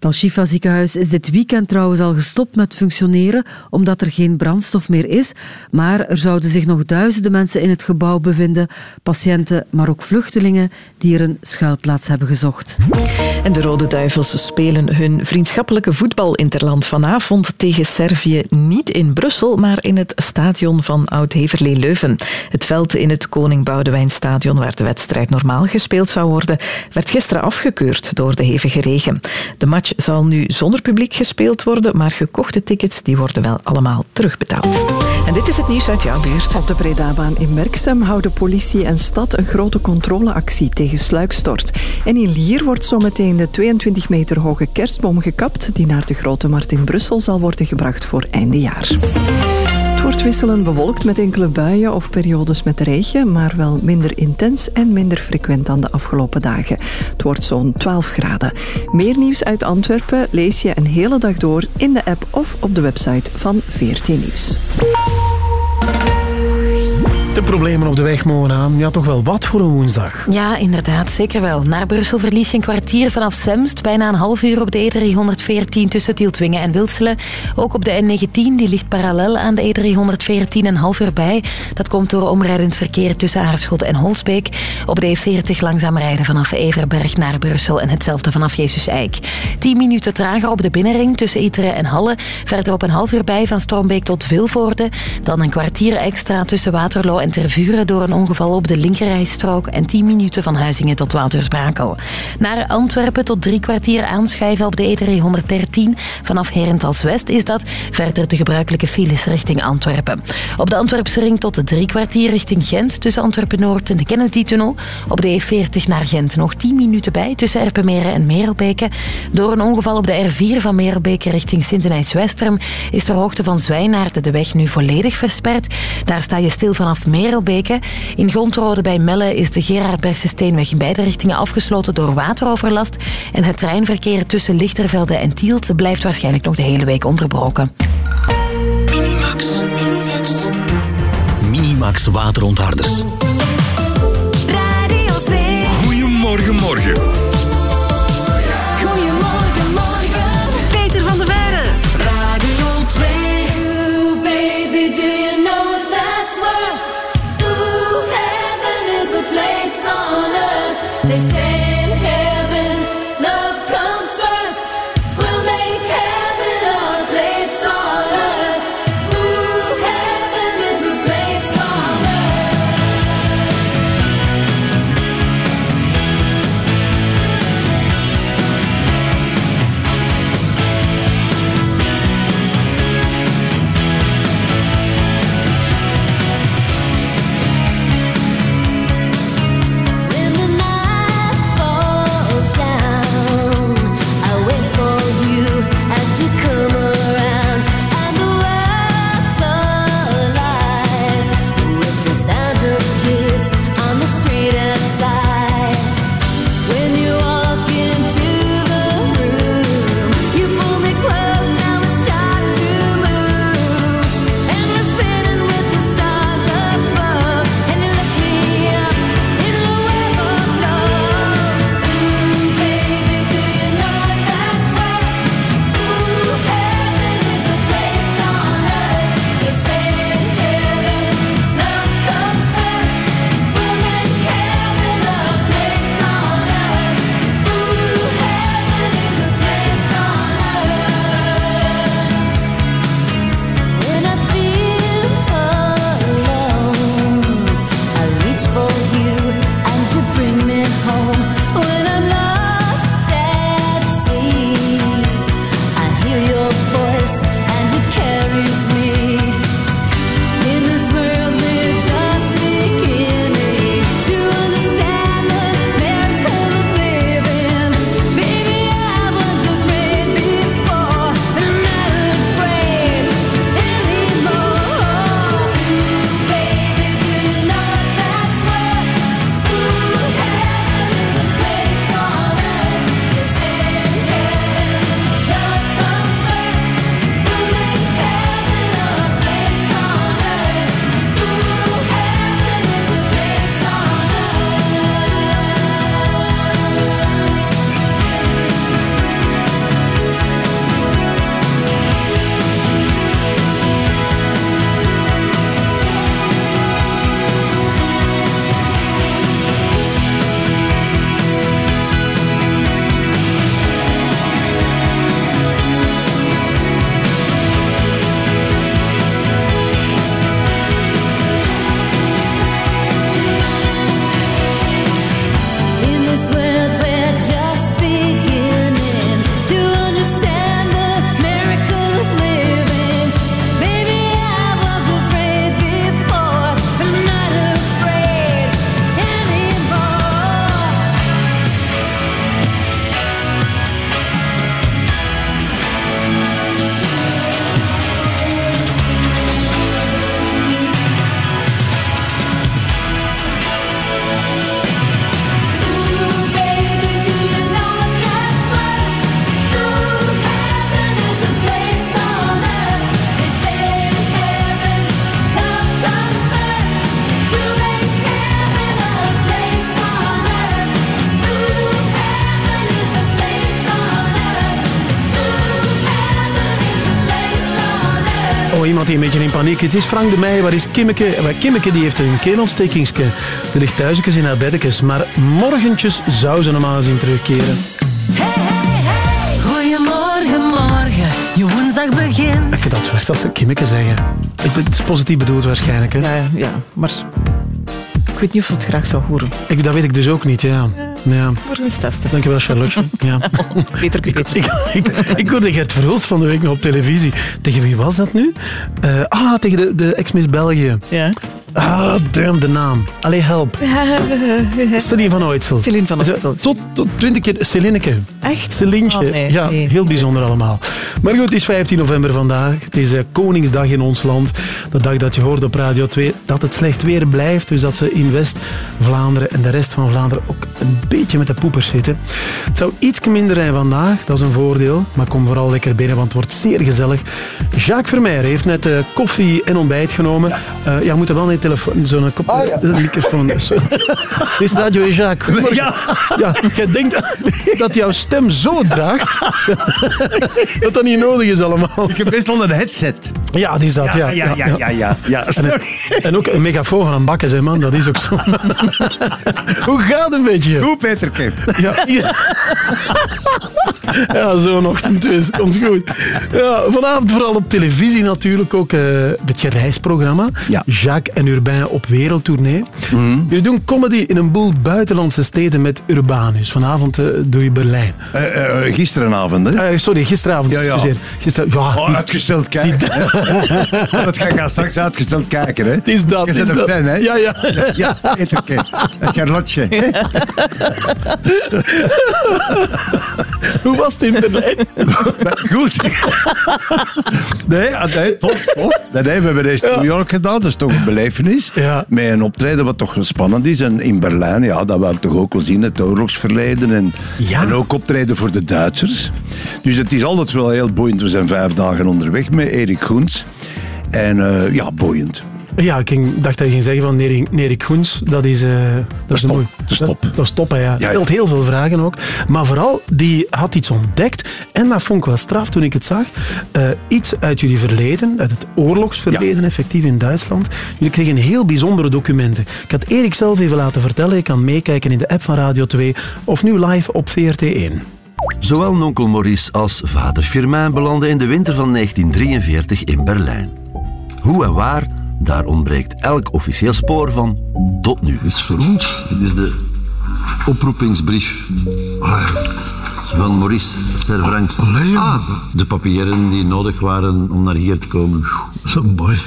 [SPEAKER 54] Het Al-Shifa ziekenhuis is dit weekend trouwens al gestopt met functioneren omdat er geen brandstof meer is. Maar er zouden zich nog duizenden mensen in het gebouw bevinden. Patiënten, maar ook vluchtelingen die er een schuilplaats hebben gezocht.
[SPEAKER 3] En de Rode Duivels spelen hun vriendschappelijke voetbalinterland vanavond tegen Servië niet in Brussel, maar in het stadion van Oud-Heverlee Leuven. Het veld in het Koning Boudewijn Stadion, waar de wedstrijd normaal gespeeld zou worden, werd gisteren afgekeurd door de hevige regen. De match zal nu zonder publiek gespeeld worden, maar gekochte tickets die worden wel allemaal terugbetaald. En dit is het nieuws uit jouw buurt.
[SPEAKER 22] Op de Bredabaan in Merksem houden politie en stad een grote controleactie tegen sluikstort. En in Lier wordt zometeen de 22 meter hoge kerstboom gekapt die naar de Grote Markt in Brussel zal worden gebracht voor einde jaar. Wisselend bewolkt met enkele buien of periodes met regen, maar wel minder intens en minder frequent dan de afgelopen dagen. Het wordt zo'n 12 graden. Meer nieuws uit Antwerpen lees je een hele dag door in de app of op de website van VRT Nieuws.
[SPEAKER 2] De Fileproblemen op de weg, Mona. Ja, toch wel wat voor een woensdag.
[SPEAKER 26] Ja, inderdaad, zeker wel. Naar Brussel verlies je een kwartier vanaf Semst. Bijna een half uur op de E314 tussen Tieltwingen en Wilselen. Ook op de N19, die ligt parallel aan de E314 een half uur bij. Dat komt door omrijdend verkeer tussen Aarschot en Holsbeek. Op de E40 langzaam rijden vanaf Everberg naar Brussel en hetzelfde vanaf Jezus Eik. 10 minuten trager op de binnenring tussen Itere en Halle. Verder op een half uur bij van Stormbeek tot Vilvoorde. Dan een kwartier extra tussen Waterloo en door een ongeval op de linkerrijstrook. En 10 minuten van Huizingen tot Woutersbrakel. Naar Antwerpen tot drie kwartier aanschuiven op de E313 vanaf Herentals West is dat. Verder de gebruikelijke files richting Antwerpen. Op de Antwerpse ring tot de drie kwartier richting Gent tussen Antwerpen-Noord en de Kennedy-tunnel. Op de E40 naar Gent nog 10 minuten bij tussen Erpenmeren en Merelbeke. Door een ongeval op de R4 van Merelbeke richting Sint-Denijs-Westerem is ter hoogte van Zwijnaarden de weg nu volledig versperd. Daar sta je stil vanaf Merelbeke. In Gondrode bij Melle is de Gerardbergse Steenweg in beide richtingen afgesloten door wateroverlast. En het treinverkeer tussen Lichtervelde en Tielt blijft waarschijnlijk nog de hele week onderbroken.
[SPEAKER 31] Minimax. Minimax. Minimax waterontharders.
[SPEAKER 7] Radio 2.
[SPEAKER 31] Goedemorgen, morgen.
[SPEAKER 2] Het is Frank de Meijer, waar is Kimmeke? Maar Kimmeke die heeft een keelontstekingsje. Die ligt thuisjes in haar beddekes. Maar morgentjes zou ze normaal eens in terugkeren.
[SPEAKER 86] Goedemorgen, morgen. Je woensdag begint.
[SPEAKER 2] Ik vind dat het als ze Kimmeke zeggen. Het het is positief bedoeld waarschijnlijk. Hè?
[SPEAKER 87] Ja, ja, maar ik weet niet of ze het graag zou horen.
[SPEAKER 2] Ik, dat weet ik dus ook niet, ja. ja.
[SPEAKER 87] Morgen eens testen.
[SPEAKER 2] Dankjewel, Charlotte. Ja.
[SPEAKER 87] Beter, beter.
[SPEAKER 2] Ik, ik, ik hoorde Gert Verhulst van de week nog op televisie. Tegen wie was dat nu? Eh, ah, tegen de, de ex-miss België.
[SPEAKER 87] Ja.
[SPEAKER 2] Ah, damn, de naam. Allee, help. Celine van Ooitsel.
[SPEAKER 87] Celine van Ooitsel.
[SPEAKER 2] Tot, tot twintig keer Celineke.
[SPEAKER 87] Echt?
[SPEAKER 2] Celientje.
[SPEAKER 87] Oh, nee,
[SPEAKER 2] ja,
[SPEAKER 87] nee.
[SPEAKER 2] heel bijzonder allemaal. Maar goed, het is 15 november vandaag. Het is eh, Koningsdag in ons land. De dag dat je hoort op Radio 2 dat het slecht weer blijft. Dus dat ze in West-Vlaanderen en de rest van Vlaanderen ook een beetje met de poepers zitten. Het zou iets minder zijn vandaag, dat is een voordeel. Maar kom vooral lekker binnen, want het wordt zeer gezellig. Jacques Vermeijer heeft net eh, koffie en ontbijt genomen. Eh ja, moet er wel een telefoon, zo'n kop, een microfoon. Dit is Radio Jacques. Goedemorgen. Ja, jij denkt dat jouw stem zo draagt dat dat niet nodig is allemaal.
[SPEAKER 88] Ik heb best wel een headset.
[SPEAKER 2] Ja, die is dat, ja.
[SPEAKER 88] Ja, ja, ja, ja, ja, ja.
[SPEAKER 2] En, ook een megafoon een bakken, zeg man, dat is ook zo. Hoe gaat het een beetje?
[SPEAKER 88] Goed, Peterke.
[SPEAKER 2] Ja, ja. zo'n ochtend dus. Komt goed. Ja, vanavond vooral op televisie natuurlijk ook eh, een beetje reisprogramma. Jacques en Urbain op wereldtournee.
[SPEAKER 88] Mhm.
[SPEAKER 2] Jullie doen comedy in een boel buitenlandse steden met Urbanus. Vanavond eh, doe je Berlijn.
[SPEAKER 88] Eh, gisterenavond, hè?
[SPEAKER 2] Sorry, gisteravond.
[SPEAKER 88] Ja, ja.
[SPEAKER 2] excuseer. Gister, ja,
[SPEAKER 88] Oh, uitgesteld kijken. Dat ga ik straks uitgesteld kijken, hè?
[SPEAKER 2] Het is dat.
[SPEAKER 88] Je
[SPEAKER 2] het
[SPEAKER 88] bent
[SPEAKER 2] is
[SPEAKER 88] een
[SPEAKER 2] dat.
[SPEAKER 88] fan, hè?
[SPEAKER 2] Ja, ja.
[SPEAKER 88] Ja, Peterke. Charlotte.
[SPEAKER 2] Hoe was het in Berlijn?
[SPEAKER 88] Goed. Nee, ah, nee tof, tof. Nee, nee, we hebben deze New York gedaan, dat is toch een belevenis. Met een optreden wat toch spannend is. En in Berlijn, ja, dat ik toch ook wel zien, het oorlogsverleden. En, en ook optreden voor de Duitsers. Dus het is altijd wel heel boeiend. We zijn vijf dagen onderweg met Erik Goens. En eh, ja, boeiend.
[SPEAKER 2] Ja, ik dacht dat je ging zeggen van Nerik, Goens. Dat is, eh, dat is, mooi-
[SPEAKER 88] Dat is top.
[SPEAKER 2] Dat, is top, hè, ja.
[SPEAKER 88] Ja,
[SPEAKER 2] Stelt heel veel vragen ook. Maar vooral, die had iets ontdekt. En dat vond ik wel straf toen ik het zag. Eh, iets uit jullie verleden, uit het oorlogsverleden effectief in Duitsland. Jullie kregen heel bijzondere documenten. Ik had Erik zelf even laten vertellen. Je kan meekijken in de app van Radio 2 of nu live op VRT1.
[SPEAKER 61] Zowel onkel Maurice als vader Firmin belanden in de winter van 1943 in Berlijn. Hoe en waar, daar ontbreekt elk officieel spoor van tot nu. Het is voor ons. Het is de oproepingsbrief van Maurice Servranks. Ah, de papieren die nodig waren om naar hier te komen.
[SPEAKER 89] Zo mooi.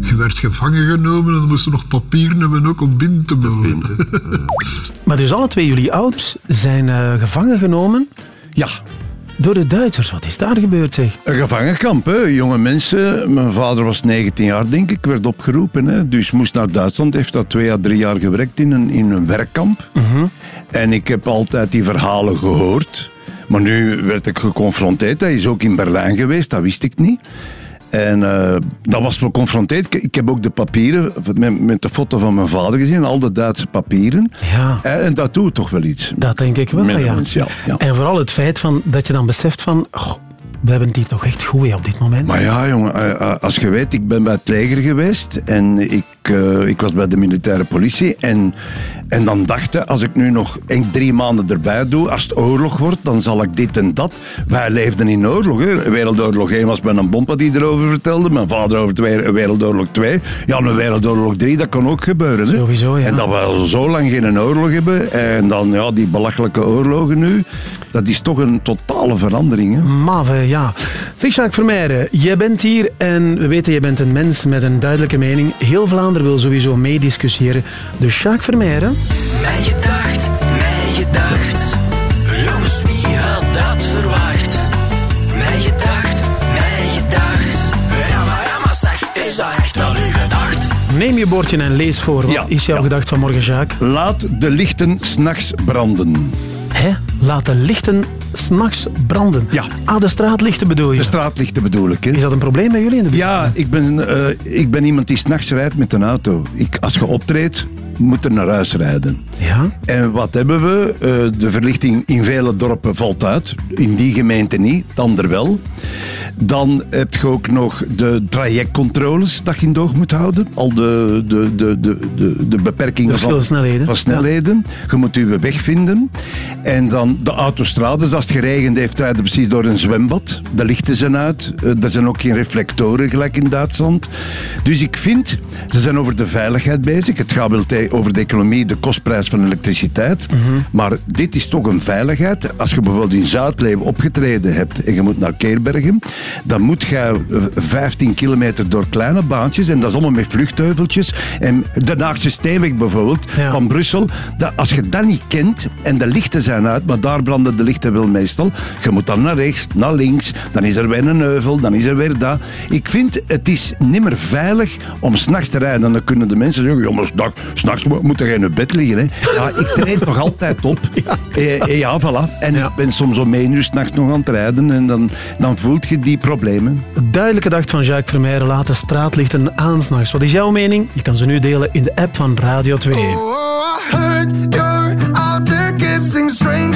[SPEAKER 89] Je werd gevangen genomen en dan moesten nog papieren hebben ook om binnen te mogen.
[SPEAKER 2] Maar dus alle twee jullie ouders zijn eh, gevangen genomen.
[SPEAKER 88] Ja.
[SPEAKER 2] Door de Duitsers. Wat is daar gebeurd, zeg?
[SPEAKER 88] Een gevangenkamp, hè? jonge mensen. Mijn vader was 19 jaar, denk ik, werd opgeroepen. Hè? Dus moest naar Duitsland, heeft dat twee à drie jaar gewerkt in een, in een werkkamp. En ik heb altijd die verhalen gehoord. Maar nu werd ik geconfronteerd. Hij is ook in Berlijn geweest, dat wist ik niet. En eh, dat was me geconfronteerd. Ik, heb ook de papieren met, met de foto van mijn vader gezien, al de Duitse papieren.
[SPEAKER 2] Ja.
[SPEAKER 88] En, en dat doet toch wel iets.
[SPEAKER 2] Dat denk ik wel, ja.
[SPEAKER 88] mensen, ja, ja.
[SPEAKER 2] En vooral het feit van, dat je dan beseft van... we hebben het hier toch echt goed op dit moment.
[SPEAKER 88] Maar ja, jongen, eh, eh, als je weet, ik ben bij het leger geweest en ik, eh, ik was bij de militaire politie. En, en dan dachten, als ik nu nog één, drie maanden erbij doe, als het oorlog wordt, dan zal ik dit en dat. Wij leefden in oorlog. Hè. Wereldoorlog 1 was met een bompa die erover vertelde. Mijn vader over twee- Wereldoorlog 2. Ja, een Wereldoorlog 3, dat kan ook gebeuren. Hè.
[SPEAKER 2] Sowieso, ja.
[SPEAKER 88] En dat we al zo lang geen oorlog hebben. En dan ja, die belachelijke oorlogen nu. Dat is toch een totale verandering. Hè.
[SPEAKER 2] Mave, ja. Zeg Jacques Vermeijden, jij bent hier en we weten, jij bent een mens met een duidelijke mening. Heel Vlaanderen wil sowieso meediscussiëren. Dus Jacques Vermeijden...
[SPEAKER 90] Mijn gedacht, mijn gedacht. Jongens, wie had dat verwacht? Mijn gedacht, mijn gedacht. Ja, maar, ja, maar zeg, is dat echt wel uw gedacht?
[SPEAKER 2] Neem je bordje en lees voor. Wat is jouw gedacht van morgen, Jacques?
[SPEAKER 88] Laat de lichten s'nachts branden.
[SPEAKER 2] Hè? Laat de lichten s'nachts branden.
[SPEAKER 88] Ja.
[SPEAKER 2] Ah, de straatlichten bedoel je?
[SPEAKER 88] De straatlichten bedoel ik. Hè.
[SPEAKER 2] Is dat een probleem bij jullie in de buurt?
[SPEAKER 88] Ja, ik ben, eh, ik ben iemand die s'nachts rijdt met een auto. Ik, als je optreedt, moet er naar huis rijden.
[SPEAKER 2] Ja?
[SPEAKER 88] En wat hebben we? Eh, de verlichting in vele dorpen valt uit. In die gemeente niet, dan er wel. Dan heb je ook nog de trajectcontroles dat je in doog moet houden. Al de, de, de, de, de, de beperkingen van
[SPEAKER 2] snelheden.
[SPEAKER 88] van snelheden. Je moet je weg vinden. En dan de autostrades, als het geregend heeft, rijden precies door een zwembad. De lichten zijn uit. Eh, Er zijn ook geen reflectoren, gelijk in Duitsland. Dus ik vind, ze zijn over de veiligheid bezig. Het gaat wel over de economie, de kostprijs van elektriciteit. Maar dit is toch een veiligheid. Als je bijvoorbeeld in Zuidleeuwen opgetreden hebt en je moet naar Keerbergen, dan moet je eh, 15 kilometer door kleine baantjes en dat is allemaal met vluchtheuveltjes. En de Haagse Steenweg bijvoorbeeld, van Brussel, dat, als je dat niet kent en de lichten zijn uit, maar daar branden de lichten wel meestal, je moet dan naar rechts, naar links, dan is er weer een heuvel, dan is er weer dat. Ik vind, het is nimmer veilig om s'nachts te rijden. Dan kunnen de mensen zeggen, ja, maar s'nachts- s'nachts mo- moet je in je bed liggen. Hè. Ja, ik treed nog altijd op. Ja, eh, ja voilà. En ik ben soms om één uur s'nachts nog aan het rijden en dan, dan voelt je die problemen.
[SPEAKER 2] Duidelijke dag van Jacques Vermeijren. Laat de straatlichten aan 's nachts. Wat is jouw mening? Je kan ze nu delen in de app van Radio 2.
[SPEAKER 38] Oh, I heard you're out there kissing strangers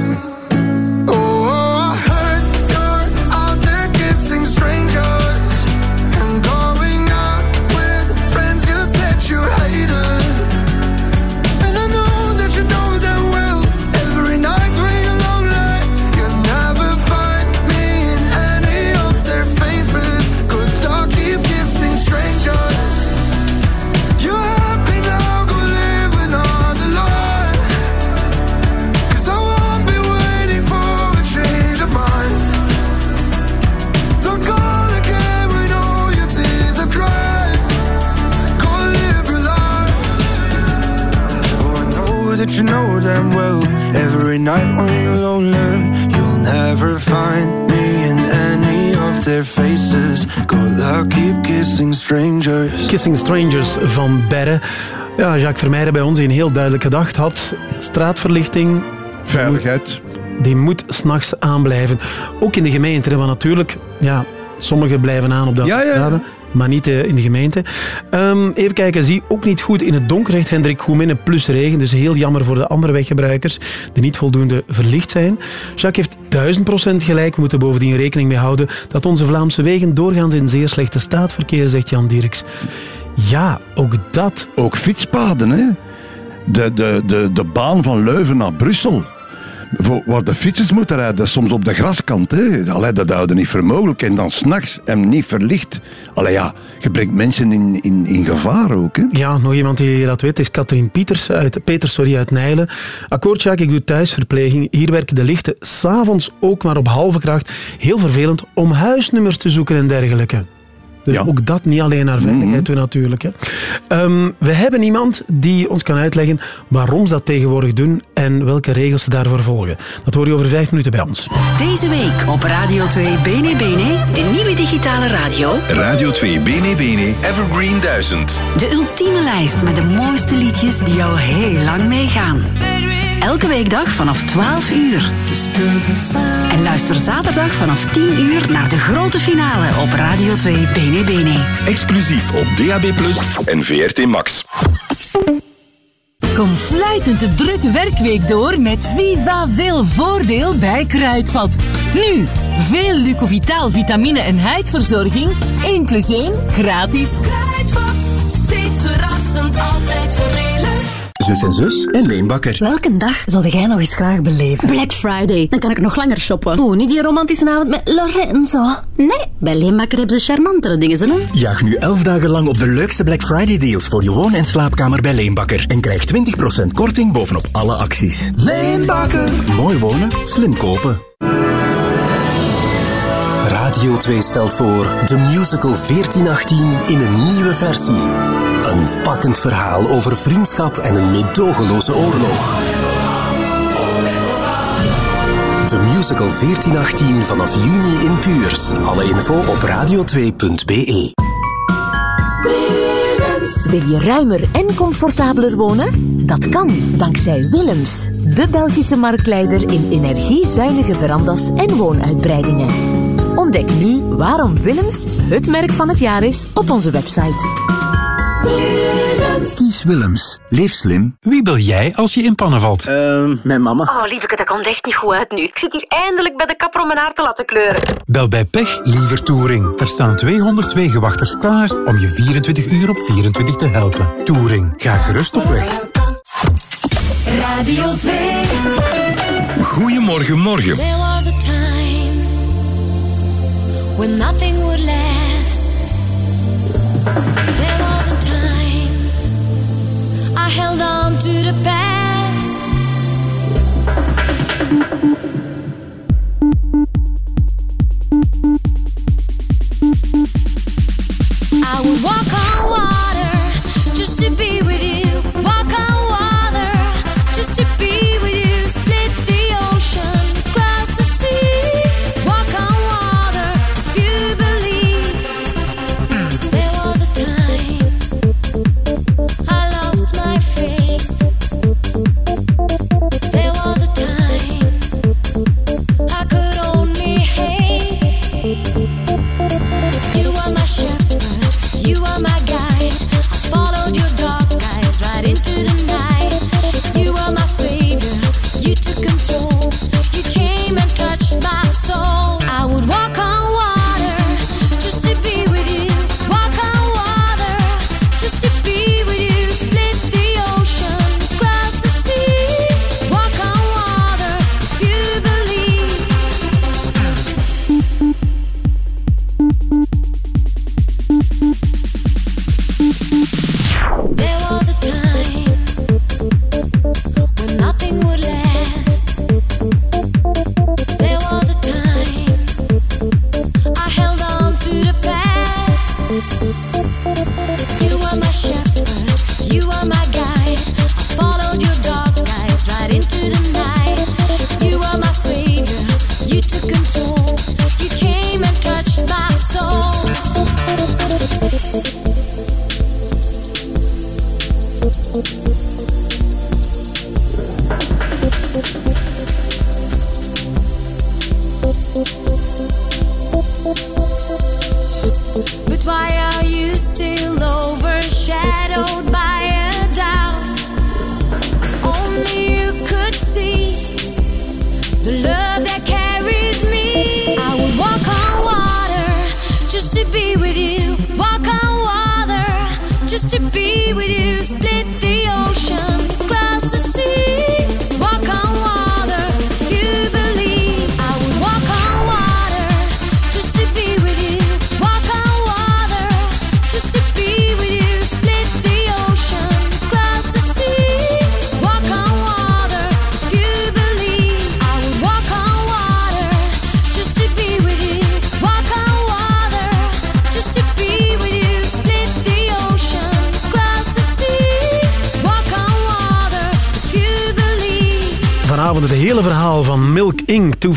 [SPEAKER 38] Kissing strangers. Kissing Strangers
[SPEAKER 2] van Berre. Ja, Jacques Vermeijren bij ons die een heel duidelijke gedacht had. Straatverlichting.
[SPEAKER 88] Veiligheid.
[SPEAKER 2] Die moet s'nachts aanblijven. Ook in de gemeente, want natuurlijk, ja, sommigen blijven aan op de autostrade, maar niet eh, in de gemeente. Ehm, even kijken, zie ook niet goed in het donker, zegt Hendrik Goeminne, plus regen. Dus heel jammer voor de andere weggebruikers die niet voldoende verlicht zijn. Jacques heeft duizend procent gelijk. We moeten bovendien rekening mee houden dat onze Vlaamse wegen doorgaans in zeer slechte staat verkeren, zegt Jan Dirks. Ja, ook dat.
[SPEAKER 88] Ook fietspaden, hè. De, de, de, de baan van Leuven naar Brussel. Waar de fietsers moeten rijden, soms op de graskant. Hè. Allee, dat houden niet voor mogelijk. En dan s'nachts en niet verlicht. Allee, ja, je brengt mensen in, in, in gevaar ook. Hè.
[SPEAKER 2] Ja, nog iemand die dat weet is Katrien Pieters uit, Peters sorry, uit Nijlen. Akkoord, Jacques, ik doe thuisverpleging. Hier werken de lichten s'avonds ook maar op halve kracht. Heel vervelend om huisnummers te zoeken en dergelijke. Dus ook dat niet alleen naar veiligheid toe natuurlijk. Hè. Ehm, we hebben iemand die ons kan uitleggen waarom ze dat tegenwoordig doen en welke regels ze daarvoor volgen. Dat hoor je over vijf minuten bij ons.
[SPEAKER 10] Deze week op Radio 2 Bene Bene, de nieuwe digitale radio.
[SPEAKER 17] Radio 2 Bene Bene Evergreen 1000.
[SPEAKER 10] De ultieme lijst met de mooiste liedjes die al heel lang meegaan.
[SPEAKER 91] Elke weekdag vanaf 12 uur. En luister zaterdag vanaf 10 uur naar de grote finale op Radio 2 Bene Bene.
[SPEAKER 17] Exclusief op DAB+ en VRT Max.
[SPEAKER 54] Kom fluitend de drukke werkweek door met Viva Veel Voordeel bij Kruidvat. Nu, veel Lucovitaal vitamine en huidverzorging, 1 plus 1 gratis. Kruidvat, steeds verrassend, altijd.
[SPEAKER 92] Zus en zus en Leen Bakker.
[SPEAKER 10] Welke dag zou jij nog eens graag beleven? Black Friday. Dan kan ik nog langer shoppen. Oeh, niet die romantische avond met Lorenzo. Nee, bij Leenbakker hebben ze charmantere dingen, ze doen.
[SPEAKER 92] Jaag nu 11 dagen lang op de leukste Black Friday deals voor je woon- en slaapkamer bij Leenbakker. En krijg 20% korting bovenop alle acties.
[SPEAKER 93] Leenbakker.
[SPEAKER 92] Mooi wonen, slim kopen.
[SPEAKER 12] Radio 2 stelt voor de musical 1418 in een nieuwe versie. Een pakkend verhaal over vriendschap en een meedogenloze oorlog. De musical 1418 vanaf juni in Puurs. Alle info op radio2.be.
[SPEAKER 10] Wil je ruimer en comfortabeler wonen? Dat kan dankzij Willems, de Belgische marktleider in energiezuinige verandas en woonuitbreidingen. Ontdek nu waarom Willems het merk van het jaar is op onze website.
[SPEAKER 21] Kies Willems. Leef slim. Wie bel jij als je in pannen valt?
[SPEAKER 94] Ehm, mijn mama.
[SPEAKER 10] Oh, lieveke, dat komt echt niet goed uit nu. Ik zit hier eindelijk bij de kapper om mijn haar te laten kleuren.
[SPEAKER 21] Bel bij Pech liever Touring. Er staan 200 wegenwachters klaar om je 24 uur op 24 te helpen. Touring. Ga gerust op weg.
[SPEAKER 54] Radio 2.
[SPEAKER 17] Goedemorgen, morgen.
[SPEAKER 31] There was a time when nothing would last. There held on to the past. I would walk on water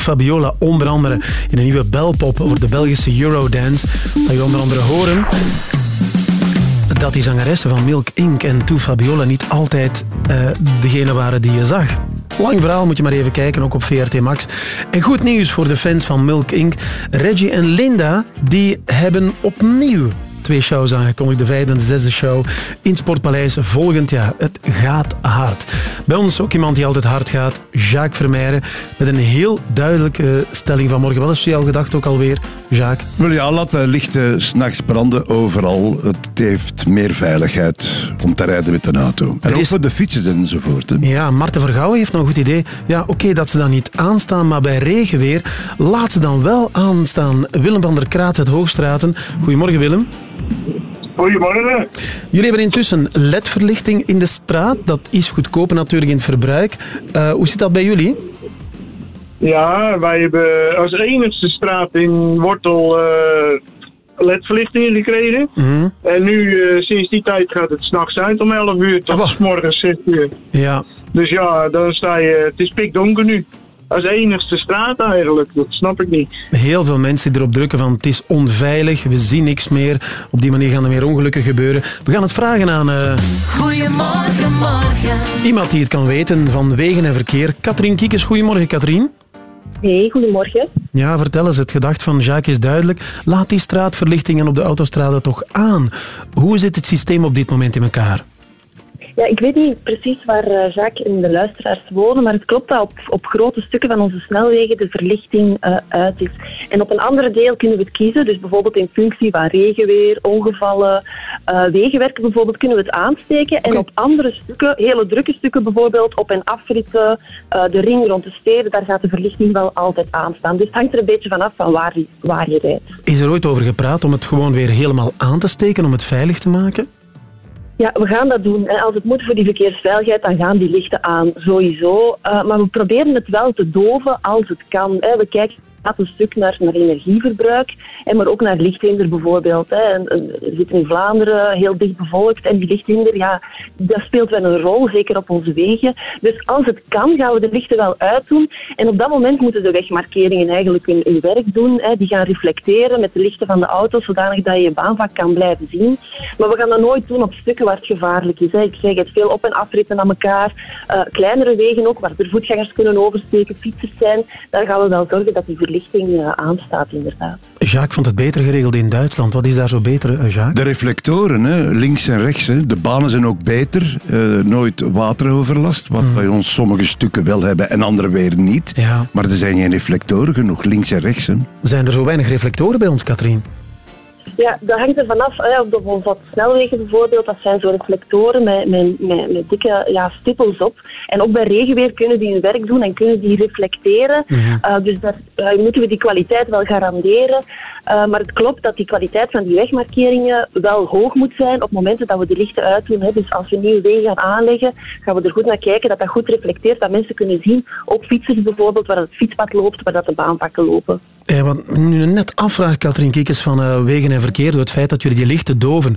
[SPEAKER 2] Fabiola, onder andere in een nieuwe belpop voor de Belgische Eurodance. Dat je onder andere horen dat die zangeressen van Milk Inc. en To Fabiola niet altijd eh, degene waren die je zag. Lang verhaal, moet je maar even kijken, ook op VRT Max. En goed nieuws voor de fans van Milk Inc. Reggie en Linda, die hebben opnieuw twee shows aangekondigd. De vijfde en de zesde show in Sportpaleis volgend jaar. Het gaat hard. Bij ons ook iemand die altijd hard gaat, Jacques Vermeijren, met een heel duidelijke stelling van morgen. Wat is jouw gedachte ook alweer, Jacques?
[SPEAKER 88] Wel ja, laat de lichten s'nachts branden overal. Het heeft meer veiligheid om te rijden met een auto. En ook voor de fietsers enzovoort. Hè.
[SPEAKER 2] Ja, Marten Vergouwen heeft nog een goed idee. Ja, oké dat ze dan niet aanstaan, maar bij regenweer laat ze dan wel aanstaan. Willem van der Kraat uit Hoogstraten. Goedemorgen, Willem.
[SPEAKER 95] Goedemorgen.
[SPEAKER 2] Jullie hebben intussen LED-verlichting in de straat. Dat is goedkoper natuurlijk in het verbruik. Eh, hoe zit dat bij jullie?
[SPEAKER 95] Ja, wij hebben als enigste straat in Wortel eh LED-verlichting gekregen.
[SPEAKER 2] Mhm.
[SPEAKER 95] En nu, eh, sinds die tijd, gaat het s'nachts uit om 11 uur tot 's morgens 6 uur.
[SPEAKER 2] Ja.
[SPEAKER 95] Dus ja, dan sta je, het is pikdonker nu. Als enigste straat eigenlijk, dat snap ik niet.
[SPEAKER 2] Heel veel mensen die erop drukken van het is onveilig, we zien niks meer. Op die manier gaan er meer ongelukken gebeuren. We gaan het vragen aan eh,
[SPEAKER 31] Goedemorgen, morgen.
[SPEAKER 2] iemand die het kan weten van wegen en verkeer. Katrien Kiekes, goedemorgen Katrien.
[SPEAKER 96] Hey, goedemorgen.
[SPEAKER 2] Ja, vertel eens, het gedacht van Jacques is duidelijk. Laat die straatverlichtingen op de autostraden toch aan. Hoe zit het systeem op dit moment in elkaar?
[SPEAKER 96] Ja, ik weet niet precies waar eh, Jacques en de luisteraars wonen, maar het klopt dat op, op grote stukken van onze snelwegen de verlichting eh, uit is. En op een andere deel kunnen we het kiezen, dus bijvoorbeeld in functie van regenweer, ongevallen, eh, wegenwerken bijvoorbeeld, kunnen we het aansteken. En op andere stukken, hele drukke stukken bijvoorbeeld, op- en afritten, eh, de ring rond de steden, daar gaat de verlichting wel altijd aanstaan. Dus het hangt er een beetje vanaf van waar, je- waar je rijdt.
[SPEAKER 2] Is er ooit over gepraat om het gewoon weer helemaal aan te steken, om het veilig te maken?
[SPEAKER 96] Ja, we gaan dat doen. En als het moet voor die verkeersveiligheid, dan gaan die lichten aan, sowieso. Eh, maar we proberen het wel te doven als het kan. We kijken inderdaad een stuk naar, naar energieverbruik, en maar ook naar lichthinder bijvoorbeeld. Hè. En, we zitten in Vlaanderen, heel dicht bevolkt, en die lichthinder, ja, dat speelt wel een rol, zeker op onze wegen. Dus als het kan, gaan we de lichten wel uitdoen. En op dat moment moeten de wegmarkeringen eigenlijk hun, werk doen. Hè. Die gaan reflecteren met de lichten van de auto, zodanig dat je je baanvak kan blijven zien. Maar we gaan dat nooit doen op stukken waar het gevaarlijk is. Ik zeg het, veel op- en afritten aan elkaar. Eh, kleinere wegen ook, waar er voetgangers kunnen oversteken, fietsers zijn. Daar gaan we wel zorgen dat die verlichting eh, aanstaat, inderdaad.
[SPEAKER 2] Jacques vond het beter geregeld in Duitsland. Wat is daar zo beter, eh, Jacques?
[SPEAKER 88] De reflectoren, hè, links en rechts. Hè. De banen zijn ook beter. Eh, nooit wateroverlast, wat
[SPEAKER 2] Hmm.
[SPEAKER 88] bij ons sommige stukken wel hebben en andere weer niet. Maar er zijn geen reflectoren genoeg, links en rechts. Hè.
[SPEAKER 2] Zijn er zo weinig reflectoren bij ons, Katrien?
[SPEAKER 96] Ja, dat hangt er vanaf. Op de wat snelwegen bijvoorbeeld, dat zijn zo reflectoren met, met, met, met dikke ja, stippels op. En ook bij regenweer kunnen die hun werk doen en kunnen die reflecteren.
[SPEAKER 31] Mhm.
[SPEAKER 96] Eh, dus daar eh, moeten we die kwaliteit wel garanderen. Eh, maar het klopt dat die kwaliteit van die wegmarkeringen wel hoog moet zijn op momenten dat we de lichten uitdoen. Hè. Dus als we nieuwe wegen gaan aanleggen, gaan we er goed naar kijken dat dat goed reflecteert, dat mensen kunnen zien, ook fietsers bijvoorbeeld, waar het fietspad loopt, waar dat de baanpakken lopen.
[SPEAKER 2] Eh, wat nu net afvraag, Katrien Kiekes, van wegen en verkeer, door het feit dat jullie die lichten doven.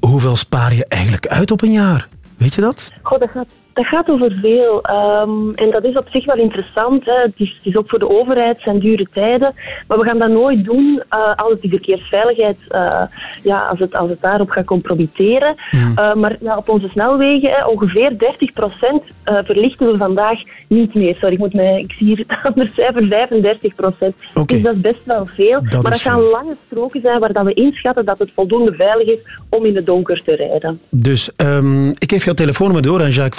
[SPEAKER 2] Hoeveel spaar je eigenlijk uit op een jaar? Weet je dat?
[SPEAKER 96] Goh, dat gaat, dat gaat over veel. Ehm, en dat is op zich wel interessant. Hè. Het, is, het is ook voor de overheid zijn dure tijden. Maar we gaan dat nooit doen eh, als het die verkeersveiligheid, eh, ja, als het, als het daarop gaat compromitteren. Eh, maar ja, op onze snelwegen, hè, ongeveer 30% eh, verlichten we vandaag niet meer. Sorry, ik, moet mij, ik zie hier het andere cijfer, 35% Dus dat is best wel veel.
[SPEAKER 2] Dat
[SPEAKER 96] maar dat gaan lange stroken zijn waar dat we inschatten dat het voldoende veilig is om in het donker te rijden.
[SPEAKER 2] Dus ehm, ik geef jouw telefoonnummer door aan Jacques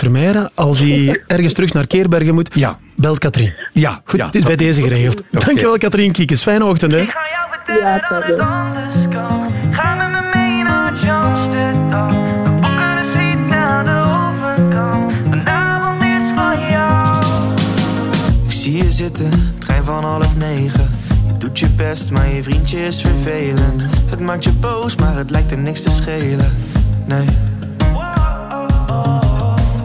[SPEAKER 2] Als hij ergens terug naar Keerbergen moet,
[SPEAKER 88] ja.
[SPEAKER 2] belt Katrien.
[SPEAKER 88] Ja,
[SPEAKER 2] Goed,
[SPEAKER 88] ja.
[SPEAKER 2] het is bij deze geregeld. Dankjewel, Katrien Kiekes. Fijne ochtend, hè?
[SPEAKER 96] Ja, pardon.
[SPEAKER 31] Ga met me mee naar Amsterdam. We boeken een suite naar de overkant. Vanavond is van jou.
[SPEAKER 9] Ik zie je zitten, trein van half negen. Je doet je best, maar je vriendje is vervelend. Het maakt je boos, maar het lijkt hem niks te schelen. Nee.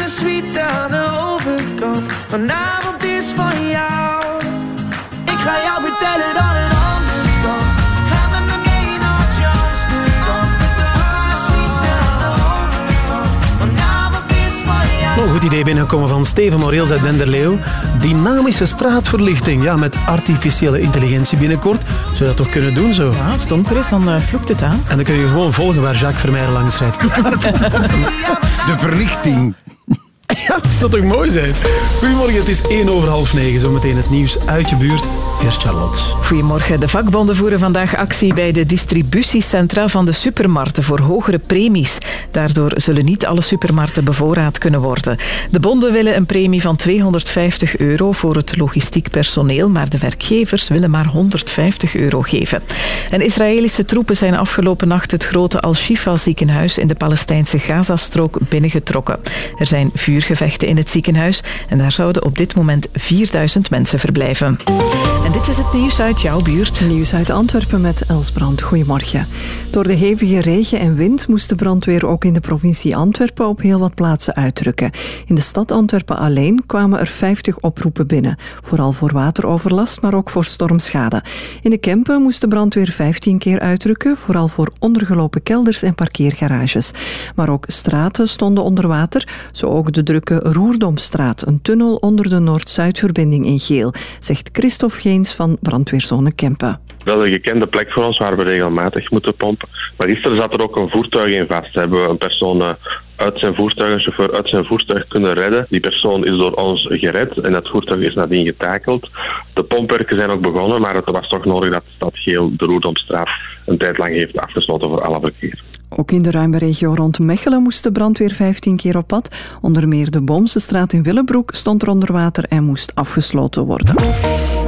[SPEAKER 9] Een suite aan de overkant. Vanavond is van jou. Ik ga jou vertellen dat het anders kan. Ga met me mee naar suite aan de overkant. Vanavond is van jou.
[SPEAKER 2] Goed idee binnengekomen van Steven Moreels uit Denderleeuw. Dynamische straatverlichting, ja, met artificiële intelligentie binnenkort. Zou je dat toch kunnen doen zo?
[SPEAKER 3] Ja, als het donker is, dan uh, vloekt het aan.
[SPEAKER 2] En dan kun je gewoon volgen waar Jacques Vermeijren langs rijdt.
[SPEAKER 88] De verlichting.
[SPEAKER 2] Ja, dat zou toch mooi zijn? Goedemorgen, het is 1 over half 9. Zometeen het nieuws uit je buurt.
[SPEAKER 3] Goedemorgen. De vakbonden voeren vandaag actie bij de distributiecentra van de supermarkten voor hogere premies. Daardoor zullen niet alle supermarkten bevoorraad kunnen worden. De bonden willen een premie van 250 euro voor het logistiek personeel, maar de werkgevers willen maar 150 euro geven. En Israëlische troepen zijn afgelopen nacht het grote Al-Shifa ziekenhuis in de Palestijnse Gazastrook binnengetrokken. Er zijn vuurgevechten in het ziekenhuis en daar zouden op dit moment 4000 mensen verblijven. En dit is het nieuws uit jouw buurt.
[SPEAKER 22] Nieuws uit Antwerpen met Els Brand. Goedemorgen. Door de hevige regen en wind moest de brandweer ook in de provincie Antwerpen op heel wat plaatsen uitdrukken. In de stad Antwerpen alleen kwamen er 50 oproepen binnen. Vooral voor wateroverlast, maar ook voor stormschade. In de Kempen moest de brandweer 15 keer uitdrukken, vooral voor ondergelopen kelders en parkeergarages. Maar ook straten stonden onder water, zo ook de drukke Roerdomstraat, een tunnel onder de Noord-Zuidverbinding in Geel, zegt Christophe Van brandweerzone Kempen.
[SPEAKER 97] wel een gekende plek voor ons waar we regelmatig moeten pompen. Maar gisteren zat er ook een voertuig in vast. Hebben we een persoon eh, uit zijn voertuig, een chauffeur uit zijn voertuig kunnen redden. Die persoon is door ons gered en dat voertuig is nadien getakeld. De pompwerken zijn ook begonnen, maar het was toch nodig dat de stad Geel de Roerdomstraat een tijd lang heeft afgesloten voor alle verkeer.
[SPEAKER 22] Ook in de ruime regio rond Mechelen moest de brandweer 15 keer op pad. Onder meer de Boomsestraat in Willebroek stond er onder water en moest afgesloten worden.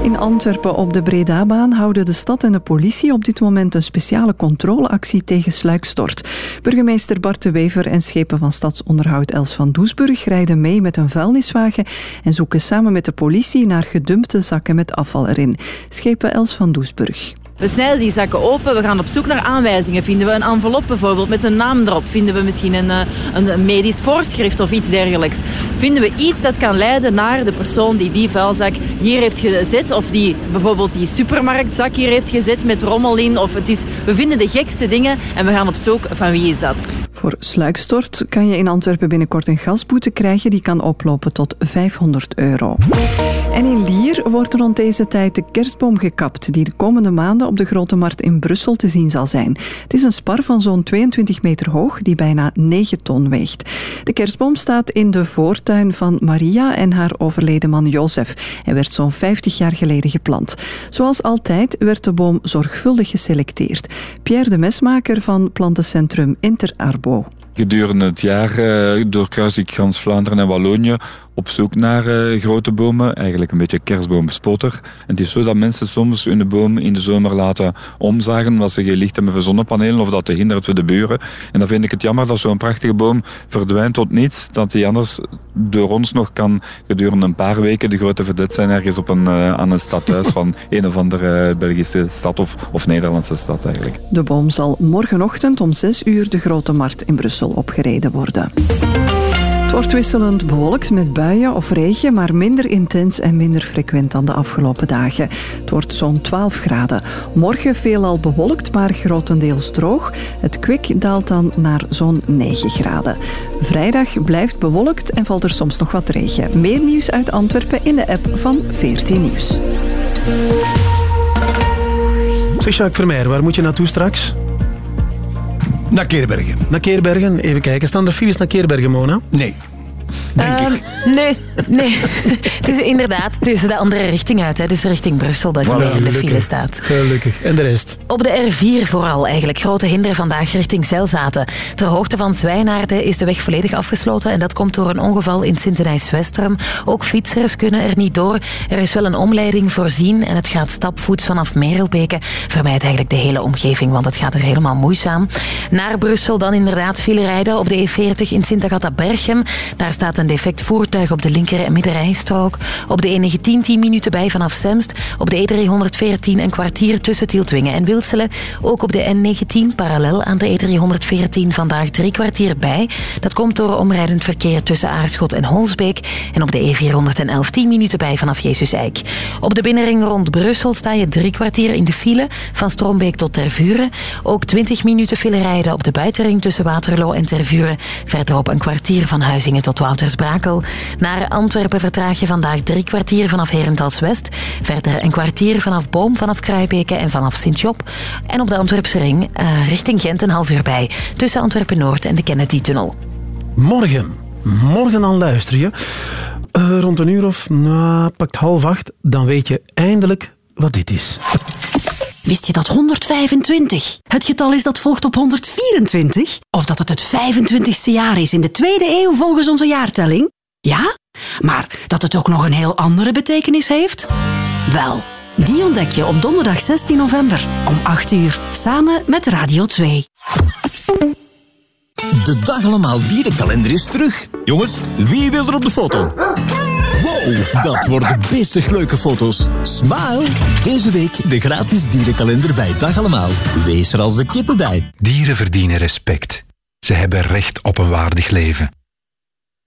[SPEAKER 22] In Antwerpen op de Bredabaan houden de stad en de politie op dit moment een speciale controleactie tegen sluikstort. Burgemeester Bart de Wever en schepen van Stadsonderhoud Els van Doesburg rijden mee met een vuilniswagen en zoeken samen met de politie naar gedumpte zakken met afval erin. Schepen Els van Doesburg.
[SPEAKER 98] We snijden die zakken open, we gaan op zoek naar aanwijzingen. Vinden we een envelop bijvoorbeeld met een naam erop? Vinden we misschien een, eh, een medisch voorschrift of iets dergelijks? Vinden we iets dat kan leiden naar de persoon die die vuilzak hier heeft gezet? Of die bijvoorbeeld die supermarktzak hier heeft gezet met rommel in? Of het is, we vinden de gekste dingen en we gaan op zoek van wie is dat.
[SPEAKER 22] Voor sluikstort kan je in Antwerpen binnenkort een gasboete krijgen. Die kan oplopen tot 500 euro. En in Lier wordt rond deze tijd de kerstboom gekapt, die de komende maanden op de Grote Markt in Brussel te zien zal zijn. Het is een spar van zo'n 22 meter hoog, die bijna 9 ton weegt. De kerstboom staat in de voortuin van Maria en haar overleden man Jozef en werd zo'n 50 jaar geleden geplant. Zoals altijd werd de boom zorgvuldig geselecteerd. Pierre de Mesmaker van plantencentrum Inter Arbo.
[SPEAKER 77] Gedurende het jaar uh, doorkruis ik Frans Vlaanderen en Wallonië op zoek naar uh, grote bomen, eigenlijk een beetje kerstboomspotter. En het is zo dat mensen soms hun boom in de zomer laten omzagen omdat ze geen licht hebben voor zonnepanelen of dat te hindert voor de buren. En dan vind ik het jammer dat zo'n prachtige boom verdwijnt tot niets, dat die anders door ons nog kan gedurende een paar weken de grote vedette zijn ergens op een, uh, aan een stadhuis van een of andere Belgische stad of, of Nederlandse stad eigenlijk.
[SPEAKER 22] De boom zal morgenochtend om 6 uur de Grote Markt in Brussel opgereden worden. Wordt wisselend bewolkt met buien of regen, maar minder intens en minder frequent dan de afgelopen dagen. Het wordt zo'n 12 graden. Morgen veelal bewolkt, maar grotendeels droog. Het kwik daalt dan naar zo'n 9 graden. Vrijdag blijft bewolkt en valt er soms nog wat regen. Meer nieuws uit Antwerpen in de app van 14 Nieuws.
[SPEAKER 2] Zeg Jacques Vermeer, waar moet je naartoe straks?
[SPEAKER 88] Naar Keerbergen.
[SPEAKER 2] Naar Keerbergen. Even kijken. Staan er files naar Keerbergen, Mona?
[SPEAKER 88] Nee.
[SPEAKER 26] Ehm, nee, nee. het is inderdaad het is de andere richting uit. Hè. Dus richting Brussel dat je in de file staat.
[SPEAKER 2] Gelukkig. En de rest?
[SPEAKER 26] Op de R4 vooral eigenlijk. Grote hinder vandaag richting Zelzaten. Ter hoogte van Zwijnaarden is de weg volledig afgesloten. En dat komt door een ongeval in Sint-Denijs-Westerum. Ook fietsers kunnen er niet door. Er is wel een omleiding voorzien. En het gaat stapvoets vanaf Merelbeke. Vermijd eigenlijk de hele omgeving, want het gaat er helemaal moeizaam. Naar Brussel dan inderdaad file rijden op de E40 in Sint-Agatha-Berchem. Daar staat een defect voertuig op de linker- en middenrijstrook. Op de E19 10 minuten bij vanaf Semst. Op de E314 een kwartier tussen Tieltwingen en Wilselen. Ook op de N19 parallel aan de E314 vandaag drie kwartier bij. Dat komt door omrijdend verkeer tussen Aarschot en Holsbeek. En op de E411 10 minuten bij vanaf Jezus Eik. Op de binnenring rond Brussel sta je drie kwartier in de file van Strombeek tot Tervuren. Ook 20 minuten file rijden op de buitenring tussen Waterloo en Tervuren. Verderop een kwartier van Huizingen tot Woutersbrakel. Naar Antwerpen vertraag je vandaag drie kwartier vanaf Herentals West. Verder een kwartier vanaf Boom, vanaf Kruibeke en vanaf Sint-Job. En op de Antwerpse ring eh, richting Gent een half uur bij. Tussen Antwerpen Noord en de Kennedy-tunnel.
[SPEAKER 2] Morgen. Morgen dan luister je. Eh, rond een uur of, nou, pakt half acht. Dan weet je eindelijk wat dit is.
[SPEAKER 10] Wist je dat 125 het getal is dat volgt op 124? Of dat het het 25ste jaar is in de tweede eeuw volgens onze jaartelling? Ja? Maar dat het ook nog een heel andere betekenis heeft? Wel, die ontdek je op donderdag 16 november om 8 uur, samen met Radio 2.
[SPEAKER 17] De Dag Allemaal Dierenkalender is terug. Jongens, wie wil er op de foto? Wow, dat worden best leuke foto's. Smile! Deze week de gratis dierenkalender bij Dag Allemaal. Wees er als de kippen bij.
[SPEAKER 21] Dieren verdienen respect. Ze hebben recht op een waardig leven.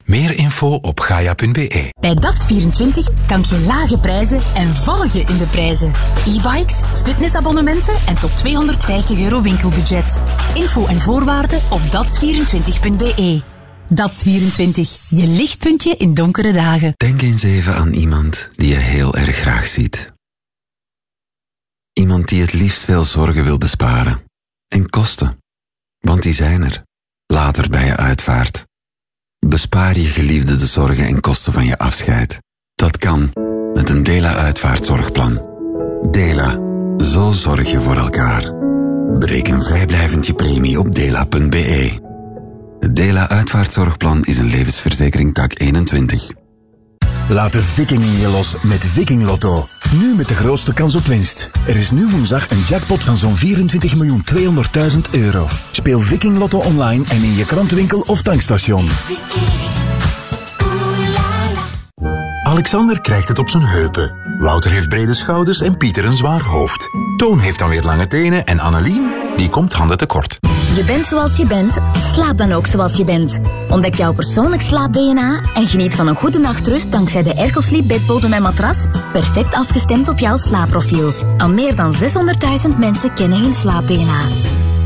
[SPEAKER 21] Meer info op gaia.be.
[SPEAKER 99] Bij DAX24 dank je lage prijzen en val je in de prijzen. E-bikes, fitnessabonnementen en tot 250 euro winkelbudget. Info en voorwaarden op DAX24.be. DAX24, je lichtpuntje in donkere dagen.
[SPEAKER 100] Denk eens even aan iemand die je heel erg graag ziet. Iemand die het liefst veel zorgen wil besparen. En kosten. Want die zijn er. Later bij je uitvaart. Bespaar je geliefde de zorgen en kosten van je afscheid. Dat kan met een Dela-uitvaartzorgplan. Dela, zo zorg je voor elkaar. Bereken vrijblijvend je premie op dela.be. Het Dela-uitvaartzorgplan is een levensverzekering tak 21.
[SPEAKER 12] Laat de viking in je los met Viking Lotto. Nu met de grootste kans op winst. Er is nu woensdag een jackpot van zo'n 24.200.000 euro. Speel Viking Lotto online en in je krantenwinkel of tankstation.
[SPEAKER 21] Alexander krijgt het op zijn heupen. Wouter heeft brede schouders en Pieter een zwaar hoofd. Toon heeft dan weer lange tenen en Annelien, die komt handen tekort.
[SPEAKER 99] Je bent zoals je bent, slaap dan ook zoals je bent. Ontdek jouw persoonlijk slaap-DNA en geniet van een goede nachtrust dankzij de Ergosleep bedbodem en matras, perfect afgestemd op jouw slaapprofiel. Al meer dan 600.000 mensen kennen hun slaap-DNA.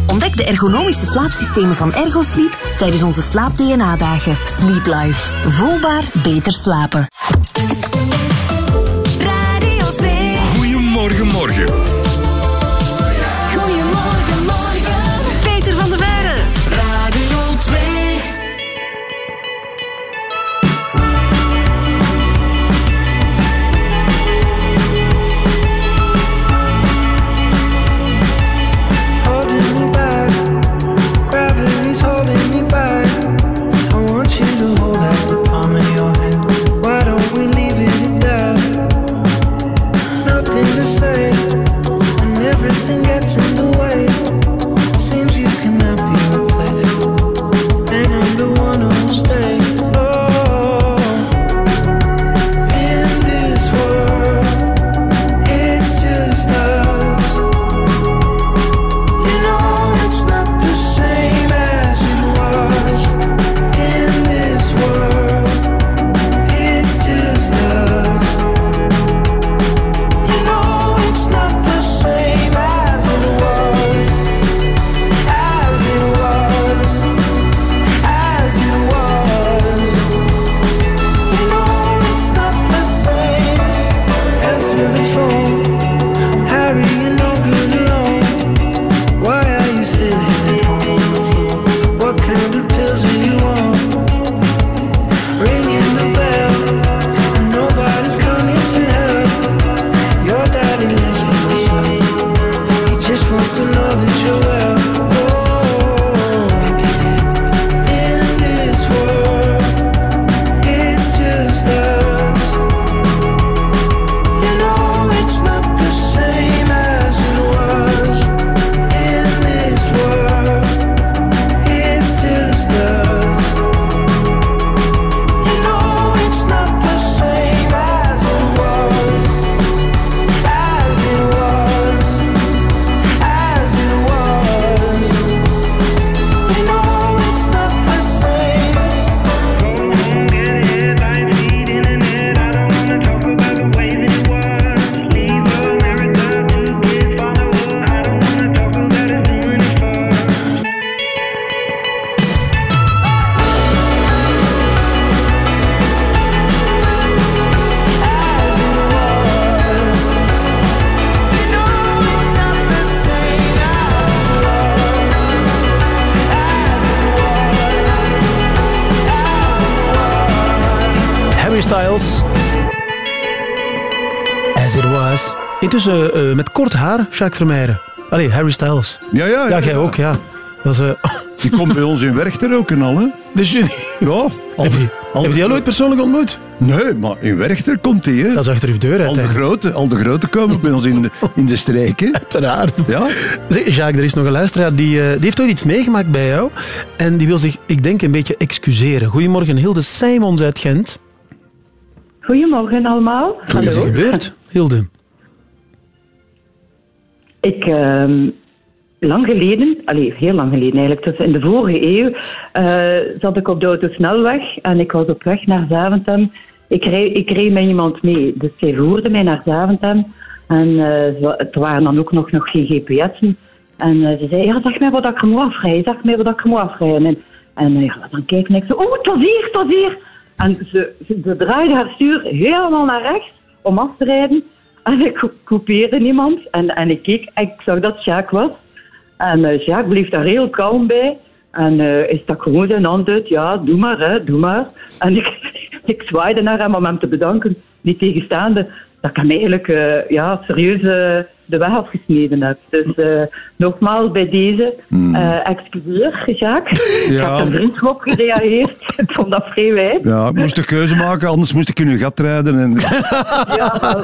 [SPEAKER 10] Ontdek de ergonomische slaapsystemen van Ergosleep tijdens onze slaap-DNA-dagen. Sleep Life. Voelbaar beter slapen.
[SPEAKER 99] Radio 2.
[SPEAKER 17] Goedemorgen, morgen.
[SPEAKER 2] Intussen eh, met kort haar, Jacques Vermeijeren. Allee, Harry Styles.
[SPEAKER 88] Ja, ja, ja.
[SPEAKER 2] Ja, jij ook, ja. Dat is, eh,
[SPEAKER 88] Die komt bij ons in Werchter ook en al, hè?
[SPEAKER 2] Dus jullie...
[SPEAKER 88] Ja. Al,
[SPEAKER 2] Heb je, heb je die al ooit persoonlijk ontmoet?
[SPEAKER 88] Nee, maar in Werchter komt hij, hè?
[SPEAKER 2] Dat is achter uw deur,
[SPEAKER 88] Al de grote, al de grote komen bij ons in de, in de streek, hè?
[SPEAKER 2] Uiteraard.
[SPEAKER 88] Ja?
[SPEAKER 2] Zeg, Jacques, er is nog een luisteraar die, eh, die heeft ooit iets meegemaakt bij jou. En die wil zich, ik denk, een beetje excuseren. Goedemorgen, Hilde Simons uit Gent.
[SPEAKER 101] Goedemorgen allemaal.
[SPEAKER 2] Wat is er gebeurd, Hilde?
[SPEAKER 101] Ik, ehm, lang geleden, allee, heel lang geleden eigenlijk, dus in de vorige eeuw, eh, zat ik op de autosnelweg en ik was op weg naar Zaventem. Ik reed, ik reed met iemand mee, dus zij voerde mij naar Zaventem. En ze- het waren dan ook nog, nog geen GPS'en. En eh, ze zei, ja, zeg mij wat ik er moet afrijden, zeg mij wat ik er moet afrijden. En, en eh, ja, dan kijk ik zo, oh, was hier, was hier. En ze, ze draaide haar stuur helemaal naar rechts om af te rijden. En ik coupeerde niemand. En, en ik ik zag dat Jacques was. En eh Jacques bleef daar heel kalm bij. En eh hij stak gewoon zijn hand uit. Ja, doe maar, hè, doe maar. En ik, ik zwaaide naar hem om hem te bedanken. Niet tegenstaande dat hem eigenlijk eh, ja, serieus de weg afgesneden heb. Dus eh, nogmaals bij deze, eh excuseer, Jacques. Ik
[SPEAKER 88] Ja.
[SPEAKER 101] heb er op gereageerd. Ik vond dat vrij wijd.
[SPEAKER 88] Ja, ik moest een keuze maken, anders moest ik in uw gat rijden. En...
[SPEAKER 101] Ja,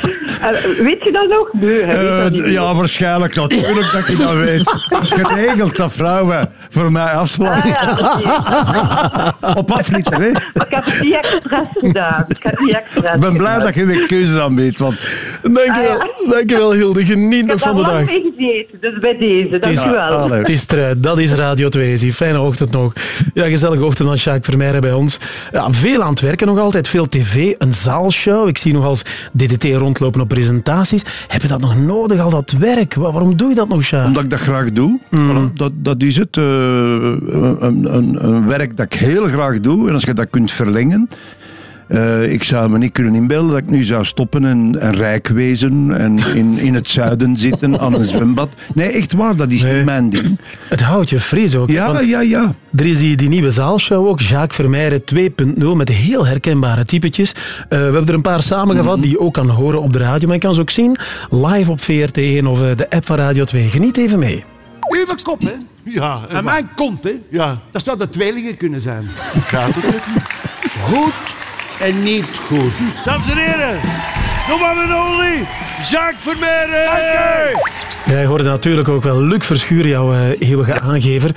[SPEAKER 101] weet je dat nog? Nee, dat
[SPEAKER 88] Eh, ja, waarschijnlijk natuurlijk dat je dat weet. Het is geregeld dat vrouwen voor mij afslaan. Op afliter, hè?
[SPEAKER 101] Maar ik heb het niet expres gedaan. Ik heb het niet expres
[SPEAKER 88] Ik ben blij
[SPEAKER 101] gedaan.
[SPEAKER 88] dat je weer keuzes aanbiedt, want...
[SPEAKER 2] Dankjewel, dankjewel Hilde. Geniet
[SPEAKER 101] Ik
[SPEAKER 2] nog
[SPEAKER 101] heb
[SPEAKER 2] van de dag.
[SPEAKER 101] mee gezeten, dus bij deze. Dankjewel.
[SPEAKER 2] het is eruit. Dat is Radio 2. Zie. Fijne ochtend nog. Ja, gezellige ochtend van Jacques Vermeijeren bij ons. Ja, veel aan het werken nog altijd. Veel tv, een zaalshow. Ik zie nog als DDT rondlopen op presentaties. Heb je dat nog nodig, al dat werk? Wa- Waarom doe je dat nog, Jacques?
[SPEAKER 88] Omdat ik dat graag doe. Voilà, dat, dat is het. eh, een, een, een werk dat ik heel graag doe. En als je dat kunt verlengen. Eh, ik zou me niet kunnen inbeelden dat ik nu zou stoppen en, en rijk wezen en in, in het zuiden zitten aan een zwembad. Nee, echt waar, dat is niet mijn ding.
[SPEAKER 2] Het houdt je fris ook.
[SPEAKER 88] Ja, ja, ja.
[SPEAKER 2] Er is die, die nieuwe zaalshow ook, Jacques Vermeijeren 2.0, met heel herkenbare typetjes. Eh, we hebben er een paar samengevat die je ook kan horen op de radio. Maar je kan ze ook zien live op VRT1 of eh, de app van Radio 2. Geniet even mee.
[SPEAKER 102] Uw kop, hè? Ja. En, mijn kont, hè? Ja. Dat zouden tweelingen kunnen zijn. Gaat het? Goed en niet goed. Dames en heren, de one and only Jacques Vermeijeren!
[SPEAKER 2] Jij hoorde natuurlijk ook wel Luc Verschuur, jouw eh, eeuwige aangever.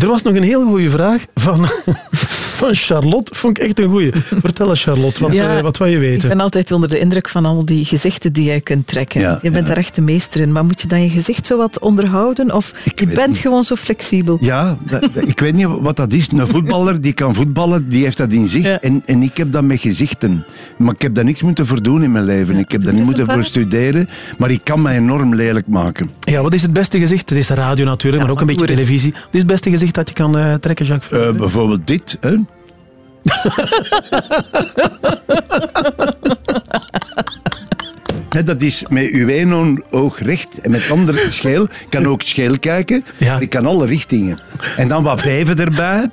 [SPEAKER 2] Er was nog een heel goede vraag van, van Charlotte. Vond ik echt een goeie. Vertel eens, Charlotte, wat,
[SPEAKER 87] Ja,
[SPEAKER 2] eh, wat wil je
[SPEAKER 87] Ik
[SPEAKER 2] weten?
[SPEAKER 87] ben altijd onder de indruk van al die gezichten die jij kunt trekken.
[SPEAKER 88] Ja,
[SPEAKER 87] je bent daar echt de meester in. Maar moet je dan je gezicht zo wat onderhouden? Of je bent gewoon zo flexibel?
[SPEAKER 88] Ja, dat- dat- ik weet niet wat dat is. Een voetballer die kan voetballen, die heeft dat in zich. En, en ik heb dat met gezichten. Maar ik heb daar niks moeten voor doen in mijn leven. Ik heb daar niet moeten voor studeren. Maar ik kan mij enorm lelijk maken.
[SPEAKER 2] Ja, wat is het beste gezicht? Het is de radio natuurlijk, maar ook een beetje televisie. Wat is het beste gezicht dat je kan eh, trekken, Jacques?
[SPEAKER 88] Eh, bijvoorbeeld dit. Hè? Dat is met uw ene oog recht en met andere scheel. Ik kan ook scheel kijken. Ik kan alle richtingen. En dan wat vijven erbij.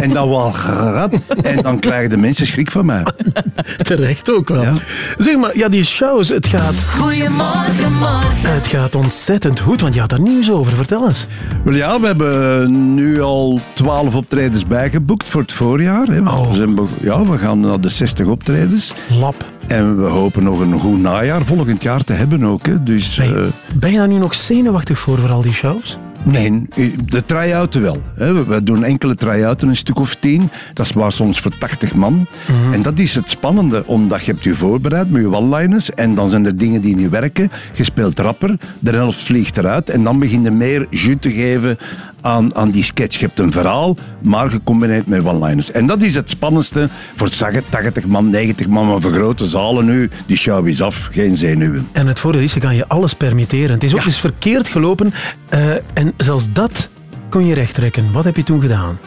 [SPEAKER 88] En dan wat grap. En dan krijgen de mensen schrik van mij.
[SPEAKER 2] Terecht ook wel. Zeg maar, ja, die shows, het gaat,
[SPEAKER 31] Goedemorgen, morgen.
[SPEAKER 2] het gaat ontzettend goed, want je had daar nieuws over. Vertel eens.
[SPEAKER 88] Wel ja, we hebben nu al twaalf optredens bijgeboekt voor het voorjaar. Hè. We, zijn be- ja, we gaan naar de 60 optredens.
[SPEAKER 2] Lap.
[SPEAKER 88] En we hopen nog een goed najaar volgend jaar te hebben ook. Hè. Dus, eh,
[SPEAKER 2] Ben je daar nu nog zenuwachtig voor, voor al die shows?
[SPEAKER 88] Nee, de try-outen wel. We- doen enkele try-outen, een stuk of tien. Dat is maar soms voor 80 man.
[SPEAKER 2] Mhm.
[SPEAKER 88] En dat is het spannende, omdat je hebt je voorbereid met je one-liners en dan zijn er dingen die niet werken. Je speelt rapper, de helft vliegt eruit en dan begin je meer jus te geven aan, aan die sketch. Je hebt een verhaal, maar gecombineerd met one-liners. En dat is het spannendste voor 80 man, 90 man, maar voor grote zalen nu. Die show is af, geen zenuwen.
[SPEAKER 2] En het voordeel is, je kan je alles permitteren. Het is ook eens verkeerd gelopen eh, en zelfs dat kon je rechttrekken. Wat heb je toen gedaan?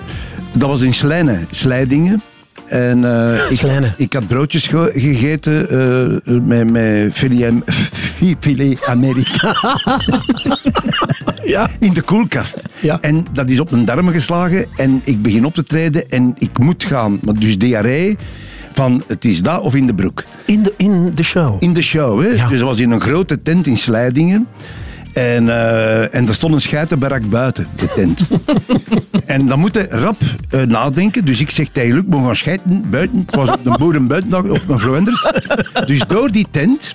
[SPEAKER 88] Dat was in Slijnen, Slijdingen. En eh, ik, ik had broodjes ge- gegeten eh, met, met filet, filet Amerika. in de koelkast. En dat is op mijn darmen geslagen en ik begin op te treden en ik moet gaan. Dus diarree van het is dat of in de broek.
[SPEAKER 31] In de, in de show?
[SPEAKER 88] In de show, hè. Dus dat was in een grote tent in Slijdingen. En, eh, en er stond een scheitenbarak buiten, de tent. en dan moet je rap eh, nadenken. Dus ik zeg tegen Luc, we gaan scheiten buiten. Het was op de boeren buiten op mijn Vlenders. Dus door die tent...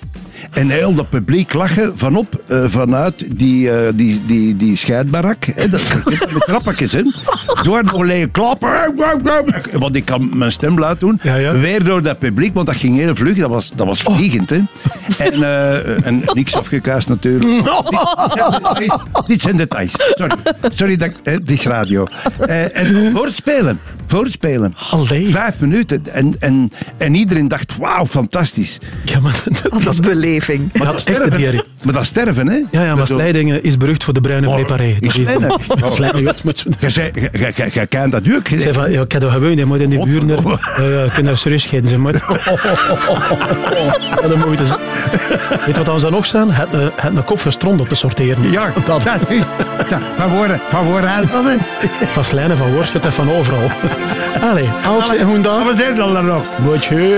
[SPEAKER 88] En heel dat publiek lachen vanop, eh, vanuit die, eh, die, die, die scheidbarak. Hè, dat, met trappetjes, hè. Door nog alleen klappen. Want ik kan mijn stem luid doen. Weer door dat publiek, want dat ging heel vlug. Dat was, dat was vliegend, hè. En, eh, en niks afgekuist natuurlijk. Dit, dit zijn details. Sorry, Sorry dat dit is radio. Eh, en voorspelen. Voorspelen. Vijf minuten. En, en, en iedereen dacht, wauw, fantastisch.
[SPEAKER 31] Ja, maar dat,
[SPEAKER 3] is beleving.
[SPEAKER 88] Maar dat is sterven, maar dat is sterven, hè?
[SPEAKER 31] Ja, ja maar Slijdingen is berucht voor de bruine preparé.
[SPEAKER 88] Ik Slijdingen.
[SPEAKER 31] Slijdingen.
[SPEAKER 88] Je kent dat ook.
[SPEAKER 31] Ik zei van, ja, ik heb dat gewoon, je moet in die ja, ja, je kunt daar serieus scheiden, ze moet. Ja, dat moet je dus- Weet je wat dan nog zijn? Het, eh, het een koffer stront op te sorteren.
[SPEAKER 88] Ja, dat is ja, Van woorden, van woorden uit.
[SPEAKER 31] Van Slijnen, van Worschut en van overal. Allee, oud en goed daar.
[SPEAKER 88] Wat zijn dan er nog?
[SPEAKER 31] Bootje.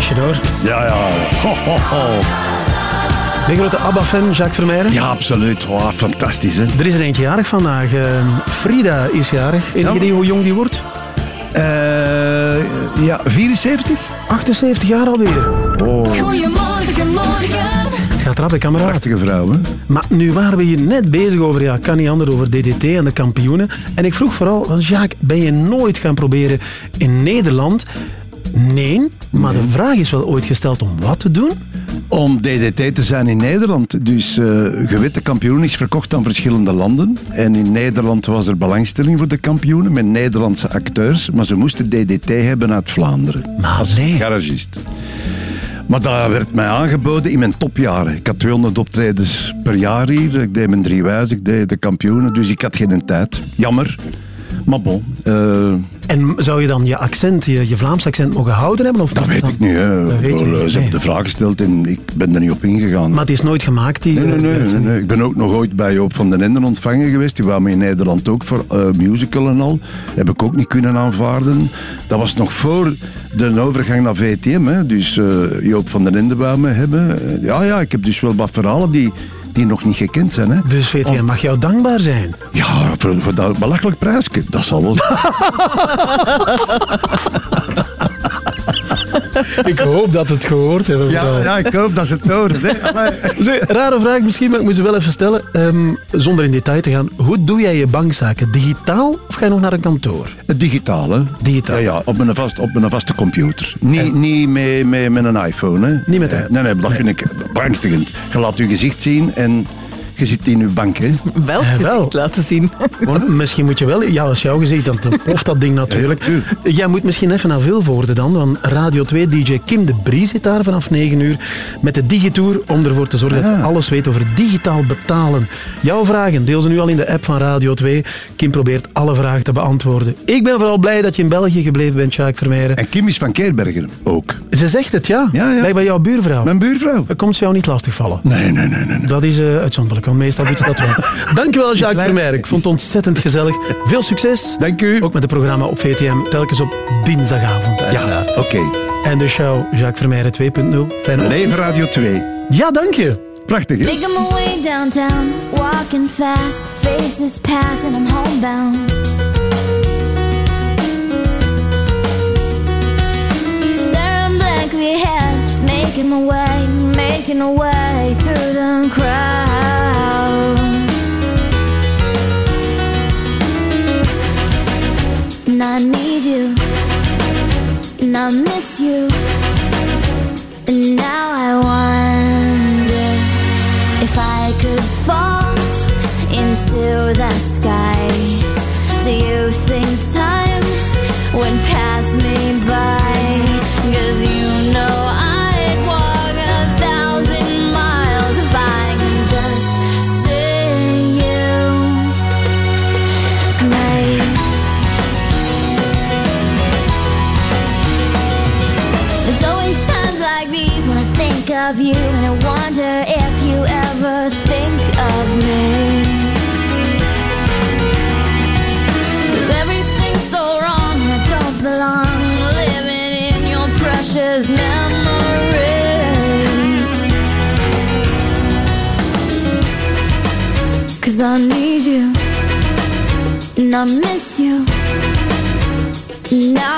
[SPEAKER 31] Feestje hoor.
[SPEAKER 88] Ja, ja. Ho, ho, ho.
[SPEAKER 31] Ben je grote ABBA-fan, Jacques Vermeijren?
[SPEAKER 88] Ja, absoluut. Wow, fantastisch, hè?
[SPEAKER 31] Er is er eentje jarig vandaag. eh, Frida is jarig. Enig idee hoe jong die wordt?
[SPEAKER 88] Eh, ja, 74?
[SPEAKER 31] 78 jaar alweer.
[SPEAKER 88] Oh.
[SPEAKER 2] Goedemorgen, morgen. gaat rap, hè, kameraad.
[SPEAKER 88] Prachtige vrouw, hè?
[SPEAKER 2] Maar nu waren we hier net bezig over, ja, kan niet anders, over DDT en de kampioenen. En ik vroeg vooral, van Jacques, ben je nooit gaan proberen in Nederland? Nee, maar de vraag is wel ooit gesteld om wat te doen?
[SPEAKER 88] Om DDT te zijn in Nederland. Dus eh je weet, de kampioen is verkocht aan verschillende landen. En in Nederland was er belangstelling voor de kampioenen met Nederlandse acteurs. Maar ze moesten DDT hebben uit Vlaanderen. als garagist. Maar dat werd mij aangeboden in mijn topjaren. Ik had 200 optredens per jaar hier. Ik deed mijn drie wijzen, ik deed de kampioenen. Dus ik had geen tijd. Jammer. Maar bon. eh,
[SPEAKER 2] En zou je dan je accent, je, je Vlaams accent mogen houden hebben? Of
[SPEAKER 88] dat weet ik niet. Hè.
[SPEAKER 2] Dat weet je
[SPEAKER 88] Wel,
[SPEAKER 2] niet,
[SPEAKER 88] Ze
[SPEAKER 2] nee.
[SPEAKER 88] hebben de vraag gesteld en ik ben er niet op ingegaan.
[SPEAKER 2] Maar het is nooit gemaakt, die...
[SPEAKER 88] Nee, nee,
[SPEAKER 2] eh,
[SPEAKER 88] nee, nee,
[SPEAKER 2] uitzending.
[SPEAKER 88] nee. Ik ben ook nog ooit bij Joop van den Enden ontvangen geweest. Die me in Nederland ook voor eh, musical en al. Heb ik ook niet kunnen aanvaarden. Dat was nog voor de overgang naar VTM. Hè. Dus eh, Joop van den Enden wou me hebben. Eh, ja, ja, ik heb dus wel wat verhalen die, die nog niet gekend zijn. Hè.
[SPEAKER 2] Dus VTM mag jou dankbaar zijn.
[SPEAKER 88] Ja, voor, voor dat belachelijk prijsje. Dat zal wel.
[SPEAKER 2] ik hoop dat het gehoord hebben.
[SPEAKER 88] Ja, ja, ik hoop dat ze het.
[SPEAKER 2] Zeg, rare vraag misschien, maar ik moet ze wel even stellen. Ehm, zonder in detail te gaan. Hoe doe jij je bankzaken? Digitaal of ga je nog naar een kantoor?
[SPEAKER 88] Het digitaal, hè?
[SPEAKER 2] Digitaal.
[SPEAKER 88] Ja, ja op, een vast, op een vaste computer. Niet, niet met, met, met een iPhone, hè?
[SPEAKER 2] Niet met
[SPEAKER 88] Eh,
[SPEAKER 2] een-
[SPEAKER 88] Nee, nee, dat vind ik beangstigend. Je laat je gezicht zien en je zit in je bank, hè?
[SPEAKER 3] Wel
[SPEAKER 2] Eh, wel.
[SPEAKER 3] gezicht laten zien.
[SPEAKER 2] Misschien moet je wel, ja, als jou gezicht, dan ploft dat ding natuurlijk. Jij moet misschien even naar Vilvoorde dan, want Radio 2 DJ Kim de Brie zit daar vanaf 9 uur met de Digitour om ervoor te zorgen dat je alles weet over digitaal betalen. Jouw vragen, deel ze nu al in de app van Radio 2. Kim probeert alle vragen te beantwoorden. Ik ben vooral blij dat je in België gebleven bent, Jacques Vermeijeren.
[SPEAKER 88] En Kim is van Keerberger ook.
[SPEAKER 2] Ze zegt het, ja.
[SPEAKER 88] Ja, ja.
[SPEAKER 2] Blijkbaar jouw buurvrouw.
[SPEAKER 88] Mijn buurvrouw.
[SPEAKER 2] Dat komt ze jou niet lastigvallen.
[SPEAKER 88] Nee, nee, nee, nee.
[SPEAKER 2] Dat is eh, uitzonderlijk, want meestal doet ze dat wel. Dankjewel, Jacques Vermeijer. Ik vond het ontzettend gezellig. Veel succes.
[SPEAKER 88] Dank u.
[SPEAKER 2] Ook met het programma op VTM, telkens op dinsdagavond.
[SPEAKER 88] Ja, oké.
[SPEAKER 2] En de show Jacques Vermeijer 2.0. Fijne
[SPEAKER 88] Leven Radio 2.
[SPEAKER 2] Ja, dank je.
[SPEAKER 88] Prachtig, hè?
[SPEAKER 7] Making my way downtown, walking fast, faces pass and I'm homebound. Blankly ahead, just making my way, making my way through the crowd. And I need you, and I miss you, I miss you. Now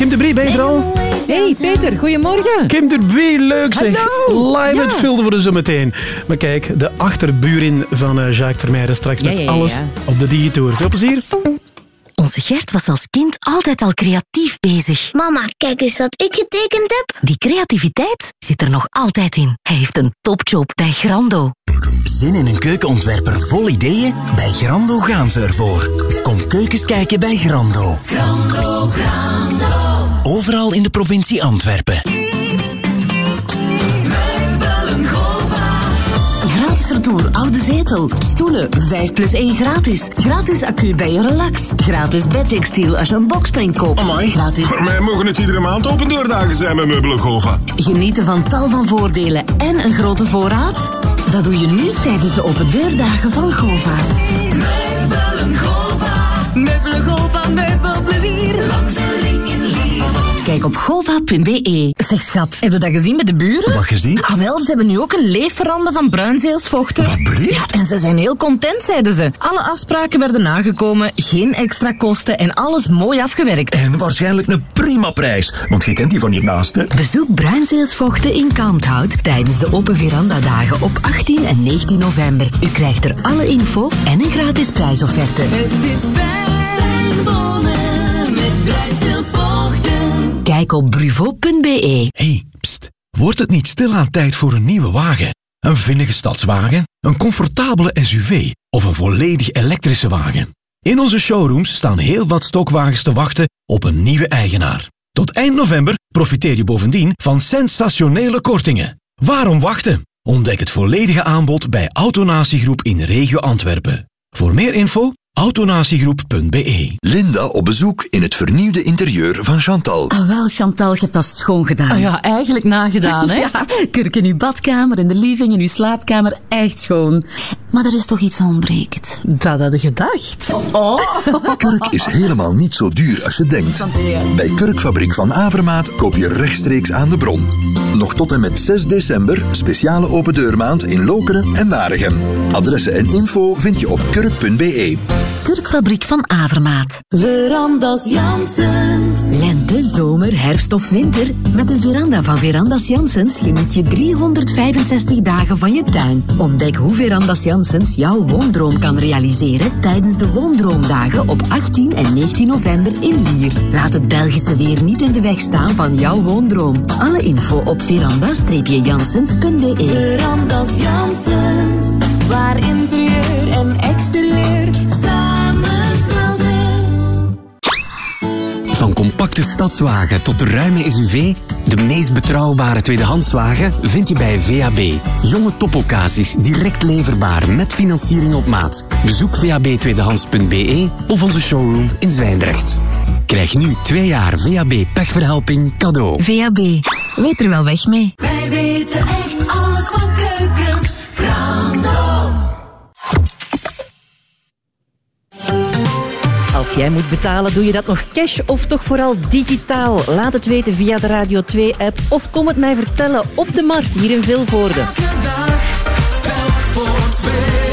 [SPEAKER 2] Kim de Brie, ben je er al?
[SPEAKER 65] Hey Peter, goedemorgen.
[SPEAKER 2] Kim de Brie, leuk zeg.
[SPEAKER 65] Hallo.
[SPEAKER 2] Live
[SPEAKER 65] Ja.
[SPEAKER 2] het vulde voor de zometeen. Maar kijk, de achterbuurin van eh, Jacques Vermeijeren straks
[SPEAKER 65] Ja,
[SPEAKER 2] met
[SPEAKER 65] ja,
[SPEAKER 2] alles
[SPEAKER 65] ja.
[SPEAKER 2] op de Digitour. Veel plezier.
[SPEAKER 10] Onze Gert was als kind altijd al creatief bezig.
[SPEAKER 7] Mama, kijk eens wat ik getekend heb.
[SPEAKER 10] Die creativiteit zit er nog altijd in. Hij heeft een topjob bij Grando.
[SPEAKER 12] Zin in een keukenontwerper vol ideeën? Bij Grando gaan ze ervoor. Kom keukens kijken bij Grando.
[SPEAKER 31] Grando, Grando.
[SPEAKER 12] Overal in de provincie Antwerpen.
[SPEAKER 10] Gratis retour oude zetel. Stoelen 5 plus 1 gratis. Gratis accu bij je relax. Gratis bedtextiel als je een boxspring koopt. Gratis.
[SPEAKER 103] Voor mij mogen het iedere maand open deurdagen zijn met Meubelen Gova.
[SPEAKER 10] Genieten van tal van voordelen en een grote voorraad? Dat doe je nu tijdens de open deurdagen van Gova. Kijk op gova.be. Zeg schat, heb je dat gezien met de buren?
[SPEAKER 12] Wat gezien?
[SPEAKER 10] Ah wel, ze hebben nu ook een leefveranda van bruinzeelsvochten.
[SPEAKER 12] Wat blieft?
[SPEAKER 10] Ja, en ze zijn heel content, zeiden ze. Alle afspraken werden nagekomen, geen extra kosten en alles mooi afgewerkt.
[SPEAKER 12] En waarschijnlijk een prima prijs, want je kent die van hiernaast, hè?
[SPEAKER 10] Bezoek Bruinzeelsvochten in Kalmthout tijdens de Open Veranda-dagen op 18 en 19 november. U krijgt er alle info en een gratis prijsofferte.
[SPEAKER 31] Het is fijn wonen met Bruinzeelsvochten.
[SPEAKER 10] Kijk op bruvo.be.
[SPEAKER 12] Hey, pst. Wordt het niet stilaan tijd voor een nieuwe wagen? Een vinnige stadswagen? Een comfortabele SUV? Of een volledig elektrische wagen? In onze showrooms staan heel wat stokwagens te wachten op een nieuwe eigenaar. Tot eind november profiteer je bovendien van sensationele kortingen. Waarom wachten? Ontdek het volledige aanbod bij Autonatiegroep in regio Antwerpen. Voor meer info autonatiegroep.be
[SPEAKER 17] Linda op bezoek in het vernieuwde interieur van Chantal.
[SPEAKER 104] Ah, wel, Chantal, je hebt dat schoon gedaan.
[SPEAKER 105] Ah ja, eigenlijk nagedaan, hè?
[SPEAKER 104] ja, kurk in uw badkamer, in de living, in uw slaapkamer, echt schoon. Maar er is toch iets ontbreekt.
[SPEAKER 105] Dat had je gedacht.
[SPEAKER 104] Oh.
[SPEAKER 17] Kurk is helemaal niet zo duur als je denkt. Bij Kurkfabriek van Avermaat koop je rechtstreeks aan de bron. Nog tot en met 6 december speciale open deurmaand in Lokeren en Waregem. Adressen en info vind je op kurk.be.
[SPEAKER 10] Kurkfabriek van Avermaat.
[SPEAKER 31] Verandas Janssens.
[SPEAKER 10] Lente, zomer, herfst of winter. Met de veranda van Verandas Janssens geniet je 365 dagen van je tuin. Ontdek hoe Verandas Janssens jouw woondroom kan realiseren tijdens de Woondroomdagen op 18 en 19 november in Lier. Laat het Belgische weer niet in de weg staan van jouw woondroom. Alle info op veranda-janssens.be.
[SPEAKER 31] Verandas Janssens. Waar
[SPEAKER 106] compacte stadswagen tot de ruime SUV, de meest betrouwbare tweedehandswagen vind je bij VAB. Jonge topoccasies, direct leverbaar met financiering op maat. Bezoek vabtweedehands.be of onze showroom in Zwijndrecht. Krijg nu twee jaar VAB pechverhelping cadeau.
[SPEAKER 10] VAB. Weet er wel weg mee.
[SPEAKER 31] Wij weten echt alles van keukens. Grando.
[SPEAKER 65] Als jij moet betalen, doe je dat nog cash of toch vooral digitaal? Laat het weten via de Radio 2-app of kom het mij vertellen op de markt hier in Vilvoorde.
[SPEAKER 31] Voor.